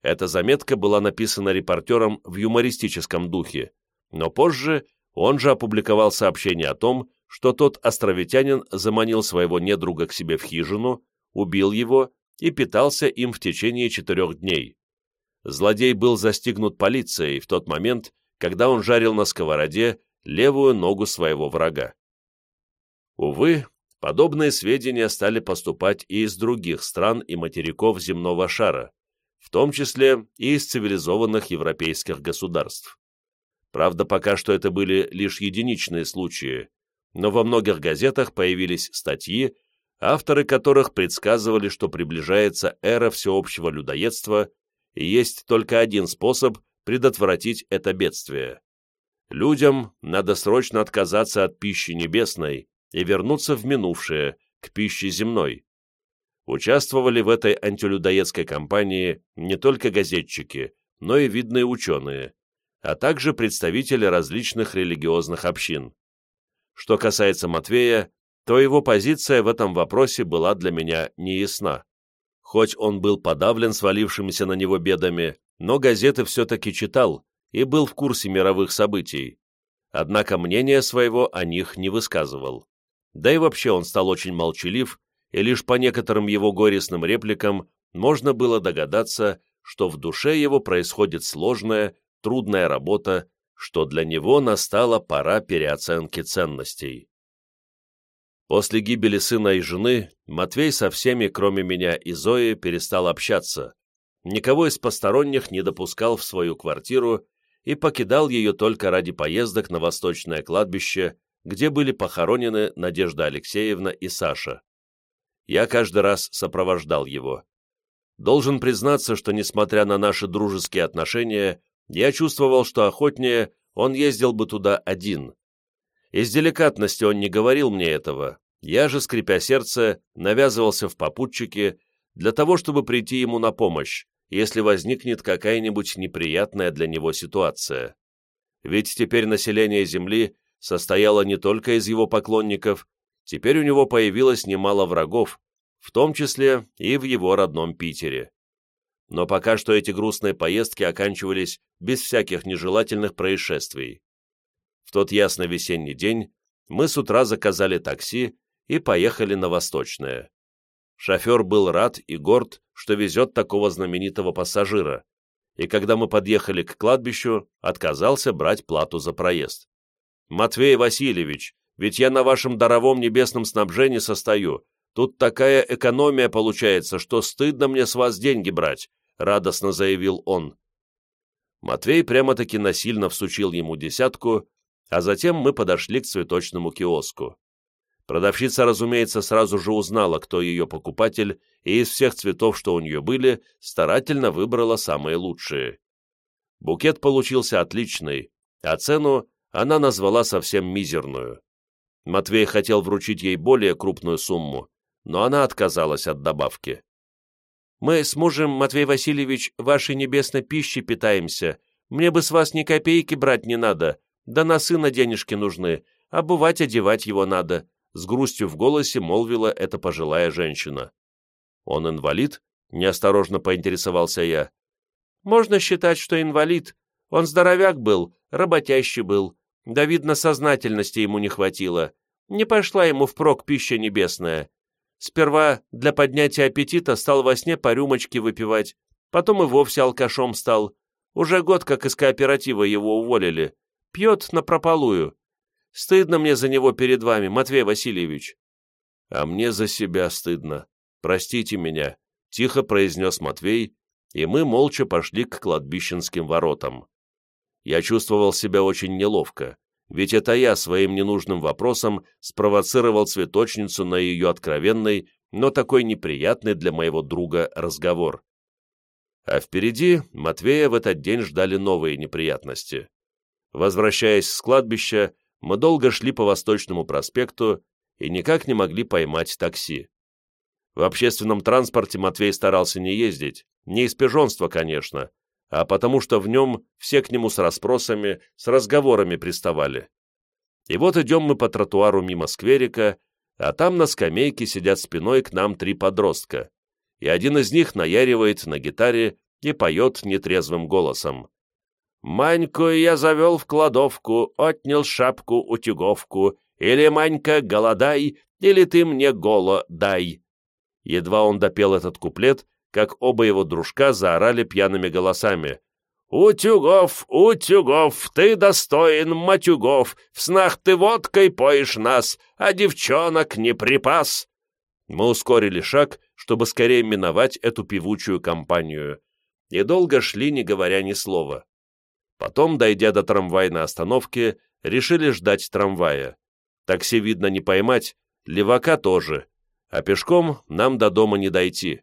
Эта заметка была написана репортером в юмористическом духе, но позже он же опубликовал сообщение о том, что тот островитянин заманил своего недруга к себе в хижину, убил его и питался им в течение четырех дней. Злодей был застигнут полицией в тот момент, когда он жарил на сковороде левую ногу своего врага. Увы, Подобные сведения стали поступать и из других стран и материков земного шара, в том числе и из цивилизованных европейских государств. Правда, пока что это были лишь единичные случаи, но во многих газетах появились статьи, авторы которых предсказывали, что приближается эра всеобщего людоедства, и есть только один способ предотвратить это бедствие. Людям надо срочно отказаться от пищи небесной, и вернуться в минувшее, к пище земной. Участвовали в этой антилюдоедской кампании не только газетчики, но и видные ученые, а также представители различных религиозных общин. Что касается Матвея, то его позиция в этом вопросе была для меня неясна. Хоть он был подавлен свалившимися на него бедами, но газеты все-таки читал и был в курсе мировых событий. Однако мнения своего о них не высказывал. Да и вообще он стал очень молчалив, и лишь по некоторым его горестным репликам можно было догадаться, что в душе его происходит сложная, трудная работа, что для него настала пора переоценки ценностей. После гибели сына и жены Матвей со всеми, кроме меня и Зои, перестал общаться, никого из посторонних не допускал в свою квартиру и покидал ее только ради поездок на восточное кладбище, где были похоронены Надежда Алексеевна и Саша. Я каждый раз сопровождал его. Должен признаться, что, несмотря на наши дружеские отношения, я чувствовал, что охотнее он ездил бы туда один. Из деликатности он не говорил мне этого, я же, скрипя сердце, навязывался в попутчике для того, чтобы прийти ему на помощь, если возникнет какая-нибудь неприятная для него ситуация. Ведь теперь население Земли состояла не только из его поклонников, теперь у него появилось немало врагов, в том числе и в его родном Питере. Но пока что эти грустные поездки оканчивались без всяких нежелательных происшествий. В тот ясный весенний день мы с утра заказали такси и поехали на Восточное. Шофер был рад и горд, что везет такого знаменитого пассажира, и когда мы подъехали к кладбищу, отказался брать плату за проезд. «Матвей Васильевич, ведь я на вашем даровом небесном снабжении состою. Тут такая экономия получается, что стыдно мне с вас деньги брать», — радостно заявил он. Матвей прямо-таки насильно всучил ему десятку, а затем мы подошли к цветочному киоску. Продавщица, разумеется, сразу же узнала, кто ее покупатель, и из всех цветов, что у нее были, старательно выбрала самые лучшие. Букет получился отличный, а цену она назвала совсем мизерную. Матвей хотел вручить ей более крупную сумму, но она отказалась от добавки. «Мы с мужем, Матвей Васильевич, вашей небесной пищи питаемся. Мне бы с вас ни копейки брать не надо, да на сына денежки нужны, обувать, одевать его надо», с грустью в голосе молвила эта пожилая женщина. «Он инвалид?» — неосторожно поинтересовался я. «Можно считать, что инвалид. Он здоровяк был, работящий был. Да, видно, сознательности ему не хватило. Не пошла ему впрок пища небесная. Сперва для поднятия аппетита стал во сне по рюмочке выпивать, потом и вовсе алкашом стал. Уже год как из кооператива его уволили. Пьет напропалую. Стыдно мне за него перед вами, Матвей Васильевич». «А мне за себя стыдно. Простите меня», — тихо произнес Матвей, и мы молча пошли к кладбищенским воротам. Я чувствовал себя очень неловко, ведь это я своим ненужным вопросом спровоцировал цветочницу на ее откровенный, но такой неприятный для моего друга разговор. А впереди Матвея в этот день ждали новые неприятности. Возвращаясь с кладбища, мы долго шли по Восточному проспекту и никак не могли поймать такси. В общественном транспорте Матвей старался не ездить, не из пижонства, конечно, а потому что в нем все к нему с расспросами, с разговорами приставали. И вот идем мы по тротуару мимо скверика, а там на скамейке сидят спиной к нам три подростка, и один из них наяривает на гитаре и поет нетрезвым голосом. Маньку я завел в кладовку, отнял шапку-утюговку, или, Манька, голодай, или ты мне голо дай. Едва он допел этот куплет, как оба его дружка заорали пьяными голосами. «Утюгов, Утюгов, ты достоин матюгов, в снах ты водкой поешь нас, а девчонок не припас!» Мы ускорили шаг, чтобы скорее миновать эту певучую компанию, и долго шли, не говоря ни слова. Потом, дойдя до трамвайной остановки, решили ждать трамвая. Такси, видно, не поймать, левака тоже, а пешком нам до дома не дойти.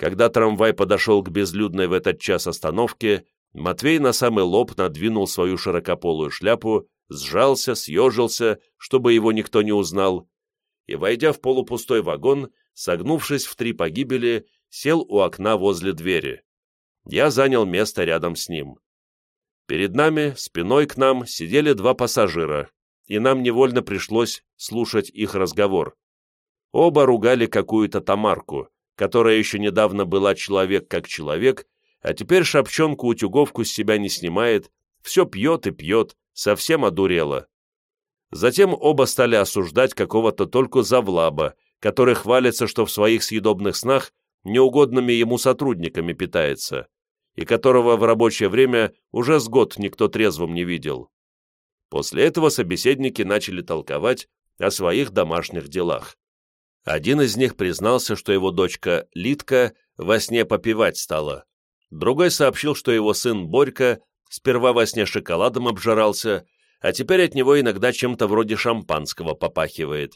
Когда трамвай подошел к безлюдной в этот час остановке, Матвей на самый лоб надвинул свою широкополую шляпу, сжался, съежился, чтобы его никто не узнал, и, войдя в полупустой вагон, согнувшись в три погибели, сел у окна возле двери. Я занял место рядом с ним. Перед нами, спиной к нам, сидели два пассажира, и нам невольно пришлось слушать их разговор. Оба ругали какую-то Тамарку, которая еще недавно была человек как человек, а теперь шапчонку-утюговку с себя не снимает, все пьет и пьет, совсем одурела. Затем оба стали осуждать какого-то только завлаба, который хвалится, что в своих съедобных снах неугодными ему сотрудниками питается и которого в рабочее время уже с год никто трезвым не видел. После этого собеседники начали толковать о своих домашних делах. Один из них признался, что его дочка Литка во сне попивать стала. Другой сообщил, что его сын Борька сперва во сне шоколадом обжирался, а теперь от него иногда чем-то вроде шампанского попахивает.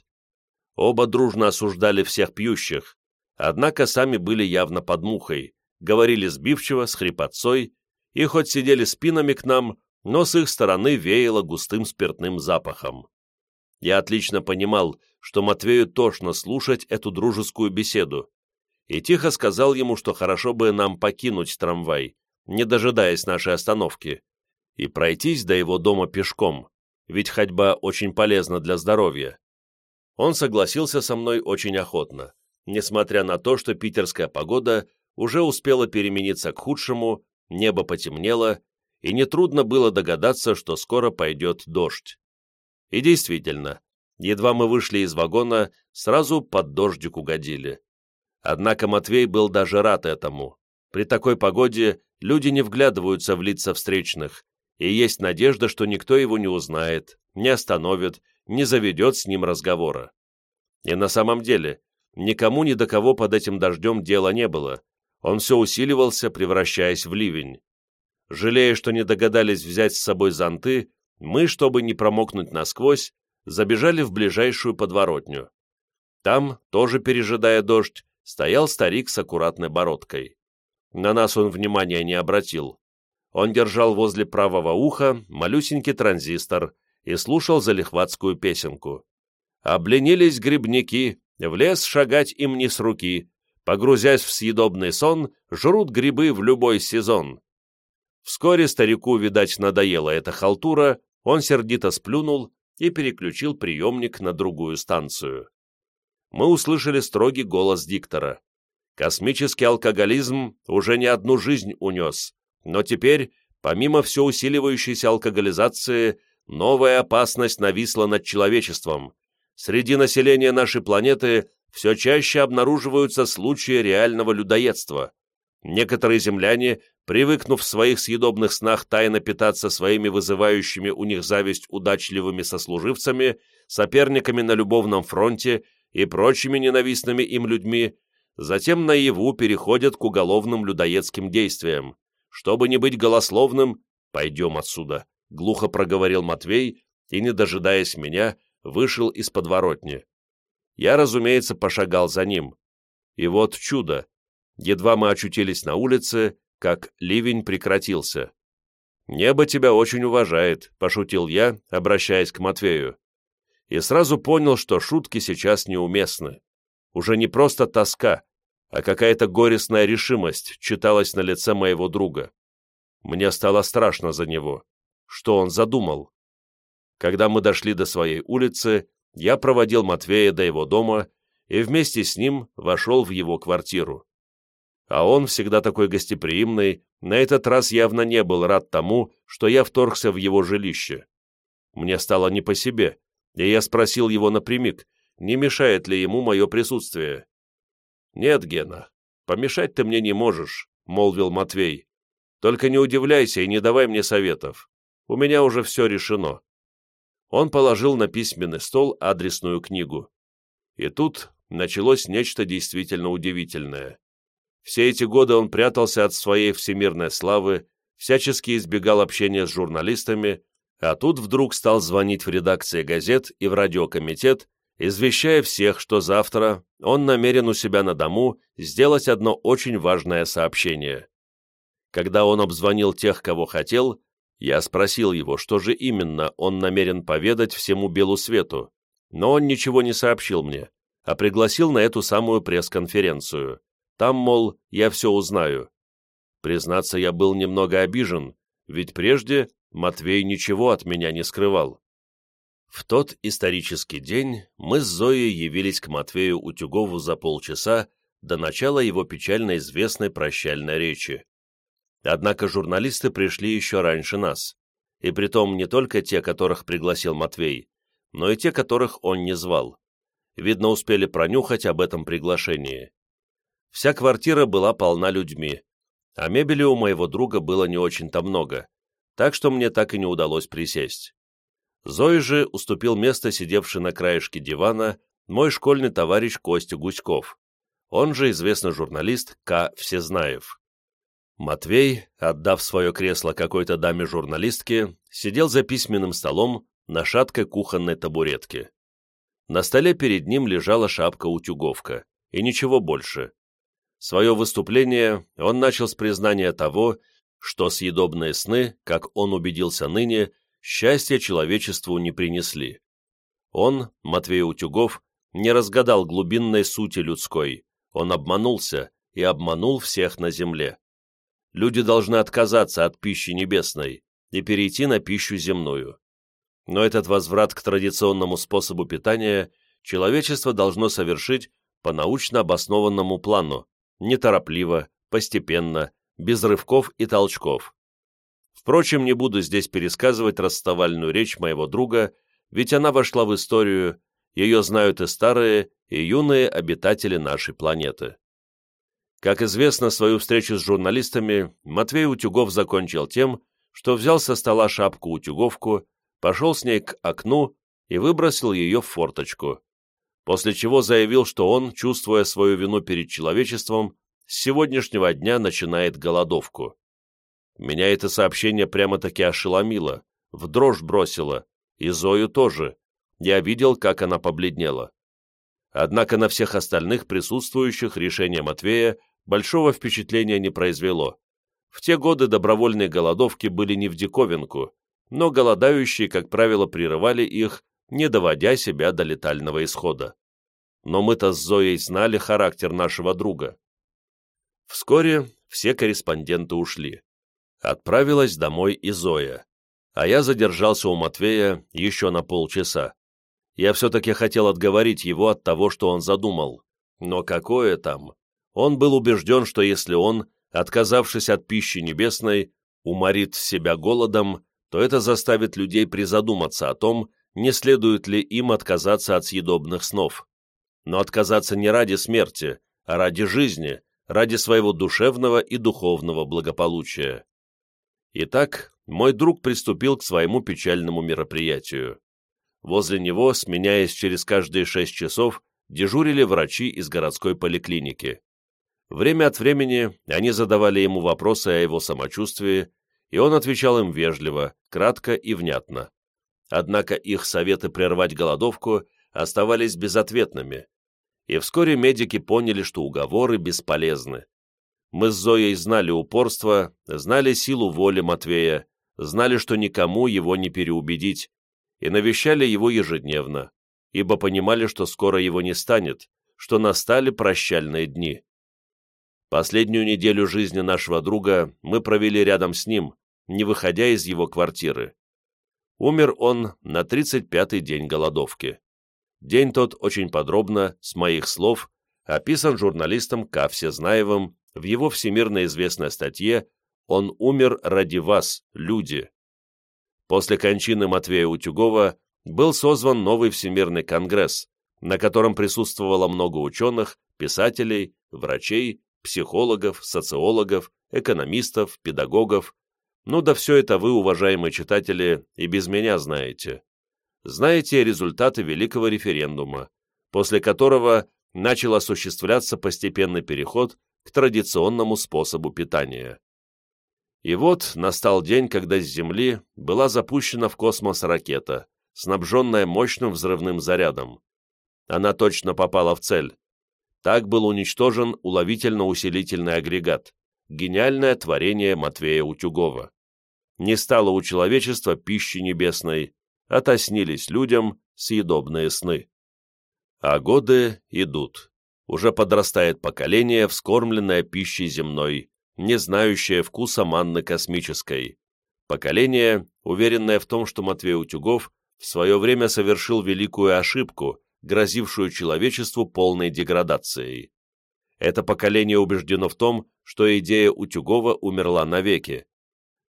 Оба дружно осуждали всех пьющих, однако сами были явно под мухой, говорили сбивчиво, с хрипотцой, и хоть сидели спинами к нам, но с их стороны веяло густым спиртным запахом. Я отлично понимал, что Матвею тошно слушать эту дружескую беседу, и тихо сказал ему, что хорошо бы нам покинуть трамвай, не дожидаясь нашей остановки, и пройтись до его дома пешком, ведь ходьба очень полезна для здоровья. Он согласился со мной очень охотно, несмотря на то, что питерская погода уже успела перемениться к худшему, небо потемнело, и нетрудно было догадаться, что скоро пойдет дождь. И действительно, едва мы вышли из вагона, сразу под дождик угодили. Однако Матвей был даже рад этому. При такой погоде люди не вглядываются в лица встречных, и есть надежда, что никто его не узнает, не остановит, не заведет с ним разговора. И на самом деле, никому ни до кого под этим дождем дела не было, он все усиливался, превращаясь в ливень. Жалея, что не догадались взять с собой зонты, мы, чтобы не промокнуть насквозь, забежали в ближайшую подворотню. Там, тоже пережидая дождь, стоял старик с аккуратной бородкой. На нас он внимания не обратил. Он держал возле правого уха малюсенький транзистор и слушал залихватскую песенку. «Обленились грибники, в лес шагать им не с руки, погрузясь в съедобный сон, жрут грибы в любой сезон. Вскоре старику, видать, надоела эта халтура, он сердито сплюнул и переключил приемник на другую станцию. Мы услышали строгий голос диктора. Космический алкоголизм уже не одну жизнь унес, но теперь, помимо все усиливающейся алкоголизации, новая опасность нависла над человечеством. Среди населения нашей планеты все чаще обнаруживаются случаи реального людоедства. Некоторые земляне, привыкнув в своих съедобных снах тайно питаться своими вызывающими у них зависть удачливыми сослуживцами, соперниками на любовном фронте и прочими ненавистными им людьми, затем наяву переходят к уголовным людоедским действиям. Чтобы не быть голословным, пойдем отсюда, глухо проговорил Матвей и, не дожидаясь меня, вышел из подворотни. Я, разумеется, пошагал за ним. И вот чудо. Едва мы очутились на улице, как ливень прекратился. «Небо тебя очень уважает», — пошутил я, обращаясь к Матвею. И сразу понял, что шутки сейчас неуместны. Уже не просто тоска, а какая-то горестная решимость читалась на лице моего друга. Мне стало страшно за него. Что он задумал? Когда мы дошли до своей улицы, я проводил Матвея до его дома и вместе с ним вошел в его квартиру. А он, всегда такой гостеприимный, на этот раз явно не был рад тому, что я вторгся в его жилище. Мне стало не по себе, и я спросил его напрямик, не мешает ли ему мое присутствие. «Нет, Гена, помешать ты мне не можешь», — молвил Матвей. «Только не удивляйся и не давай мне советов. У меня уже все решено он положил на письменный стол адресную книгу. И тут началось нечто действительно удивительное. Все эти годы он прятался от своей всемирной славы, всячески избегал общения с журналистами, а тут вдруг стал звонить в редакции газет и в радиокомитет, извещая всех, что завтра он намерен у себя на дому сделать одно очень важное сообщение. Когда он обзвонил тех, кого хотел, я спросил его, что же именно он намерен поведать всему белу свету, но он ничего не сообщил мне, а пригласил на эту самую пресс-конференцию. Там, мол, я все узнаю. Признаться, я был немного обижен, ведь прежде Матвей ничего от меня не скрывал. В тот исторический день мы с Зоей явились к Матвею Утюгову за полчаса до начала его печально известной прощальной речи. Однако журналисты пришли еще раньше нас, и притом не только те, которых пригласил Матвей, но и те, которых он не звал. Видно, успели пронюхать об этом приглашении. Вся квартира была полна людьми, а мебели у моего друга было не очень-то много, так что мне так и не удалось присесть. Зои же уступил место сидевший на краешке дивана мой школьный товарищ Костя Гуськов, он же известный журналист К. Всезнаев. Матвей, отдав свое кресло какой-то даме-журналистке, сидел за письменным столом на шаткой кухонной табуретке. На столе перед ним лежала шапка-утюговка, и ничего больше. Свое выступление он начал с признания того, что съедобные сны, как он убедился ныне, счастья человечеству не принесли. Он, Матвей Утюгов, не разгадал глубинной сути людской, он обманулся и обманул всех на земле люди должны отказаться от пищи небесной и перейти на пищу земную. Но этот возврат к традиционному способу питания человечество должно совершить по научно обоснованному плану, неторопливо, постепенно, без рывков и толчков. Впрочем, не буду здесь пересказывать расставальную речь моего друга, ведь она вошла в историю, ее знают и старые, и юные обитатели нашей планеты. Как известно, свою встречу с журналистами Матвей Утюгов закончил тем, что взял со стола шапку-утюговку, пошел с ней к окну и выбросил ее в форточку, после чего заявил, что он, чувствуя свою вину перед человечеством, с сегодняшнего дня начинает голодовку. Меня это сообщение прямо-таки ошеломило, в дрожь бросило, и Зою тоже. Я видел, как она побледнела. Однако на всех остальных присутствующих решение Матвея большого впечатления не произвело. В те годы добровольные голодовки были не в диковинку, но голодающие, как правило, прерывали их, не доводя себя до летального исхода. Но мы-то с Зоей знали характер нашего друга. Вскоре все корреспонденты ушли. Отправилась домой и Зоя. а я задержался у Матвея еще на полчаса. Я все-таки хотел отговорить его от того, что он задумал. Но какое там? Он был убежден, что если он, отказавшись от пищи небесной, уморит себя голодом, то это заставит людей призадуматься о том, не следует ли им отказаться от съедобных снов. Но отказаться не ради смерти, а ради жизни, ради своего душевного и духовного благополучия. Итак, мой друг приступил к своему печальному мероприятию. Возле него, сменяясь через каждые шесть часов, дежурили врачи из городской поликлиники. Время от времени они задавали ему вопросы о его самочувствии, и он отвечал им вежливо, кратко и внятно. Однако их советы прервать голодовку оставались безответными, и вскоре медики поняли, что уговоры бесполезны. Мы с Зоей знали упорство, знали силу воли Матвея, знали, что никому его не переубедить, и навещали его ежедневно, ибо понимали, что скоро его не станет, что настали прощальные дни. Последнюю неделю жизни нашего друга мы провели рядом с ним, не выходя из его квартиры. Умер он на 35-й день голодовки. День тот очень подробно, с моих слов, описан журналистом К. Всезнаевым в его всемирно известной статье «Он умер ради вас, люди». После кончины Матвея Утюгова был созван новый Всемирный конгресс, на котором присутствовало много ученых, писателей, врачей, психологов, социологов, экономистов, педагогов. Ну да все это вы, уважаемые читатели, и без меня знаете. Знаете результаты великого референдума, после которого начал осуществляться постепенный переход к традиционному способу питания. И вот настал день, когда с Земли была запущена в космос ракета, снабженная мощным взрывным зарядом. Она точно попала в цель. Так был уничтожен уловительно-усилительный агрегат, гениальное творение Матвея Утюгова. Не стало у человечества пищи небесной, отоснились людям съедобные сны. А годы идут. Уже подрастает поколение, вскормленное пищей земной, не знающее вкуса манны космической. Поколение, уверенное в том, что Матвей Утюгов в свое время совершил великую ошибку, грозившую человечеству полной деградацией. Это поколение убеждено в том, что идея Утюгова умерла навеки.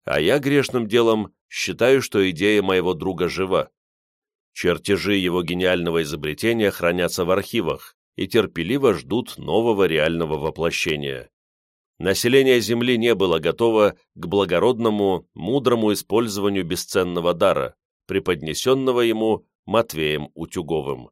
А я грешным делом считаю, что идея моего друга жива. Чертежи его гениального изобретения хранятся в архивах и терпеливо ждут нового реального воплощения. Население Земли не было готово к благородному, мудрому использованию бесценного дара, преподнесенного ему Матвеем Утюговым.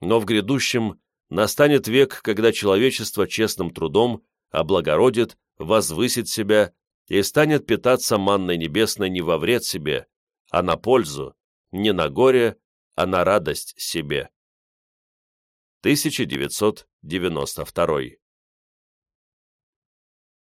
Но в грядущем настанет век, когда человечество честным трудом облагородит, возвысит себя и станет питаться манной небесной не во вред себе, а на пользу, не на горе, а на радость себе. 1992